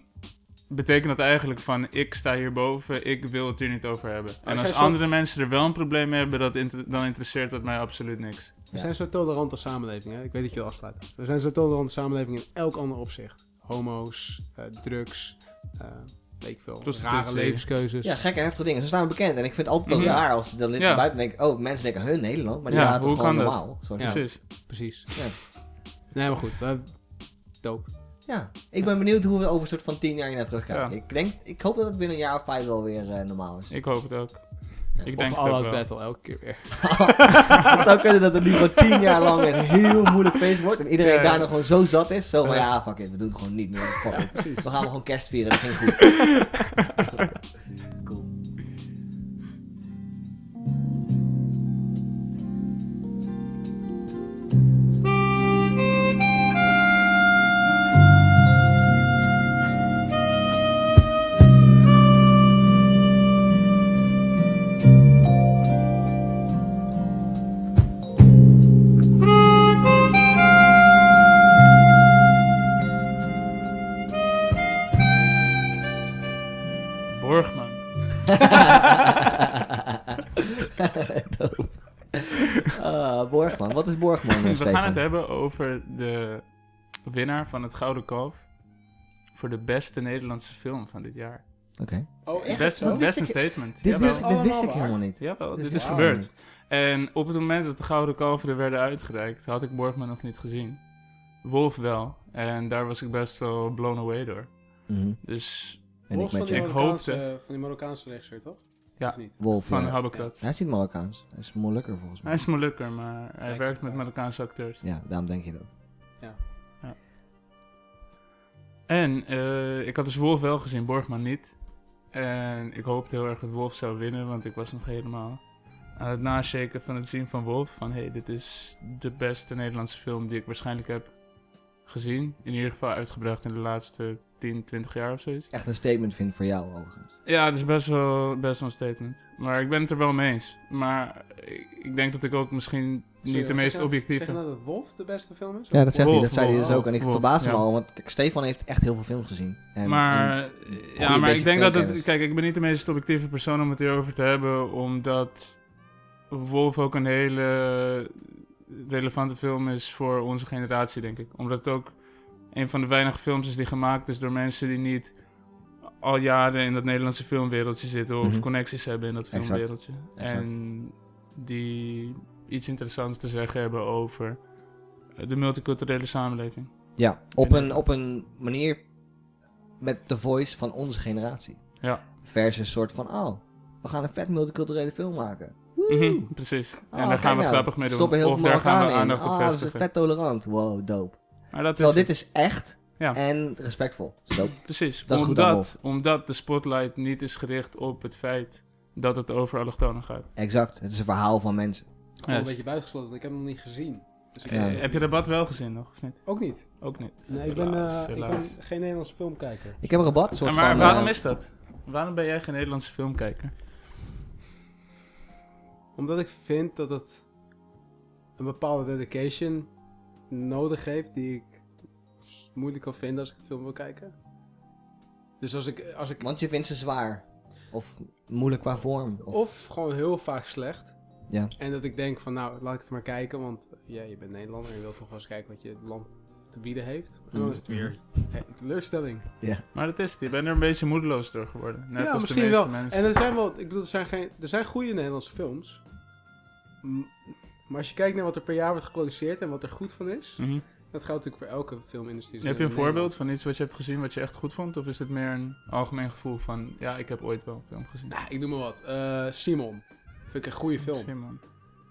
Speaker 4: betekent dat eigenlijk van ik sta hierboven, ik wil het hier niet over hebben. En als
Speaker 3: zo-
Speaker 4: andere mensen er wel een probleem mee hebben, dat inter- dan interesseert dat mij absoluut niks.
Speaker 3: We zijn zo tolerant als samenleving, hè? Ik weet dat je wil afsluiten. We zijn zo tolerant als samenleving in elk ander opzicht. Homo's, eh, drugs, eh weet ik veel,
Speaker 4: Prostitutie.
Speaker 3: rare levenskeuzes.
Speaker 2: Ja, gekke heftige dingen. Ze staan bekend. En ik vind het altijd wel
Speaker 4: Mhm.
Speaker 2: raar als ze dan
Speaker 4: Ja.
Speaker 2: naar buiten denken... Oh, mensen denken, hun Nederland. Maar die
Speaker 4: Ja, hoe
Speaker 2: toch gewoon
Speaker 4: kan dat?
Speaker 2: normaal.
Speaker 3: Ja.
Speaker 4: Precies.
Speaker 3: Precies.
Speaker 2: Ja.
Speaker 3: Nee, maar goed. We, dope.
Speaker 2: Ja, ik ben benieuwd hoe we over een soort van tien jaar hier naar terugkijken.
Speaker 4: Ja.
Speaker 2: Ik, denk, ik hoop dat het binnen een jaar of vijf wel weer eh, normaal is.
Speaker 4: Ik hoop het ook. Ik
Speaker 3: Of
Speaker 4: denk het
Speaker 3: All. Battle, elke keer weer.
Speaker 2: het zou kunnen dat het nu voor tien jaar lang een heel moeilijk feest wordt. En iedereen
Speaker 4: Ja.
Speaker 2: daar nog gewoon zo zat is. Zo van,
Speaker 4: Ja.
Speaker 2: ja, fuck it, we doen het gewoon niet meer. Fuck it.
Speaker 3: Precies.
Speaker 2: We gaan gewoon kerst vieren, dat ging goed.
Speaker 4: We gaan het hebben over de winnaar van het Gouden Kalf. Voor de beste Nederlandse film van dit jaar.
Speaker 2: Oké.
Speaker 3: Oh,
Speaker 4: Best,
Speaker 2: Dat
Speaker 4: best een statement.
Speaker 2: Dit, wist, dit wist ik helemaal niet.
Speaker 4: Jawel,
Speaker 2: Dit
Speaker 4: dit is gebeurd.
Speaker 2: niet.
Speaker 4: En op het moment dat de Gouden Kalveren er werden uitgereikt, had ik Borgman nog niet gezien. Wolf wel. En daar was ik best wel blown away door.
Speaker 2: Mhm.
Speaker 4: Dus
Speaker 2: En
Speaker 3: Wolf
Speaker 2: ik met
Speaker 3: van die,
Speaker 2: je.
Speaker 4: Ik hoopte-
Speaker 3: van die Marokkaanse regisseur, toch?
Speaker 4: Ja.
Speaker 2: Wolf,
Speaker 4: van
Speaker 2: ja.
Speaker 4: Habbekrat.
Speaker 2: Hij is niet Marokkaans. Hij is Molukker volgens mij.
Speaker 4: Hij is Molukker, maar hij werkt met
Speaker 3: ja.
Speaker 4: Marokkaanse acteurs.
Speaker 2: Ja, daarom denk je dat.
Speaker 4: En eh, ik had dus Wolf wel gezien, Borgman niet. En ik hoopte heel erg dat Wolf zou winnen, want ik was nog helemaal aan het nashaken van het zien van Wolf. Van hé, hey, dit is de beste Nederlandse film die ik waarschijnlijk heb gezien. In ieder geval uitgebracht in de laatste 10, 20 jaar of zoiets.
Speaker 2: Echt een statement vind voor jou, overigens.
Speaker 4: Ja, het is best wel, best wel een statement. Maar ik ben het er wel mee eens. Maar ik, ik denk dat ik ook misschien niet
Speaker 3: Sorry,
Speaker 4: de meest
Speaker 3: je-
Speaker 4: objectieve...
Speaker 3: Zeg je nou dat Wolf de beste film is?
Speaker 2: Ja, dat zegt hij.
Speaker 4: Wolf,
Speaker 2: Dat zei hij dus ook. En ik
Speaker 4: Wolf,
Speaker 2: verbaas me
Speaker 4: ja.
Speaker 2: al, want kijk, Stefan heeft echt heel veel films gezien. En,
Speaker 4: maar,
Speaker 2: en
Speaker 4: ja, maar ik denk dat het... Kijk, ik ben niet de meest objectieve persoon om het hierover te hebben, omdat Wolf ook een hele relevante film is voor onze generatie, denk ik. Omdat het ook een van de weinige films is die gemaakt is door mensen die niet al jaren in dat Nederlandse filmwereldje zitten of
Speaker 2: Mhm.
Speaker 4: connecties hebben in dat filmwereldje.
Speaker 2: Exact.
Speaker 4: En die iets interessants te zeggen hebben over de multiculturele samenleving.
Speaker 2: Ja, op een, op een manier met de voice van onze generatie.
Speaker 4: Ja.
Speaker 2: Versus soort van, oh, we gaan een vet multiculturele film maken.
Speaker 4: Mhm, precies.
Speaker 2: Oh,
Speaker 4: en daar
Speaker 2: kijk
Speaker 4: gaan we
Speaker 2: nou,
Speaker 4: grappig mee doen.
Speaker 2: Stoppen heel
Speaker 4: of
Speaker 2: veel
Speaker 4: daar gaan we
Speaker 2: Marokkanen in.
Speaker 4: aandacht op
Speaker 2: Ah, dat is vet tolerant. Wow, dope.
Speaker 4: Maar dat
Speaker 2: Terwijl
Speaker 4: is
Speaker 2: dit is echt
Speaker 4: Ja.
Speaker 2: en respectvol. Dope.
Speaker 4: Precies.
Speaker 2: Dat is goed aan
Speaker 4: omdat, omdat de spotlight niet is gericht op het feit dat het over allochtonen gaat.
Speaker 2: Exact. Het is een verhaal van mensen.
Speaker 3: Gewoon
Speaker 4: Ja.
Speaker 3: een beetje buitengesloten, want ik heb hem nog niet gezien. Dus ik,
Speaker 2: Ja.
Speaker 4: Eh, Heb je Rabat wel gezien nog, of niet?
Speaker 3: Ook niet.
Speaker 4: Ook niet.
Speaker 3: Nee, ik ben, eh, ik ben geen Nederlandse filmkijker.
Speaker 2: Ik heb een rabat. Soort
Speaker 4: maar
Speaker 2: van,
Speaker 4: waarom
Speaker 2: eh,
Speaker 4: is dat? Waarom ben jij geen Nederlandse filmkijker?
Speaker 3: Omdat ik vind dat het een bepaalde dedication nodig heeft die ik moeilijk kan vinden als ik een film wil kijken. Dus als ik, als ik
Speaker 2: Want je vindt ze zwaar. Of moeilijk qua vorm. Of,
Speaker 3: of gewoon heel vaak slecht.
Speaker 2: Ja.
Speaker 3: En dat ik denk van nou, laat ik het maar kijken, want ja, je bent Nederlander en je wilt toch wel eens kijken wat je land te bieden heeft. En dan
Speaker 2: Mm,
Speaker 3: is het weer een teleurstelling.
Speaker 4: Maar dat is het. Je bent er een beetje moedeloos door geworden. Net
Speaker 3: ja,
Speaker 4: als
Speaker 3: misschien
Speaker 4: de meeste
Speaker 3: wel.
Speaker 4: mensen.
Speaker 3: En er zijn wel, ik bedoel, er zijn, geen, er zijn goede Nederlandse films. Maar als je kijkt naar wat er per jaar wordt geproduceerd en wat er goed van is,
Speaker 4: Mhm.
Speaker 3: dat geldt natuurlijk voor elke filmindustrie.
Speaker 4: Heb je een voorbeeld van iets wat je hebt gezien wat je echt goed vond? Of is het meer een algemeen gevoel van, ja, ik heb ooit wel een film gezien?
Speaker 3: Nou, ik noem maar wat. Eh, Simon. Vind ik een goede film.
Speaker 4: Simon.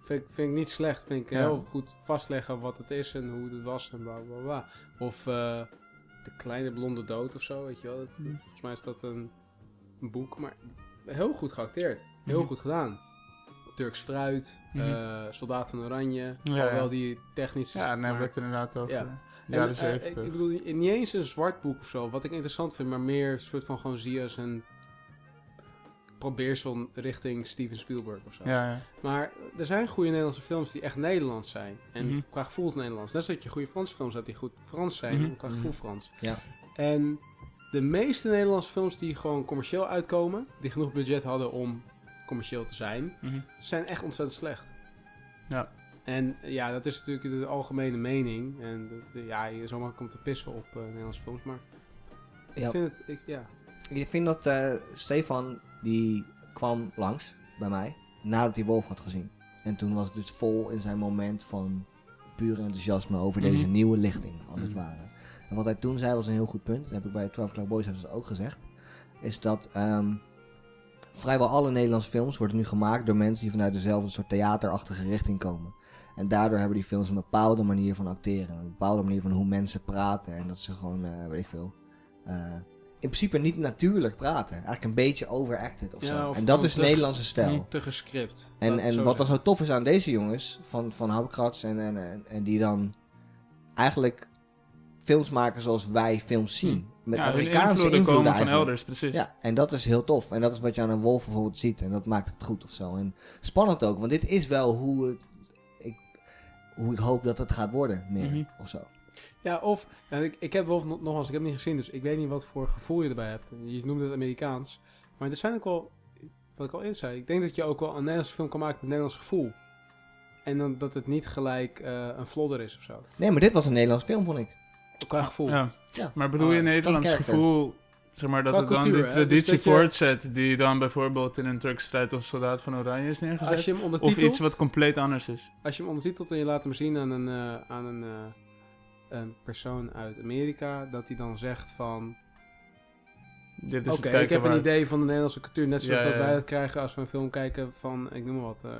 Speaker 3: Vind, ik- vind ik niet slecht. Vind ik
Speaker 4: Ja.
Speaker 3: heel goed vastleggen wat het is en hoe het was en bla bla bla. Of eh, De Kleine Blonde Dood of zo, weet je wel. Dat,
Speaker 4: Mhm.
Speaker 3: Volgens mij is dat een, een boek, maar heel goed geacteerd. Heel
Speaker 4: Mhm.
Speaker 3: goed gedaan. Turks Fruit,
Speaker 4: Mhm.
Speaker 3: eh, Soldaat van Oranje.
Speaker 4: Ja,
Speaker 3: alhoewel
Speaker 4: ja.
Speaker 3: die technisch
Speaker 4: Ja, dan hebben we het inderdaad over.
Speaker 3: Ja.
Speaker 4: Ja.
Speaker 3: En, eh,
Speaker 4: 70.
Speaker 3: ik bedoel, niet eens een zwart boek of zo, wat ik interessant vind, maar meer een soort van gewoon zie als een probeersel richting Steven Spielberg of zo.
Speaker 4: ja, ja.
Speaker 3: Maar er zijn goede Nederlandse films die echt Nederlands zijn. En
Speaker 4: Mhm.
Speaker 3: qua gevoel Nederlands. Net zoals je goede Franse films hebt die goed Frans zijn,
Speaker 4: Mhm.
Speaker 3: en qua gevoel Frans.
Speaker 2: Ja.
Speaker 3: En de meeste Nederlandse films die gewoon commercieel uitkomen, die genoeg budget hadden om commercieel te zijn,
Speaker 4: Mhm.
Speaker 3: zijn echt ontzettend slecht.
Speaker 4: Ja.
Speaker 3: En ja, dat is natuurlijk de algemene mening. En de- de- ja, je zo makkelijk om te pissen op eh, Nederlandse films, maar ik
Speaker 2: Ja.
Speaker 3: vind het, ik, ja.
Speaker 2: Ik vind dat eh, Stefan, die kwam langs bij mij nadat hij Wolf had gezien. En toen was ik dus vol in zijn moment van puur enthousiasme over deze
Speaker 4: Mhm.
Speaker 2: nieuwe lichting, als het
Speaker 3: Mhm.
Speaker 2: ware. En wat hij toen zei was een heel goed punt. Dat heb ik bij 12 O'Clock Boys hebben ze ook gezegd. Is dat ehm, vrijwel alle Nederlandse films worden nu gemaakt door mensen die vanuit dezelfde soort theaterachtige richting komen. En daardoor hebben die films een bepaalde manier van acteren. Een bepaalde manier van hoe mensen praten. En dat ze gewoon, eh, weet ik veel, eh, in principe niet natuurlijk praten. Eigenlijk een beetje overacted of
Speaker 3: Ja,
Speaker 2: zo.
Speaker 3: of
Speaker 2: en dat is
Speaker 3: te-
Speaker 2: Nederlandse stijl.
Speaker 3: Te gescript.
Speaker 2: En, en wat dan zo tof is aan deze jongens, van, van Habkrats en, en, en, en die dan eigenlijk films maken zoals wij films zien. Met
Speaker 4: ja,
Speaker 2: Amerikaanse
Speaker 4: invloeden
Speaker 2: invloeden
Speaker 4: komen van elders, precies.
Speaker 2: Ja, en dat is heel tof. En dat is wat je aan een wolf bijvoorbeeld ziet. En dat maakt het goed of zo. En spannend ook, want dit is wel hoe, het, ik, hoe ik hoop dat het gaat worden, meer
Speaker 4: Mhm.
Speaker 2: of zo.
Speaker 3: Ja, of, en ik, ik heb Wolf nog, nogmaals, ik heb hem niet gezien, dus ik weet niet wat voor gevoel je erbij hebt. Je noemde het Amerikaans. Maar er zijn ook wel, wat ik al eerder zei, ik denk dat je ook wel een Nederlandse film kan maken met Nederlands gevoel. En dan dat het niet gelijk eh, een flodder is of zo.
Speaker 2: Nee, maar dit was een Nederlands film, vond ik.
Speaker 3: Qua gevoel.
Speaker 4: Ja.
Speaker 2: Ja.
Speaker 4: Maar bedoel je
Speaker 2: Ah,
Speaker 4: Nederlands
Speaker 2: tot karakter.
Speaker 4: gevoel, zeg maar, dat
Speaker 3: Qua
Speaker 4: het dan
Speaker 3: cultuur,
Speaker 4: die
Speaker 3: hè? Dus
Speaker 4: traditie
Speaker 3: dat je-
Speaker 4: voortzet die dan bijvoorbeeld in een Turkstrijd of Soldaat van Oranje is neergezet?
Speaker 3: Als je hem
Speaker 4: Of
Speaker 3: ondertitelt,
Speaker 4: iets wat compleet anders is?
Speaker 3: als je hem ondertitelt en je laat hem zien aan een, eh, aan een, eh, een persoon uit Amerika, dat hij dan zegt van...
Speaker 4: Dit is
Speaker 3: Oké,
Speaker 4: het kijken
Speaker 3: ik heb een idee van de Nederlandse cultuur. Net zoals
Speaker 4: Ja,
Speaker 3: dat
Speaker 4: ja, ja.
Speaker 3: wij dat krijgen als we een film kijken van, ik noem maar wat. eh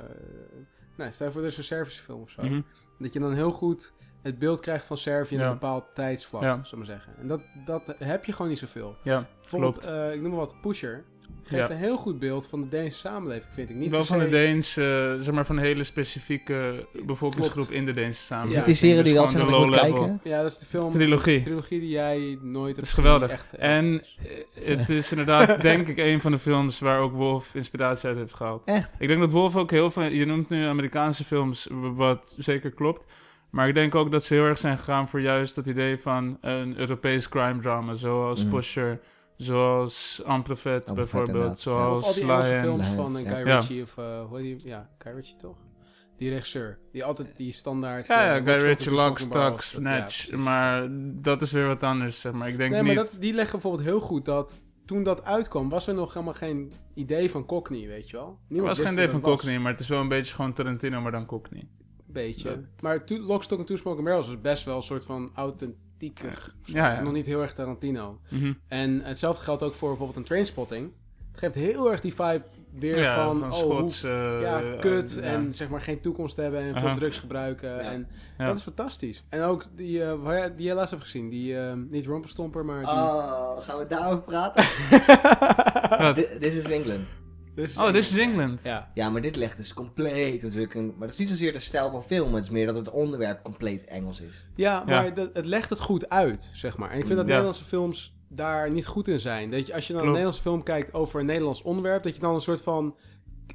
Speaker 3: nou, stel voor dus een Servische film of zo.
Speaker 4: Mhm.
Speaker 3: Dat je dan heel goed het beeld krijgt van Servië in
Speaker 4: Ja.
Speaker 3: een bepaald tijdsvlak,
Speaker 4: Ja.
Speaker 3: zullen we maar zeggen. En dat, dat heb je gewoon niet zoveel.
Speaker 4: Ja,
Speaker 3: Bijvoorbeeld,
Speaker 4: klopt.
Speaker 3: eh, ik noem maar wat, Pusher. geeft
Speaker 4: Ja.
Speaker 3: een heel goed beeld van de Deense samenleving, vind ik. Niet
Speaker 4: Wel van de
Speaker 3: se-
Speaker 4: Deense, zeg maar van een hele specifieke bevolkingsgroep
Speaker 3: Klopt.
Speaker 4: in de Deense
Speaker 2: Is
Speaker 4: samenleving.
Speaker 2: het die serie
Speaker 4: Dus
Speaker 2: die je al
Speaker 4: gewoon
Speaker 2: zegt
Speaker 4: de
Speaker 2: dat ik moet kijken?
Speaker 3: Ja, dat is de film.
Speaker 4: Trilogie.
Speaker 3: de trilogie die jij nooit
Speaker 4: Dat
Speaker 3: hebt
Speaker 4: is geweldig.
Speaker 3: echt
Speaker 4: En
Speaker 3: is.
Speaker 4: eh, het is inderdaad, denk ik, een van de films waar ook Wolf inspiratie uit heeft gehaald.
Speaker 2: Echt?
Speaker 4: Ik denk dat Wolf ook heel veel... Je noemt nu Amerikaanse films, wat zeker klopt. Maar ik denk ook dat ze heel erg zijn gegaan voor juist dat idee van een Europees crime drama. Zoals
Speaker 2: Mhm.
Speaker 4: Pusher, zoals Amprofet
Speaker 2: Amprofet,
Speaker 4: bijvoorbeeld.
Speaker 2: inderdaad.
Speaker 3: Ja, of
Speaker 4: Zoals
Speaker 3: al die Engelse films
Speaker 2: Lion,
Speaker 3: van eh. Guy
Speaker 4: Ja.
Speaker 3: Ritchie of eh, hoe heet die? Ja, Guy Ritchie toch? Die regisseur. Die altijd die standaard...
Speaker 4: Ja,
Speaker 3: eh,
Speaker 4: ja,
Speaker 3: Lock,
Speaker 4: Guy Ritchie,
Speaker 3: Two
Speaker 4: Lock,
Speaker 3: Smoking Barrels,
Speaker 4: Stock,
Speaker 3: dat- ja,
Speaker 4: Snatch. maar dat is weer wat anders, zeg maar. Ik denk
Speaker 3: nee,
Speaker 4: niet...
Speaker 3: maar dat, die leggen bijvoorbeeld heel goed dat toen dat uitkwam, was er nog helemaal geen idee van Cockney, weet je wel?
Speaker 4: Er
Speaker 3: Niemand
Speaker 4: was geen idee van. Cockney, maar het is wel een beetje gewoon Tarantino, maar dan Cockney.
Speaker 3: Beetje.
Speaker 4: Dat-
Speaker 3: Maar to, Lock, Stock en Two Smoking Barrels is best wel een soort van authentieker.
Speaker 4: Ja,
Speaker 3: Het is nog niet heel erg Tarantino.
Speaker 4: Mhm.
Speaker 3: En hetzelfde geldt ook voor bijvoorbeeld een Trainspotting. Het geeft heel erg die vibe weer
Speaker 4: Ja,
Speaker 3: van,
Speaker 4: van
Speaker 3: oh,
Speaker 4: Schots...
Speaker 3: hoe,
Speaker 4: eh,
Speaker 3: ja, kut
Speaker 4: ja.
Speaker 3: en zeg maar geen toekomst hebben en veel
Speaker 4: Aha.
Speaker 3: drugs gebruiken.
Speaker 2: Ja.
Speaker 3: En
Speaker 4: Ja.
Speaker 3: dat is fantastisch. En ook die, eh, waar die jij laatst hebt gezien, die, eh, niet Rumpelstomper, maar die...
Speaker 2: Oh, gaan we daarover praten? This is England.
Speaker 4: Oh, dit is England.
Speaker 3: Ja.
Speaker 2: Ja, maar dit legt dus compleet natuurlijk een... Maar dat is niet zozeer de stijl van film, het is meer dat het onderwerp compleet Engels is.
Speaker 3: Ja,
Speaker 4: Ja.
Speaker 3: maar dat- het legt het goed uit, zeg maar. En ik vind dat
Speaker 4: Ja.
Speaker 3: Nederlandse films daar niet goed in zijn. Dat je, als je dan een. Nederlandse film kijkt over een Nederlands onderwerp, dat je dan een soort van...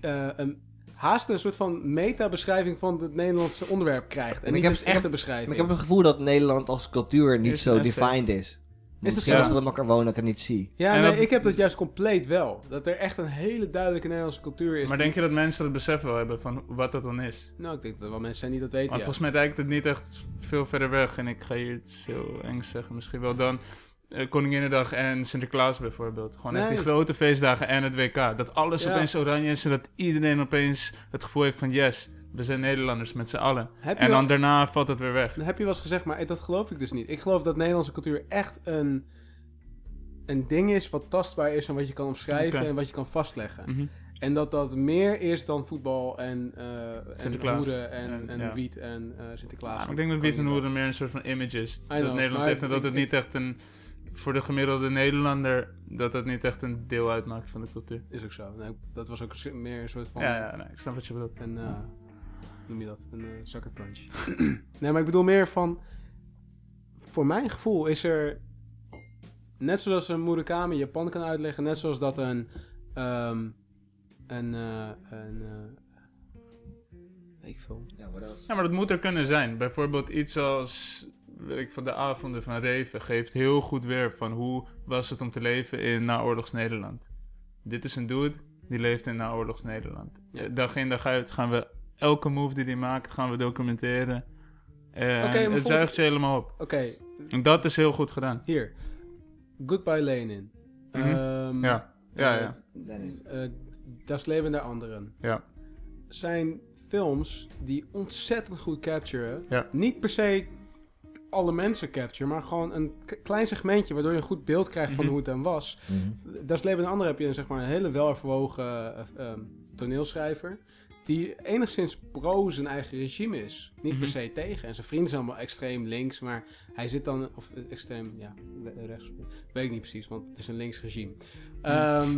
Speaker 3: eh, een, haast een soort van meta-beschrijving van het Nederlandse onderwerp krijgt. En
Speaker 2: ik
Speaker 3: niet
Speaker 2: heb-
Speaker 3: een
Speaker 2: ik
Speaker 3: echte
Speaker 2: heb-
Speaker 3: beschrijving.
Speaker 2: Maar ik heb het gevoel dat Nederland als cultuur niet
Speaker 4: Is
Speaker 2: zo defined is.
Speaker 3: Dat
Speaker 2: Misschien
Speaker 3: zo?
Speaker 2: is het omdat ik er woon dat ik het niet zie.
Speaker 3: Ja,
Speaker 4: En
Speaker 3: nee,
Speaker 4: dat-
Speaker 3: ik heb dat juist compleet wel. Dat er echt een hele duidelijke Nederlandse cultuur is.
Speaker 4: Maar
Speaker 3: die-
Speaker 4: denk je dat mensen dat besef wel hebben van wat dat dan is?
Speaker 3: Nou, ik denk dat er wel mensen zijn die dat weten,
Speaker 4: Want
Speaker 3: ja.
Speaker 4: volgens mij lijkt het niet echt veel verder weg. En ik ga hier iets heel engs zeggen, misschien wel dan eh, Koninginnedag en Sinterklaas bijvoorbeeld. Gewoon echt die grote feestdagen en het WK. Dat alles
Speaker 3: Ja.
Speaker 4: opeens oranje is en dat iedereen opeens het gevoel heeft van yes, we zijn Nederlanders met z'n allen.
Speaker 3: Heb
Speaker 4: En
Speaker 3: wel-
Speaker 4: dan daarna valt het weer weg.
Speaker 3: Dan heb je wel eens gezegd, maar dat geloof ik dus niet. Ik geloof dat Nederlandse cultuur echt een, een ding is wat tastbaar is en wat je kan omschrijven en wat je kan vastleggen.
Speaker 4: Mhm.
Speaker 3: En dat dat meer is dan voetbal en, eh en hoeren en,
Speaker 4: En,
Speaker 3: en
Speaker 4: ja.
Speaker 3: wiet en eh, Sinterklaas.
Speaker 4: Ja, maar ik denk dat Wiet en. Hoeren meer een soort van image is. Dat
Speaker 3: know,
Speaker 4: Nederland heeft en dat
Speaker 3: ik-
Speaker 4: het niet echt een... Voor de gemiddelde Nederlander, dat het niet echt een deel uitmaakt van de cultuur.
Speaker 3: Is ook zo. Nee, dat was ook meer een soort van...
Speaker 4: Ja, ja, nee, ik snap wat je bedoelt.
Speaker 3: Een, eh, noem je dat? Een sucker punch. nee, maar ik bedoel meer van... Voor mijn gevoel is er... Net zoals een Murakami Japan kan uitleggen, net zoals dat een... ehm, een... eh, een eh, weet ik veel.
Speaker 2: Ja, maar is...
Speaker 4: Ja, maar dat moet er kunnen zijn. Bijvoorbeeld iets als weet ik, van de avonden van Reven geeft heel goed weer van hoe was het om te leven in naoorlogs Nederland. Dit is een dude die leeft in naoorlogs Nederland.
Speaker 3: Ja.
Speaker 4: Dag in dag uit gaan we elke move die hij maakt, gaan we documenteren. En
Speaker 3: Oké, maar
Speaker 4: het zuigt je helemaal op.
Speaker 3: Oké,
Speaker 4: En dat is heel goed gedaan.
Speaker 3: hier. Goodbye Lenin.
Speaker 4: Mhm.
Speaker 3: Ehm,
Speaker 4: Ja, ja,
Speaker 3: eh,
Speaker 4: ja.
Speaker 3: eh, Das Leben der Anderen.
Speaker 4: Ja.
Speaker 3: Zijn films die ontzettend goed capturen.
Speaker 4: Ja.
Speaker 3: Niet per se alle mensen capture, maar gewoon een klein segmentje waardoor je een goed beeld krijgt van
Speaker 4: Mhm.
Speaker 3: hoe het dan was.
Speaker 2: Mhm.
Speaker 3: Das Leben der Anderen heb je een, zeg maar, een hele weloverwogen eh, ehm, toneelschrijver. Die enigszins pro zijn eigen regime is. Niet per
Speaker 4: Mhm.
Speaker 3: se tegen. En zijn vrienden zijn allemaal extreem links. Maar hij zit dan... Of extreem, ja, rechts. Weet ik niet precies, want het is een links regime. Ehm,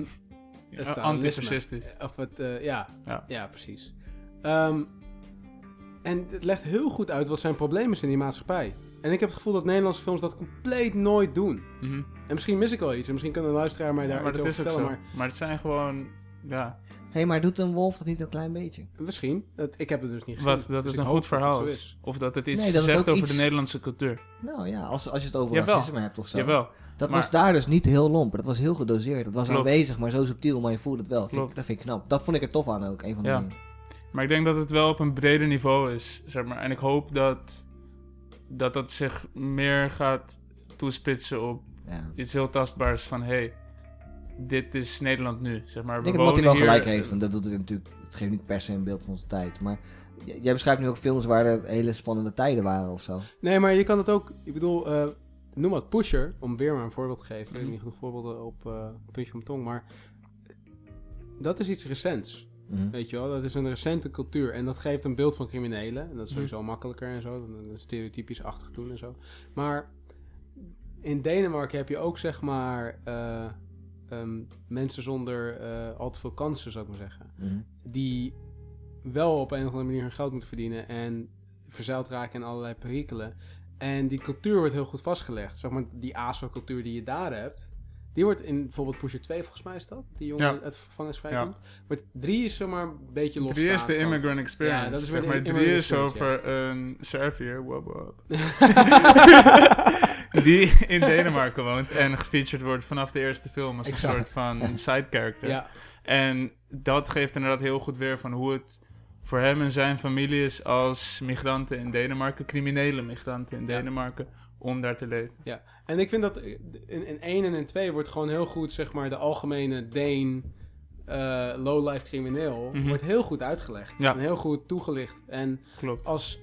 Speaker 4: Ja,
Speaker 3: Stalinisme.
Speaker 4: Antifascistisch.
Speaker 3: Of het, eh, ja,
Speaker 4: Ja.
Speaker 3: ja. precies. Ehm, en het legt heel goed uit wat zijn probleem is in die maatschappij. En ik heb het gevoel dat Nederlandse films dat compleet nooit doen.
Speaker 4: Mhm.
Speaker 3: En misschien mis ik wel iets. En misschien kan een luisteraar mij daar
Speaker 4: Ja, maar
Speaker 3: iets over vertellen. Maar
Speaker 4: Maar... het zijn gewoon, ja,
Speaker 2: Hé, maar doet een wolf dat niet een klein beetje?
Speaker 3: misschien. Dat, ik heb het dus niet gezien.
Speaker 4: wat, dat
Speaker 3: Dus ik
Speaker 4: een goed verhaal is. Of dat het iets
Speaker 2: Nee, dat
Speaker 4: zegt
Speaker 2: ook
Speaker 4: over
Speaker 2: iets-
Speaker 4: de Nederlandse cultuur.
Speaker 2: Nou ja, als, als je het over
Speaker 4: Jawel.
Speaker 2: racisme hebt of zo.
Speaker 4: Jawel.
Speaker 2: Dat
Speaker 4: Maar-
Speaker 2: was daar dus niet heel lomp. Dat was heel gedoseerd. Dat was
Speaker 4: Klopt.
Speaker 2: aanwezig, maar zo subtiel, maar je voelt het wel. Vind ik, dat vind ik knap. Dat vond ik er tof aan ook, een van de
Speaker 4: Ja.
Speaker 2: dingen.
Speaker 4: Maar ik denk dat het wel op een breder niveau is, zeg maar. En ik hoop dat dat, dat zich meer gaat toespitsen op
Speaker 2: Ja.
Speaker 4: iets heel tastbaars van... hey, dit is Nederland nu, zeg maar.
Speaker 2: Ik
Speaker 4: We
Speaker 2: denk dat
Speaker 4: wonen
Speaker 2: wel
Speaker 4: hier-
Speaker 2: gelijk heeft, want dat doet het natuurlijk. Het geeft niet per se een beeld van onze tijd. Maar jij beschrijft nu ook films waar er hele spannende tijden waren of zo.
Speaker 3: Nee, maar je kan het ook... Ik bedoel, eh, noem wat Pusher, om weer maar een voorbeeld te geven. Ik
Speaker 4: Mhm.
Speaker 3: heb niet genoeg voorbeelden op eh puntje van mijn tong, maar... Dat is iets recents.
Speaker 2: Mhm.
Speaker 3: Weet je wel, dat is een recente cultuur. En dat geeft een beeld van criminelen. En dat is
Speaker 4: Mhm.
Speaker 3: sowieso makkelijker en zo. Dan een stereotypisch achtig doen en zo. Maar in Denemarken heb je ook zeg maar. eh, ehm, mensen zonder eh, al te veel kansen, zou ik maar zeggen.
Speaker 2: Mhm.
Speaker 3: Die wel op een of andere manier hun geld moeten verdienen en verzeild raken in allerlei perikelen. En die cultuur wordt heel goed vastgelegd. Zeg maar, die ASO-cultuur die je daar hebt, die wordt in bijvoorbeeld Pusher 2, volgens mij is dat, die jongen
Speaker 4: Ja.
Speaker 3: uit vervangers vrij
Speaker 4: Ja.
Speaker 3: komt. Wordt 3 is zomaar een beetje los.
Speaker 4: Drie is de immigrant experience.
Speaker 3: Ja, dat is
Speaker 4: zeg maar. Drie
Speaker 3: immigrant
Speaker 4: is
Speaker 3: experience,
Speaker 4: over een Servier, die in Denemarken woont en gefeatured wordt vanaf de eerste film als een soort van side character.
Speaker 3: Ja,
Speaker 4: En dat geeft inderdaad heel goed weer van hoe het voor hem en zijn familie is als migranten in Denemarken, criminele migranten in
Speaker 3: Ja.
Speaker 4: Om daar te leven.
Speaker 3: En ik vind dat in, in 1 en in 2 wordt gewoon heel goed, zeg maar, de algemene Deen, eh low-life crimineel,
Speaker 4: Mhm.
Speaker 3: wordt heel goed uitgelegd.
Speaker 4: Ja.
Speaker 3: En heel goed toegelicht. En
Speaker 4: Klopt.
Speaker 3: als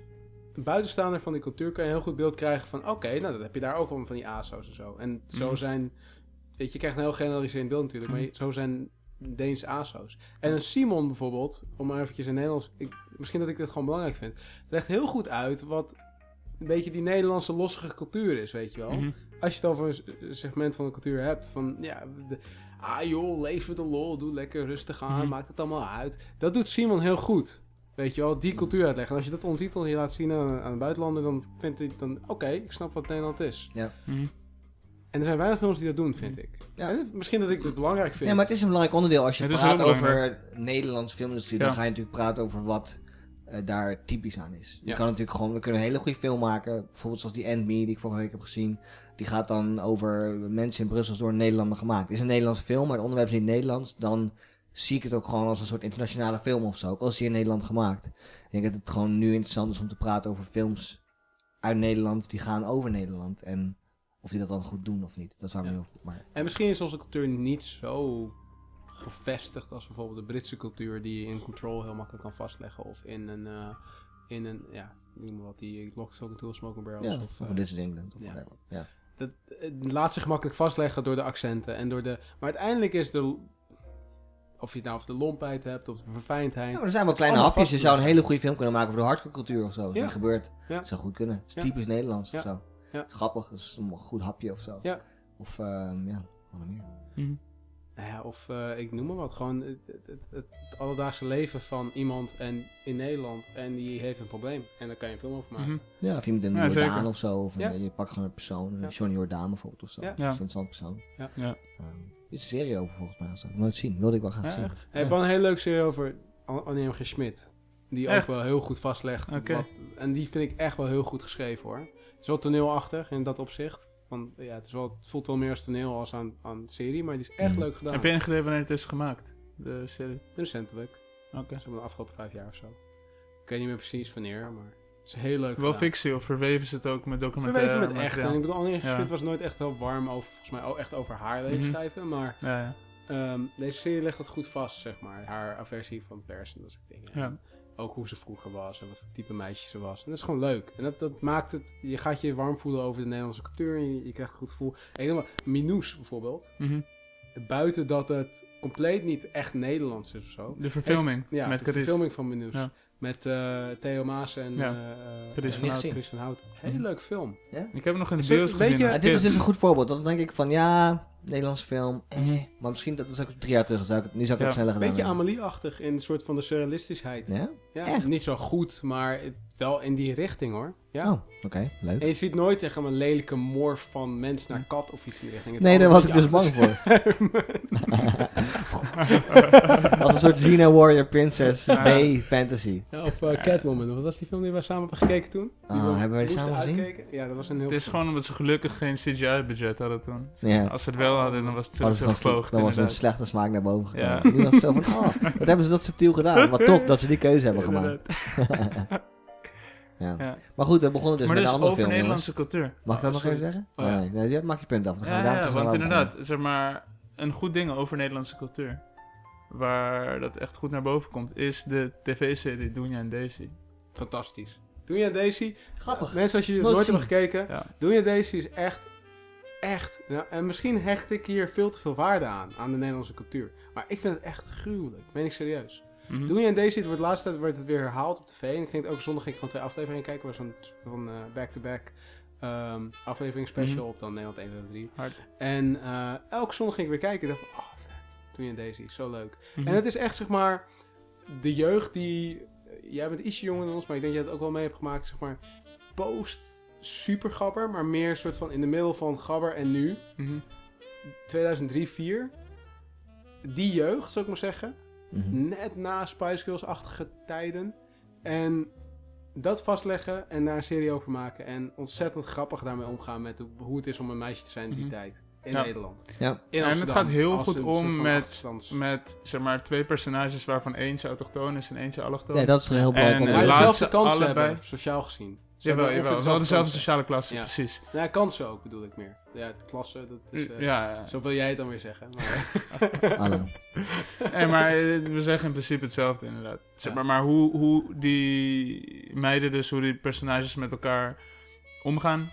Speaker 3: buitenstaander van die cultuur kan je een heel goed beeld krijgen van, oké, nou dan heb je daar ook van die ASO's en zo. En zo
Speaker 4: Mhm.
Speaker 3: zijn, weet je, je krijgt een heel generaliserend beeld natuurlijk, maar je- zo zijn Deense ASO's. En een Simon bijvoorbeeld, om maar eventjes in Nederlands, ik, misschien dat ik dit gewoon belangrijk vind, legt heel goed uit wat een beetje die Nederlandse lossige cultuur is, weet je wel
Speaker 4: Mhm.
Speaker 3: als je het over een segment van de cultuur hebt, van ja, de, ah joh, leef met de lol, doe lekker rustig aan,
Speaker 4: Mhm.
Speaker 3: maakt het allemaal uit. Dat doet Simon heel goed. Weet je wel, die cultuur uitleggen. En als je dat en je laat zien aan, aan een buitenlander, dan vind ik dan, oké, ik snap wat Nederland is.
Speaker 4: Mhm.
Speaker 3: En er zijn weinig films die dat doen, vind ik.
Speaker 2: Ja.
Speaker 3: En misschien dat ik het belangrijk vind.
Speaker 2: Ja, maar het is een belangrijk onderdeel. Als je
Speaker 4: Het
Speaker 2: praat over. Nederlandse filmindustrie,
Speaker 4: Ja.
Speaker 2: dan ga je natuurlijk praten over wat eh, daar typisch aan is. Je kan natuurlijk gewoon, we kunnen een hele goede film maken. Bijvoorbeeld zoals die End Me, die ik vorige week heb gezien. Die gaat dan over mensen in Brussel door een Nederlander gemaakt. Het is een Nederlandse film, maar het onderwerp is niet Nederlands. Dan zie ik het ook gewoon als een soort internationale film of zo. Ook al is die in Nederland gemaakt. Ik denk dat het gewoon nu interessant is om te praten over films uit Nederland die gaan over Nederland. En of die dat dan goed doen of niet. Dat zou ik
Speaker 3: Ja.
Speaker 2: heel maar
Speaker 3: En misschien is onze cultuur niet zo gevestigd als bijvoorbeeld de Britse cultuur, die je in Control heel makkelijk kan vastleggen. Of in een, eh, in een ja, noem maar wat, die Locks Talking to Smoking Barrels.
Speaker 2: ja,
Speaker 3: of,
Speaker 2: of
Speaker 3: eh,
Speaker 2: This is England of
Speaker 3: ja.
Speaker 2: whatever. Ja.
Speaker 3: dat het laat zich makkelijk vastleggen door de accenten en door de. Maar uiteindelijk is de. Of je het nou over de lompheid hebt of de verfijndheid.
Speaker 2: Nou, er zijn wel kleine hapjes. Je zou een hele goede film kunnen maken over de hardcore cultuur of zo. Dat
Speaker 3: Ja.
Speaker 2: gebeurt.
Speaker 3: Ja.
Speaker 2: Dat zou goed kunnen. Het is
Speaker 3: Ja.
Speaker 2: typisch Nederlands
Speaker 3: Ja.
Speaker 2: of zo. Grappig. Het is een goed hapje of zo.
Speaker 3: Ja.
Speaker 2: Of ehm, ja, wat meer.
Speaker 4: Mhm.
Speaker 3: Nou ja, of eh, ik noem maar wat. Gewoon het, het, het, het alledaagse leven van iemand en, in Nederland. En die heeft een probleem. En daar kan je een film over maken.
Speaker 4: Mhm.
Speaker 2: Ja, of iemand in
Speaker 4: Ja,
Speaker 2: Jordaan
Speaker 4: zeker.
Speaker 2: of zo. Of een-
Speaker 3: Ja.
Speaker 2: je pakt gewoon een persoon.
Speaker 3: Ja.
Speaker 2: een Johnny Jordaan bijvoorbeeld of zo.
Speaker 3: Ja.
Speaker 2: Dat is
Speaker 4: Ja.
Speaker 2: een interessant persoon.
Speaker 3: Ja.
Speaker 4: Ja.
Speaker 2: Ehm, is een serie over volgens mij. Dat ik nooit zien. Wilde ik wel graag
Speaker 4: Ja,
Speaker 2: zien.
Speaker 3: Ik heb wel een hele leuke serie over An- Annie. G. Schmidt. Die
Speaker 4: Echt?
Speaker 3: ook wel heel goed vastlegt. Wat- en die vind ik echt wel heel goed geschreven hoor. Het is wel toneelachtig in dat opzicht. Ja, het, is wel, het voelt wel meer als toneel als aan, aan serie. Maar die is echt
Speaker 2: Mhm.
Speaker 3: leuk gedaan.
Speaker 4: Heb je ingegeven wanneer het is gemaakt? De serie?
Speaker 3: Recentelijk.
Speaker 4: Oké.
Speaker 3: Zeg maar de afgelopen vijf jaar of zo. Ik weet niet meer precies wanneer, maar het is heel leuk
Speaker 4: Wel
Speaker 3: gedaan.
Speaker 4: fictie of verweven ze het ook met documentaire
Speaker 3: Verweven met echt. En ik bedoel, Annie
Speaker 4: Ja.
Speaker 3: Was nooit echt heel warm over, volgens mij, ook echt over haar leven
Speaker 4: Mhm.
Speaker 3: schrijven. Maar
Speaker 4: Ja, ja.
Speaker 3: ehm, deze serie legt dat goed vast, zeg maar. Haar aversie van pers en dat soort dingen.
Speaker 4: Ja.
Speaker 3: Ook hoe ze vroeger was en wat voor type meisje ze was. En dat is gewoon leuk. En dat, dat maakt het, je gaat je warm voelen over de Nederlandse cultuur en je, je krijgt een goed gevoel. En helemaal, Minous bijvoorbeeld.
Speaker 4: Mhm.
Speaker 3: Buiten dat het compleet niet echt Nederlands is of zo.
Speaker 4: De verfilming
Speaker 3: Heeft- ja,
Speaker 4: met
Speaker 3: de
Speaker 4: Chris.
Speaker 3: verfilming van Minous.
Speaker 4: Ja.
Speaker 3: Met eh, Theo Maas en
Speaker 4: Ja.
Speaker 3: eh,
Speaker 4: Chris van
Speaker 2: Houten.
Speaker 3: Chris van Houten. Heel leuk film.
Speaker 4: Ik heb hem nog in de
Speaker 3: een
Speaker 4: gezien.
Speaker 3: beetje-
Speaker 2: Ja, dit is dus een goed voorbeeld. Dan denk ik van ja, Nederlandse film. Eh, maar misschien dat is ook drie jaar terug. dan Zou ik het, nu zou ik
Speaker 4: Ja.
Speaker 2: het sneller
Speaker 3: Een
Speaker 2: gedaan
Speaker 3: beetje
Speaker 2: hebben.
Speaker 3: Amelie-achtig in een soort van de surrealistischheid.
Speaker 2: Ja?
Speaker 3: Ja,
Speaker 2: Echt?
Speaker 3: niet zo goed, maar wel in die richting hoor. Ja.
Speaker 2: Oh, oké. leuk.
Speaker 3: En je ziet nooit tegen een lelijke morf van mens naar kat of iets in die richting. Het
Speaker 2: Nee, daar was ik dus bang
Speaker 3: achter-
Speaker 2: Als een soort Xena Warrior Princess B-fantasy.
Speaker 3: Ja, of eh, Catwoman. Wat was die film die we samen hebben gekeken toen? Die
Speaker 2: Ah,
Speaker 3: we
Speaker 2: hebben wij die
Speaker 3: moesten
Speaker 2: samen gezien?
Speaker 3: Ja, dat was een heel
Speaker 4: Het is gewoon omdat ze gelukkig geen CGI-budget hadden toen.
Speaker 2: Ja.
Speaker 4: Als ze het wel hadden, dan was het
Speaker 2: Oh, dat,
Speaker 4: zo
Speaker 2: was,
Speaker 4: gepoogd.
Speaker 2: dat was een slechte smaak naar boven gekomen.
Speaker 4: Ja.
Speaker 2: Nu was het zo van, oh, wat hebben ze dat subtiel gedaan. Wat tof dat ze die keuze hebben gemaakt. Ja.
Speaker 4: Ja.
Speaker 2: Maar goed, we begonnen dus
Speaker 4: maar
Speaker 2: met
Speaker 4: dus
Speaker 2: een andere
Speaker 4: over
Speaker 2: film,
Speaker 4: Nederlandse
Speaker 2: jongens.
Speaker 4: cultuur.
Speaker 2: Mag ik dat
Speaker 3: Oh,
Speaker 2: nog even zeggen?
Speaker 3: Oh, ja.
Speaker 2: nee, nee, maak je punt af. Dan gaan
Speaker 4: Ja,
Speaker 2: we daar
Speaker 4: ja,
Speaker 2: terug naar
Speaker 4: want inderdaad, zeg maar, een goed ding over Nederlandse cultuur, waar dat echt goed naar boven komt, is de tv-serie Doenja en Daisy.
Speaker 3: Fantastisch. Doe je Daisy?
Speaker 2: Grappig.
Speaker 3: Mensen, als je het
Speaker 2: Nooit zien.
Speaker 3: gekeken,
Speaker 4: Ja.
Speaker 3: Doe je Daisy is echt, echt. Nou, en misschien hecht ik hier veel te veel waarde aan, aan de Nederlandse cultuur. Maar ik vind het echt gruwelijk. Meen ik serieus.
Speaker 4: Mhm.
Speaker 3: Doe je en Daisy, het wordt de laatste tijd werd het weer herhaald op tv. En ik ging het ook zondag ging ik gewoon twee afleveringen kijken. was zo'n van eh, back-to-back ehm, aflevering special
Speaker 4: Mhm.
Speaker 3: op dan Nederland 1, 2, 3.
Speaker 4: Hard.
Speaker 3: En eh, elke zondag ging ik weer kijken. Ik dacht oh vet, toen je Daisy, zo leuk.
Speaker 4: Mhm.
Speaker 3: En het is echt, zeg maar, de jeugd die... Jij bent ietsje jonger dan ons, maar ik denk dat je het ook wel mee hebt gemaakt, zeg maar, post super gabber, maar meer soort van in de middel van gabber en nu.
Speaker 4: Mhm.
Speaker 3: 2003, 4. Die jeugd, zou ik maar zeggen.
Speaker 2: Mhm.
Speaker 3: Net na Spice Girls-achtige tijden. En dat vastleggen en daar een serie over maken. En ontzettend grappig daarmee omgaan met hoe- hoe het is om een meisje te zijn in die
Speaker 4: Mhm.
Speaker 3: tijd. In
Speaker 4: Ja.
Speaker 3: Nederland.
Speaker 2: Ja.
Speaker 3: In
Speaker 4: En het gaat heel goed om met- Met zeg maar twee personages waarvan eentje autochtoon is en eentje allochtoon.
Speaker 2: Ja, dat is een heel belangrijk
Speaker 4: En, laat
Speaker 3: dezelfde
Speaker 4: ze
Speaker 3: kansen
Speaker 4: allebei-
Speaker 3: hebben, sociaal gezien.
Speaker 4: Jawel, jawel.
Speaker 3: ongeveer
Speaker 4: Wel dezelfde sociale klasse,
Speaker 3: Ja.
Speaker 4: precies.
Speaker 3: Ja, kansen ook bedoel ik meer. Ja, de klasse, dat is... eh,
Speaker 4: ja, ja.
Speaker 3: Zo wil jij het dan weer zeggen. Maar,
Speaker 2: Hallo.
Speaker 4: Nee, maar eh, we zeggen in principe hetzelfde inderdaad. Zeg
Speaker 3: Ja.
Speaker 4: maar, maar hoe, hoe die meiden dus, hoe die personages met elkaar omgaan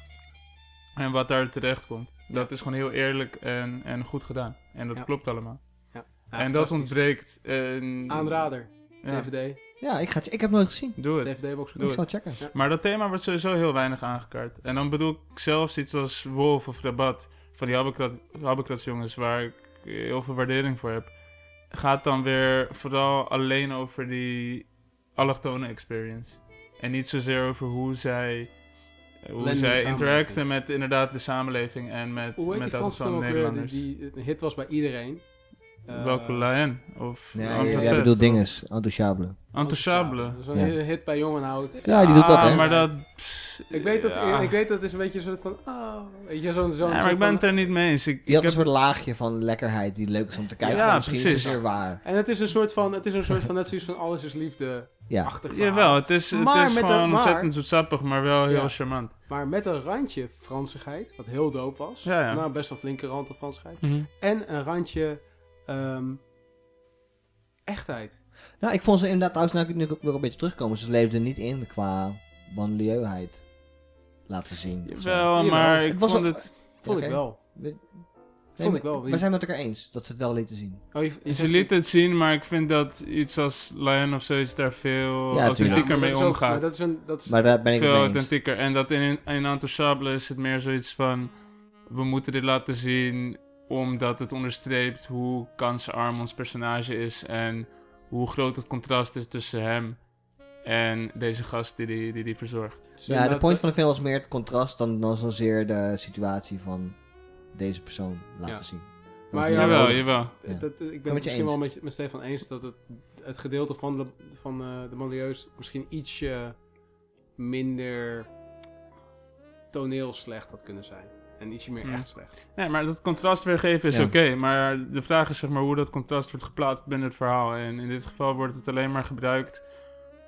Speaker 4: en wat daar terecht komt. Dat is gewoon heel eerlijk en, en goed gedaan. En dat
Speaker 3: Ja.
Speaker 4: klopt allemaal.
Speaker 3: ja,
Speaker 4: en dat ontbreekt. En,
Speaker 3: Aanrader,
Speaker 4: Ja,
Speaker 3: DVD.
Speaker 2: Ja, ik, ga, het- ik heb het nooit gezien.
Speaker 4: doe het.
Speaker 3: DVD-box.
Speaker 4: Doe
Speaker 2: Ik zal het checken.
Speaker 4: Maar dat thema wordt sowieso heel weinig aangekaart. En dan bedoel ik zelfs iets als Wolf of Rabat van die Habbekrat- Habbekratsjongens, waar ik heel veel waardering voor heb. Gaat dan weer vooral alleen over die allochtone experience. En niet zozeer over hoe zij, hoe zij interacten met inderdaad de samenleving en met,
Speaker 3: Hoe heet
Speaker 4: met autochtone
Speaker 3: ook weer die,
Speaker 4: Nederlanders.
Speaker 3: die een hit was bij iedereen? Eh,
Speaker 4: Welke Lion? Of
Speaker 2: Ja,
Speaker 4: Antoine
Speaker 2: jij bedoelt
Speaker 4: of
Speaker 2: dinges. Intouchable.
Speaker 4: Intouchable.
Speaker 3: Is
Speaker 2: Ja.
Speaker 3: hit bij Jong en Oud.
Speaker 2: Ja, die doet dat,
Speaker 4: Ah,
Speaker 2: hè?
Speaker 4: maar dat...
Speaker 3: Ik weet dat,
Speaker 4: Ja.
Speaker 3: ik weet dat is een beetje een soort van, oh, weet je, zo'n zo'n
Speaker 4: Ja, maar ik ben het er niet mee eens. Ik,
Speaker 2: Je had
Speaker 4: ik
Speaker 2: een
Speaker 4: heb-
Speaker 2: soort laagje van lekkerheid die leuk is om te kijken.
Speaker 4: Ja,
Speaker 2: maar misschien is
Speaker 4: precies.
Speaker 2: het weer waar.
Speaker 3: En het is een soort van, het is een soort van, net zoiets van alles is liefde.
Speaker 2: Ja.
Speaker 3: Achtig
Speaker 4: Jawel, het is, het
Speaker 3: Maar
Speaker 4: is gewoon
Speaker 3: een-
Speaker 4: ontzettend zoetsappig, maar wel heel
Speaker 3: Ja.
Speaker 4: charmant.
Speaker 3: Maar met een randje Fransigheid, wat heel dope was.
Speaker 4: Ja, ja.
Speaker 3: Nou, best wel flinke rand van Fransigheid.
Speaker 4: Mhm.
Speaker 3: En een randje ehm, echtheid.
Speaker 2: Nou, ik vond ze inderdaad, trouwens, nou, nu ik weer een beetje terugkomen, ze leefden niet in qua banlieusheid laten zien.
Speaker 4: Jawel, maar ik vond
Speaker 2: wel-
Speaker 4: het...
Speaker 3: Vond ik wel.
Speaker 2: We-
Speaker 3: Vond
Speaker 2: Nee,
Speaker 3: ik wel.
Speaker 2: We zijn het met elkaar eens dat ze het wel lieten zien.
Speaker 3: Oh, je, je
Speaker 4: Ze
Speaker 3: zegt-
Speaker 4: liet het zien, maar ik vind dat iets als Lion of zoiets daar veel
Speaker 2: Ja,
Speaker 4: authentieker
Speaker 3: maar
Speaker 4: mee
Speaker 3: ook-
Speaker 4: omgaat.
Speaker 3: maar dat is een, dat is,
Speaker 2: Maar daar ben ik het
Speaker 4: veel
Speaker 2: mee eens.
Speaker 4: authentieker. En dat in, in Intouchable is het meer zoiets van... We moeten dit laten zien omdat het onderstreept hoe kansarm ons personage is. En hoe groot het contrast is tussen hem en deze gast die die, die, die verzorgt.
Speaker 3: het is
Speaker 2: Ja, de point van de film was meer het contrast dan, dan zozeer de situatie van deze persoon laten
Speaker 3: Ja.
Speaker 2: zien.
Speaker 3: Maar
Speaker 2: Dat
Speaker 3: ja,
Speaker 4: Jawel, jawel.
Speaker 2: Ja.
Speaker 3: Dat, ik
Speaker 2: met
Speaker 3: ben
Speaker 2: je
Speaker 3: misschien
Speaker 2: eens.
Speaker 3: wel met, met Stefan eens dat het, het gedeelte van de, van, eh, de milieus misschien ietsje minder toneel slecht had kunnen zijn. En ietsje meer
Speaker 4: Hmm.
Speaker 3: echt slecht.
Speaker 4: Nee, maar dat contrast weergeven is
Speaker 2: Ja.
Speaker 4: oké. maar de vraag is zeg maar hoe dat contrast wordt geplaatst binnen het verhaal. En in dit geval wordt het alleen maar gebruikt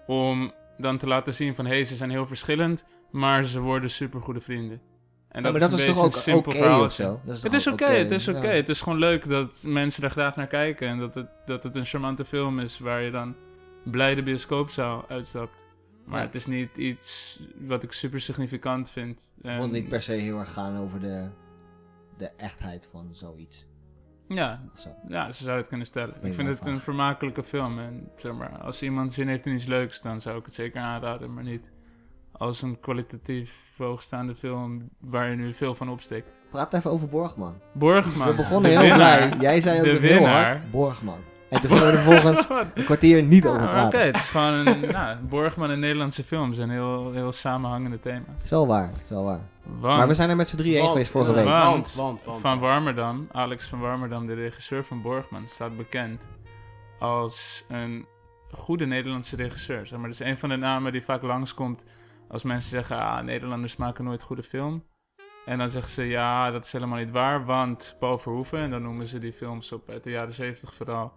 Speaker 4: om dan te laten zien van... hé, hey, ze zijn heel verschillend, maar ze worden supergoede vrienden. En
Speaker 2: Ja, maar dat
Speaker 4: een
Speaker 2: is toch ook
Speaker 4: een simpel verhaal.
Speaker 2: Dat
Speaker 4: Het is oké, het is
Speaker 2: ja.
Speaker 4: oké. Het is gewoon leuk dat mensen daar graag naar kijken. En dat het, dat het een charmante film is waar je dan blij de bioscoopzaal uitstapt. Maar
Speaker 2: Ja.
Speaker 4: het is niet iets wat ik super significant vind.
Speaker 2: Ik vond het niet per se heel erg gaan over de, de echtheid van zoiets.
Speaker 4: Ja,
Speaker 2: zo.
Speaker 4: ja, zo zou je het kunnen stellen. Ik vind het een vermakelijke film. En zeg maar, als iemand zin heeft in iets leuks, dan zou ik het zeker aanraden. Maar niet als een kwalitatief hoogstaande film waar je nu veel van opsteekt.
Speaker 2: Praat even over Borgman.
Speaker 4: Borgman.
Speaker 2: we begonnen heel blij. Jij zei ook
Speaker 4: De
Speaker 2: heel hard Borgman. En toen gingen we er volgens een kwartier niet over
Speaker 4: Ja, Oké, het is gewoon een, nou, Borgman en Nederlandse films. Een heel, heel samenhangende thema's.
Speaker 2: Zo waar, zo waar.
Speaker 4: Want,
Speaker 2: Maar we zijn er met z'n drieën eens geweest vorige week.
Speaker 4: Want,
Speaker 3: Want, want, want,
Speaker 4: Van. Warmerdam, Alex van Warmerdam, de regisseur van Borgman, staat bekend als een goede Nederlandse regisseur. Zeg maar, dat is een van de namen die vaak langskomt als mensen zeggen, ah, Nederlanders maken nooit goede film. En dan zeggen ze, ja, dat is helemaal niet waar, want Paul Verhoeven, en dan noemen ze die films op uit de jaren zeventig vooral,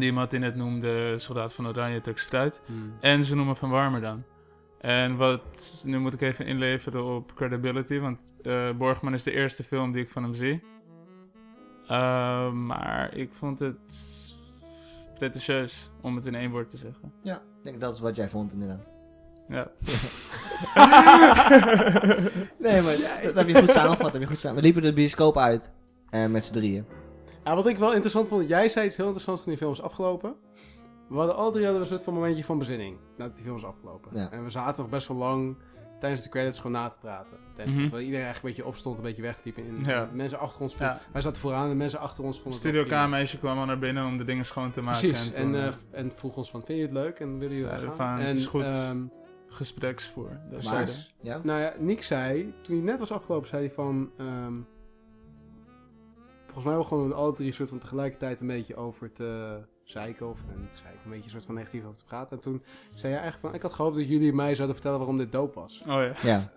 Speaker 4: die Martin net noemde, Soldaat van Oranje, Turks Fruit.
Speaker 3: Hmm.
Speaker 4: En ze noemen Van Warmerdam. En wat, nu moet ik even inleveren op credibility, want eh, Borgman is de eerste film die ik van hem zie. Eh, maar ik vond het pretentieus, om het in één woord te zeggen.
Speaker 2: Ja, ik denk dat is wat jij vond inderdaad.
Speaker 4: Ja.
Speaker 2: nee, maar dat heb je goed samengevat. Heb je goed samen. We liepen de bioscoop uit. En met z'n drieën.
Speaker 3: Ja, wat ik wel interessant vond, jij zei iets heel interessants toen die film was afgelopen. We hadden alle drie hadden we een soort van momentje van bezinning nadat die film was afgelopen.
Speaker 2: Ja.
Speaker 3: En we zaten nog best wel lang tijdens de credits gewoon na te praten. Tijdens,
Speaker 4: Mhm.
Speaker 3: Terwijl iedereen eigenlijk een beetje opstond, een beetje wegliep. En
Speaker 4: Ja.
Speaker 3: de mensen achter ons vonden,
Speaker 4: Ja.
Speaker 3: wij zaten vooraan en de mensen achter ons vonden het
Speaker 4: Studio. K-meisje kwam al naar binnen om de dingen schoon te maken.
Speaker 3: Precies, en,
Speaker 4: toen,
Speaker 3: eh,
Speaker 4: eh,
Speaker 3: en vroeg ons van, vind je het leuk? En willen jullie
Speaker 4: Zeiden
Speaker 3: gaan?
Speaker 4: van,
Speaker 3: en,
Speaker 4: het is goed.
Speaker 3: ehm,
Speaker 4: gespreksvoer. Dat
Speaker 3: Precies.
Speaker 4: zeiden.
Speaker 2: Ja?
Speaker 3: Nou ja, Nick zei, toen hij net was afgelopen, zei hij van... ehm, volgens mij wel gewoon alle drie soort van tegelijkertijd een beetje over te zeiken. Of nou, niet zeiken, een beetje soort van negatief over te praten. En toen zei hij eigenlijk van, ik had gehoopt dat jullie mij zouden vertellen waarom dit dope was.
Speaker 4: Oh ja.
Speaker 2: Ja,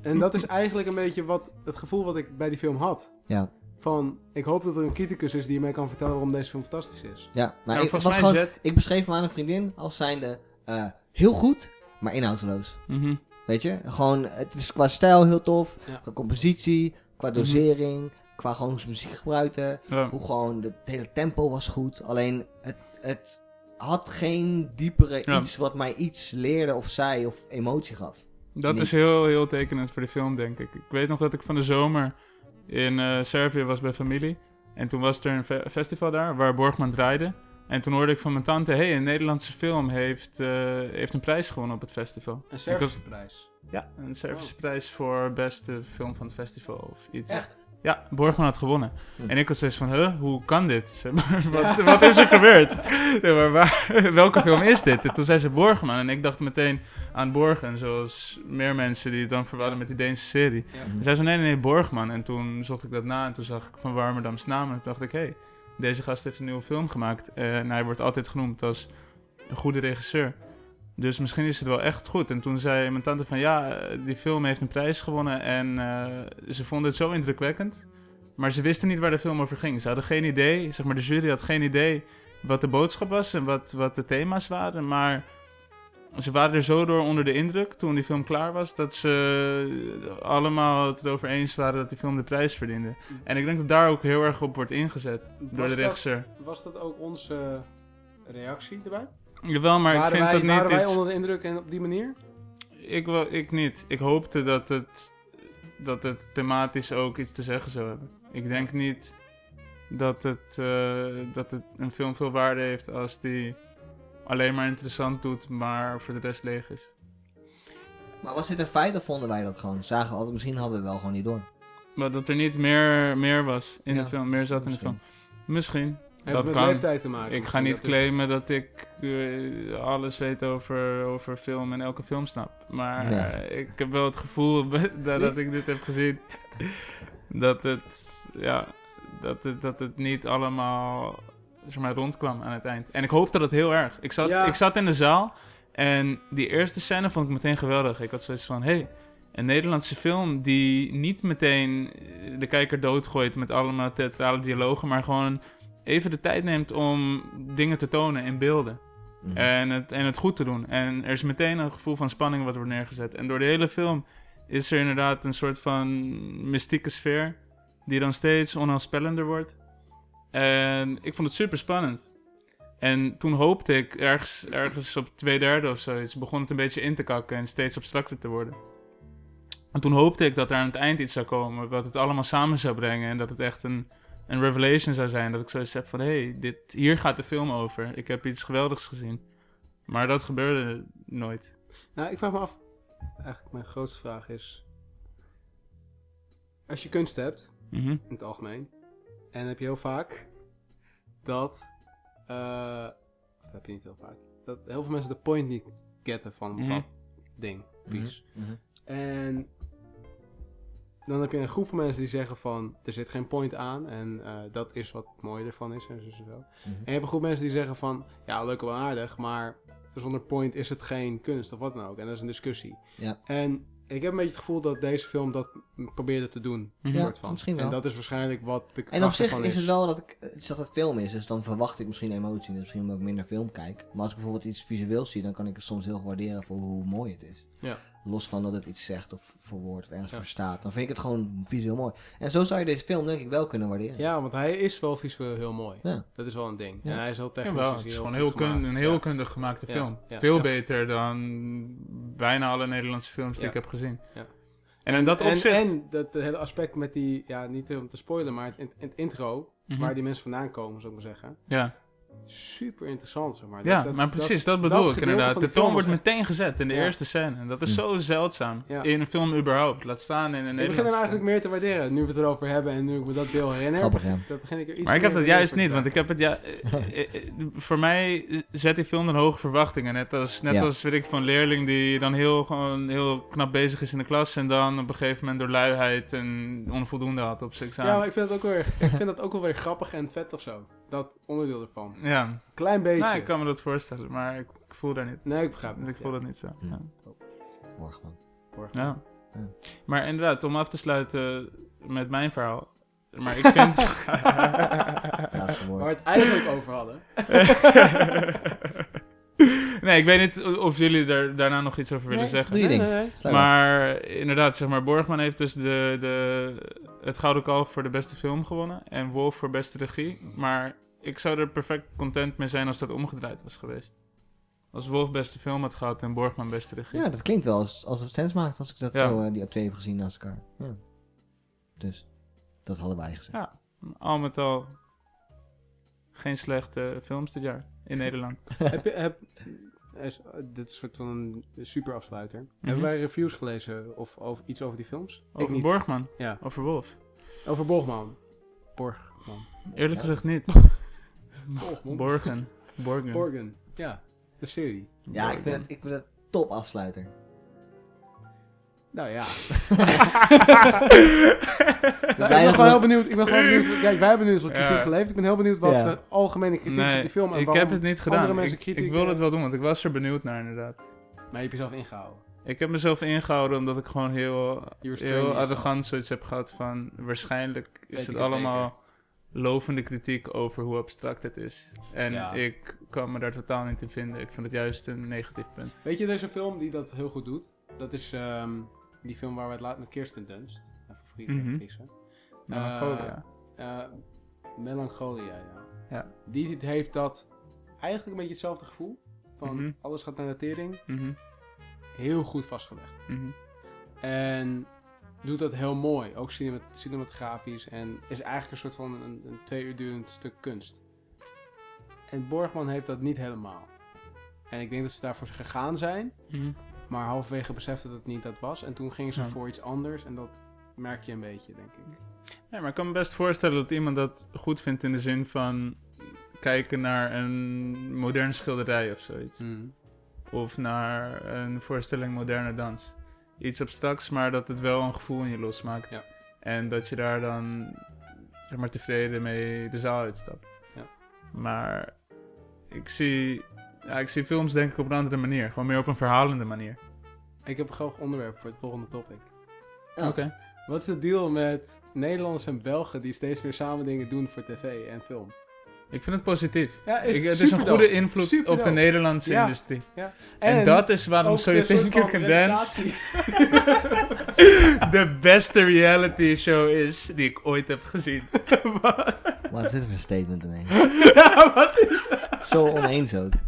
Speaker 3: En dat is eigenlijk een beetje wat, het gevoel wat ik bij die film had.
Speaker 2: ja,
Speaker 3: Van, ik hoop dat er een criticus is die mij kan vertellen waarom deze film fantastisch is.
Speaker 2: ja. Maar
Speaker 4: Ja,
Speaker 2: ik,
Speaker 4: volgens
Speaker 2: was
Speaker 4: mij
Speaker 2: gewoon,
Speaker 4: zet-
Speaker 2: ik beschreef hem aan een vriendin als zijnde eh, heel goed, maar inhoudsloos.
Speaker 4: Mhm.
Speaker 2: Weet je? Gewoon, het is qua stijl heel tof,
Speaker 3: Ja.
Speaker 2: qua compositie, qua dosering, qua gewoon hoe ze muziek gebruikten.
Speaker 4: Ja.
Speaker 2: Hoe gewoon, de, het hele tempo was goed. Alleen, het, het had geen diepere
Speaker 4: Ja.
Speaker 2: iets wat mij iets leerde of zei of emotie gaf.
Speaker 4: Dat
Speaker 2: Niet.
Speaker 4: is heel, heel tekenend voor de film, denk ik. Ik weet nog dat ik van de zomer in eh, Servië was bij familie. En toen was er een fe- festival daar waar Borgman draaide. En toen hoorde ik van mijn tante: hey, een Nederlandse film heeft, eh, heeft een prijs gewonnen op het festival.
Speaker 3: Een
Speaker 4: Servische
Speaker 3: prijs.
Speaker 4: Ja, een Servische prijs voor beste film van het festival of iets.
Speaker 3: Echt?
Speaker 4: Ja, Borgman had gewonnen.
Speaker 2: Hm.
Speaker 4: En ik was zoiets van, huh, hoe kan dit? Wat, wat is er gebeurd? Ja, maar waar- welke film is dit? En toen zei ze Borgman. En ik dacht meteen aan Borgen, zoals meer mensen die het dan verwarren met die Deense serie.
Speaker 3: Ja.
Speaker 4: En zei, nee, nee, nee, Borgman. En toen zocht ik dat na en toen zag ik van Warmerdams naam. En toen dacht ik, hé, hey, deze gast heeft een nieuwe film gemaakt. En hij wordt altijd genoemd als een goede regisseur. Dus misschien is het wel echt goed. En toen zei mijn tante van ja, eh, die film heeft een prijs gewonnen en eh, ze vonden het zo indrukwekkend. Maar ze wisten niet waar de film over ging. Ze hadden geen idee, zeg maar de jury had geen idee wat de boodschap was en wat, wat de thema's waren. Maar ze waren er zo door onder de indruk toen die film klaar was, dat ze allemaal het erover eens waren dat die film de prijs verdiende. En ik denk dat daar ook heel erg op wordt ingezet door de
Speaker 3: dat-
Speaker 4: regisseur.
Speaker 3: Was dat ook onze reactie erbij?
Speaker 4: Jawel, maar ik
Speaker 3: waren
Speaker 4: vind
Speaker 3: wij,
Speaker 4: dat niet
Speaker 3: waren wij
Speaker 4: iets...
Speaker 3: onder de indruk en op die manier?
Speaker 4: Ik, wel, ik niet. Ik hoopte dat het, dat het thematisch ook iets te zeggen zou hebben. Ik denk niet dat het, eh, dat het een film veel waarde heeft als die alleen maar interessant doet, maar voor de rest leeg is.
Speaker 2: Maar was dit een feit of vonden wij dat gewoon? Zagen we altijd, misschien hadden we het wel gewoon niet door.
Speaker 4: Maar dat er niet meer, meer was in
Speaker 2: Ja,
Speaker 4: de film, meer zat in de film. Misschien.
Speaker 3: Heeft
Speaker 4: dat
Speaker 3: met
Speaker 4: kan.
Speaker 3: leeftijd te maken?
Speaker 4: Ik ga niet
Speaker 3: dat is-
Speaker 4: claimen dat ik eh, alles weet over, over film en elke film snap. Maar
Speaker 2: Ja.
Speaker 4: eh, ik heb wel het gevoel, nadat ik dit heb gezien, dat het, ja, dat het, dat het niet allemaal zeg maar, rondkwam aan het eind. En ik hoopte dat heel erg. Ik zat,
Speaker 3: Ja.
Speaker 4: ik zat in de zaal en die eerste scène vond ik meteen geweldig. Ik had zoiets van, hey, een Nederlandse film die niet meteen eh, de kijker doodgooit met allemaal theatrale dialogen, maar gewoon even de tijd neemt om dingen te tonen in beelden.
Speaker 2: Mhm.
Speaker 4: En, het, en het goed te doen. En er is meteen een gevoel van spanning wat wordt neergezet. En door de hele film is er inderdaad een soort van mystieke sfeer. Die dan steeds onheilspellender wordt. En ik vond het super spannend. En toen hoopte ik ergens, ergens op twee derde of zoiets. begon het een beetje in te kakken en steeds abstracter te worden. En toen hoopte ik dat er aan het eind iets zou komen. Wat het allemaal samen zou brengen. En dat het echt een, een revelation zou zijn. Dat ik zoiets heb van: hé, hey, dit, hier gaat de film over. Ik heb iets geweldigs gezien. Maar dat gebeurde nooit.
Speaker 3: Nou, ik vraag me af. Eigenlijk mijn grootste vraag is. Als je kunst hebt,
Speaker 4: Mhm.
Speaker 3: in het algemeen, en heb je heel vaak dat. eh, heb je niet heel vaak. Dat heel veel mensen de point niet getten van een
Speaker 4: Mhm.
Speaker 3: bepaald ding, piece.
Speaker 2: Mhm.
Speaker 3: En dan heb je een groep van mensen die zeggen van er zit geen point aan en eh, dat is wat het mooie ervan is en zo, zo, zo. En je hebt een groep mensen die zeggen van ja, leuk en wel aardig, maar zonder point is het geen kunst of wat dan ook. En dat is een discussie.
Speaker 2: Ja.
Speaker 3: En ik heb een beetje het gevoel dat deze film dat probeerde te doen.
Speaker 4: Mhm.
Speaker 2: Ja,
Speaker 3: soort van.
Speaker 2: misschien wel.
Speaker 3: En dat is waarschijnlijk wat de
Speaker 2: En op zich is het wel dat ik iets dat het film is, dus dan verwacht ik misschien emotie, dus misschien omdat ik minder film kijk. Maar als ik bijvoorbeeld iets visueels zie, dan kan ik het soms heel goed waarderen voor hoe mooi het is.
Speaker 3: Ja.
Speaker 2: Los van dat het iets zegt of verwoordt of ergens
Speaker 3: Ja.
Speaker 2: voor staat. Dan vind ik het gewoon visueel mooi. En zo zou je deze film denk ik wel kunnen waarderen.
Speaker 3: Ja, want hij is wel visueel heel mooi.
Speaker 2: Ja.
Speaker 3: Dat is wel een ding.
Speaker 2: Ja.
Speaker 3: En hij is heel technisch. Is
Speaker 4: het is gewoon heel kun, een heel
Speaker 3: Ja.
Speaker 4: kundig gemaakte
Speaker 3: Ja,
Speaker 4: film.
Speaker 3: ja,
Speaker 4: Veel
Speaker 3: ja.
Speaker 4: beter dan bijna alle Nederlandse films die ik heb gezien.
Speaker 3: Ja.
Speaker 4: En in dat
Speaker 3: en,
Speaker 4: opzicht...
Speaker 3: En dat hele aspect met die, ja, niet om te spoilen, maar het, het intro,
Speaker 4: Mhm.
Speaker 3: waar die mensen vandaan komen, zou ik maar zeggen.
Speaker 4: Ja.
Speaker 3: Super interessant, zeg maar.
Speaker 4: Ja,
Speaker 3: Dat- dat-
Speaker 4: maar precies, dat, bedoel ik inderdaad. De toon wordt
Speaker 3: echt-
Speaker 4: meteen gezet in de
Speaker 3: Ja.
Speaker 4: eerste scène. En dat is zo zeldzaam.
Speaker 3: Ja.
Speaker 4: In een film überhaupt. Laat staan in een
Speaker 3: Ik begin hem eigenlijk meer te waarderen, nu we het erover hebben en nu ik me dat deel herinner.
Speaker 2: Grappig, ja.
Speaker 3: Dat begin ik er iets
Speaker 4: Maar ik heb dat juist niet, want ik heb het ja. eh, eh, eh, voor mij zet die film dan hoge verwachtingen. Net als, net
Speaker 2: Ja.
Speaker 4: als weet ik van leerling die dan heel, gewoon heel knap bezig is in de klas. En dan op een gegeven moment door luiheid en onvoldoende had op zijn examen.
Speaker 3: Ja, maar ik vind, het ook wel weer, ik vind dat ook wel weer grappig en vet of zo. Dat onderdeel ervan.
Speaker 4: Ja.
Speaker 3: Klein beetje.
Speaker 4: Nou, ik kan me dat voorstellen, maar ik, ik voel daar niet.
Speaker 3: Nee, ik begrijp het.
Speaker 4: Ik voel dat niet zo. Ja.
Speaker 2: Borgman.
Speaker 3: Borgman.
Speaker 4: Ja.
Speaker 2: Ja.
Speaker 4: Maar inderdaad, om af te sluiten met mijn verhaal. Maar ik vind.
Speaker 3: Waar we het eigenlijk over hadden.
Speaker 4: nee, ik weet niet of jullie daar daarna nog iets over willen
Speaker 2: Nee,
Speaker 4: zeggen.
Speaker 3: Nee, nee.
Speaker 4: Maar inderdaad, zeg maar, Borgman heeft dus de, de, het Gouden Kalf voor de beste film gewonnen. En Wolf voor beste regie. Maar ik zou er perfect content mee zijn als dat omgedraaid was geweest. Als Wolf beste film had gehad en Borgman beste regie.
Speaker 2: Ja, dat klinkt wel als, als het sens maakt als ik dat
Speaker 4: Ja.
Speaker 2: zo eh, die twee heb gezien naast elkaar. Ja. Dus, dat hadden wij gezegd.
Speaker 4: Ja, al met al geen slechte films dit jaar in Nederland.
Speaker 3: heb je, heb, is, dit is een soort van een super afsluiter. Hebben wij reviews gelezen of over, iets over die films? ik
Speaker 4: Mhm. Over
Speaker 3: niet.
Speaker 4: Borgman,
Speaker 3: Ja.
Speaker 4: over Wolf.
Speaker 3: Over Borgman. Borgman.
Speaker 4: Eerlijk gezegd niet.
Speaker 3: Borgman.
Speaker 4: Borgen. Borgen.
Speaker 3: Borgen. Ja, de serie.
Speaker 2: Ja, ik vind het, ik vind het top afsluiter.
Speaker 3: Nou ja. Nou, ik ben gewoon heel benieuwd. Ik ben gewoon benieuwd. Kijk, wij hebben nu eens wat kritiek
Speaker 4: Ja.
Speaker 3: geleverd. Ik ben heel benieuwd wat
Speaker 2: Ja.
Speaker 3: de algemene kritiek is op die film. En
Speaker 4: ik heb het niet gedaan.
Speaker 3: Mensen
Speaker 4: Ik, ik wil het
Speaker 3: hebben.
Speaker 4: wel doen, want ik was er benieuwd naar inderdaad.
Speaker 3: Maar je hebt jezelf ingehouden.
Speaker 4: Ik heb mezelf ingehouden omdat ik gewoon heel, heel arrogant zoiets heb gehad van... Waarschijnlijk is het
Speaker 3: het
Speaker 4: allemaal lovende kritiek over hoe abstract het is. En
Speaker 3: Ja.
Speaker 4: ik kan me daar totaal niet in vinden. Ik vind het juist een negatief punt.
Speaker 3: Weet je, deze film die dat heel goed doet? Dat is ehm, die film waar we het laat met Kirsten Dunst. Even Friese,
Speaker 4: Mhm.
Speaker 3: Friese.
Speaker 4: Melancholia.
Speaker 3: Eh, Melancholia, ja.
Speaker 4: Ja.
Speaker 3: Die heeft dat eigenlijk een beetje hetzelfde gevoel. Van
Speaker 4: Mhm.
Speaker 3: alles gaat naar de tering.
Speaker 4: Mhm,
Speaker 3: Heel goed vastgelegd.
Speaker 4: mhm.
Speaker 3: En doet dat heel mooi. Ook cinemat cinematografisch. En is eigenlijk een soort van een, een twee uur durend stuk kunst. En Borgman heeft dat niet helemaal. En ik denk dat ze daarvoor gegaan zijn. Maar halverwege besefte dat het niet dat was. En toen gingen ze
Speaker 4: Ja.
Speaker 3: voor iets anders. En dat merk je een beetje, denk ik.
Speaker 4: Ja, maar ik kan me best voorstellen dat iemand dat goed vindt in de zin van kijken naar een moderne schilderij of zoiets.
Speaker 3: Hmm.
Speaker 4: Of naar een voorstelling moderne dans. Iets abstracts, maar dat het wel een gevoel in je losmaakt.
Speaker 3: Ja.
Speaker 4: En dat je daar dan zeg maar, tevreden mee de zaal uitstapt.
Speaker 3: Ja.
Speaker 4: Maar ik zie, ja, ik zie films denk ik op een andere manier. Gewoon meer op een verhalende manier.
Speaker 3: Ik heb een graag onderwerp voor het volgende topic.
Speaker 4: Oké.
Speaker 3: Wat is de deal met Nederlanders en Belgen die steeds weer samen dingen doen voor tv en film?
Speaker 4: Ik vind het positief.
Speaker 3: Ja,
Speaker 4: Ik, het is een goede invloed op de Nederlandse
Speaker 3: Ja.
Speaker 4: industrie.
Speaker 3: Ja.
Speaker 4: En, dat is waarom
Speaker 3: ook
Speaker 4: So
Speaker 3: de
Speaker 4: De beste reality show is die ik ooit heb gezien.
Speaker 2: Wat is dit voor statement ineens?
Speaker 3: ja, wat is
Speaker 2: Zo oneens ook.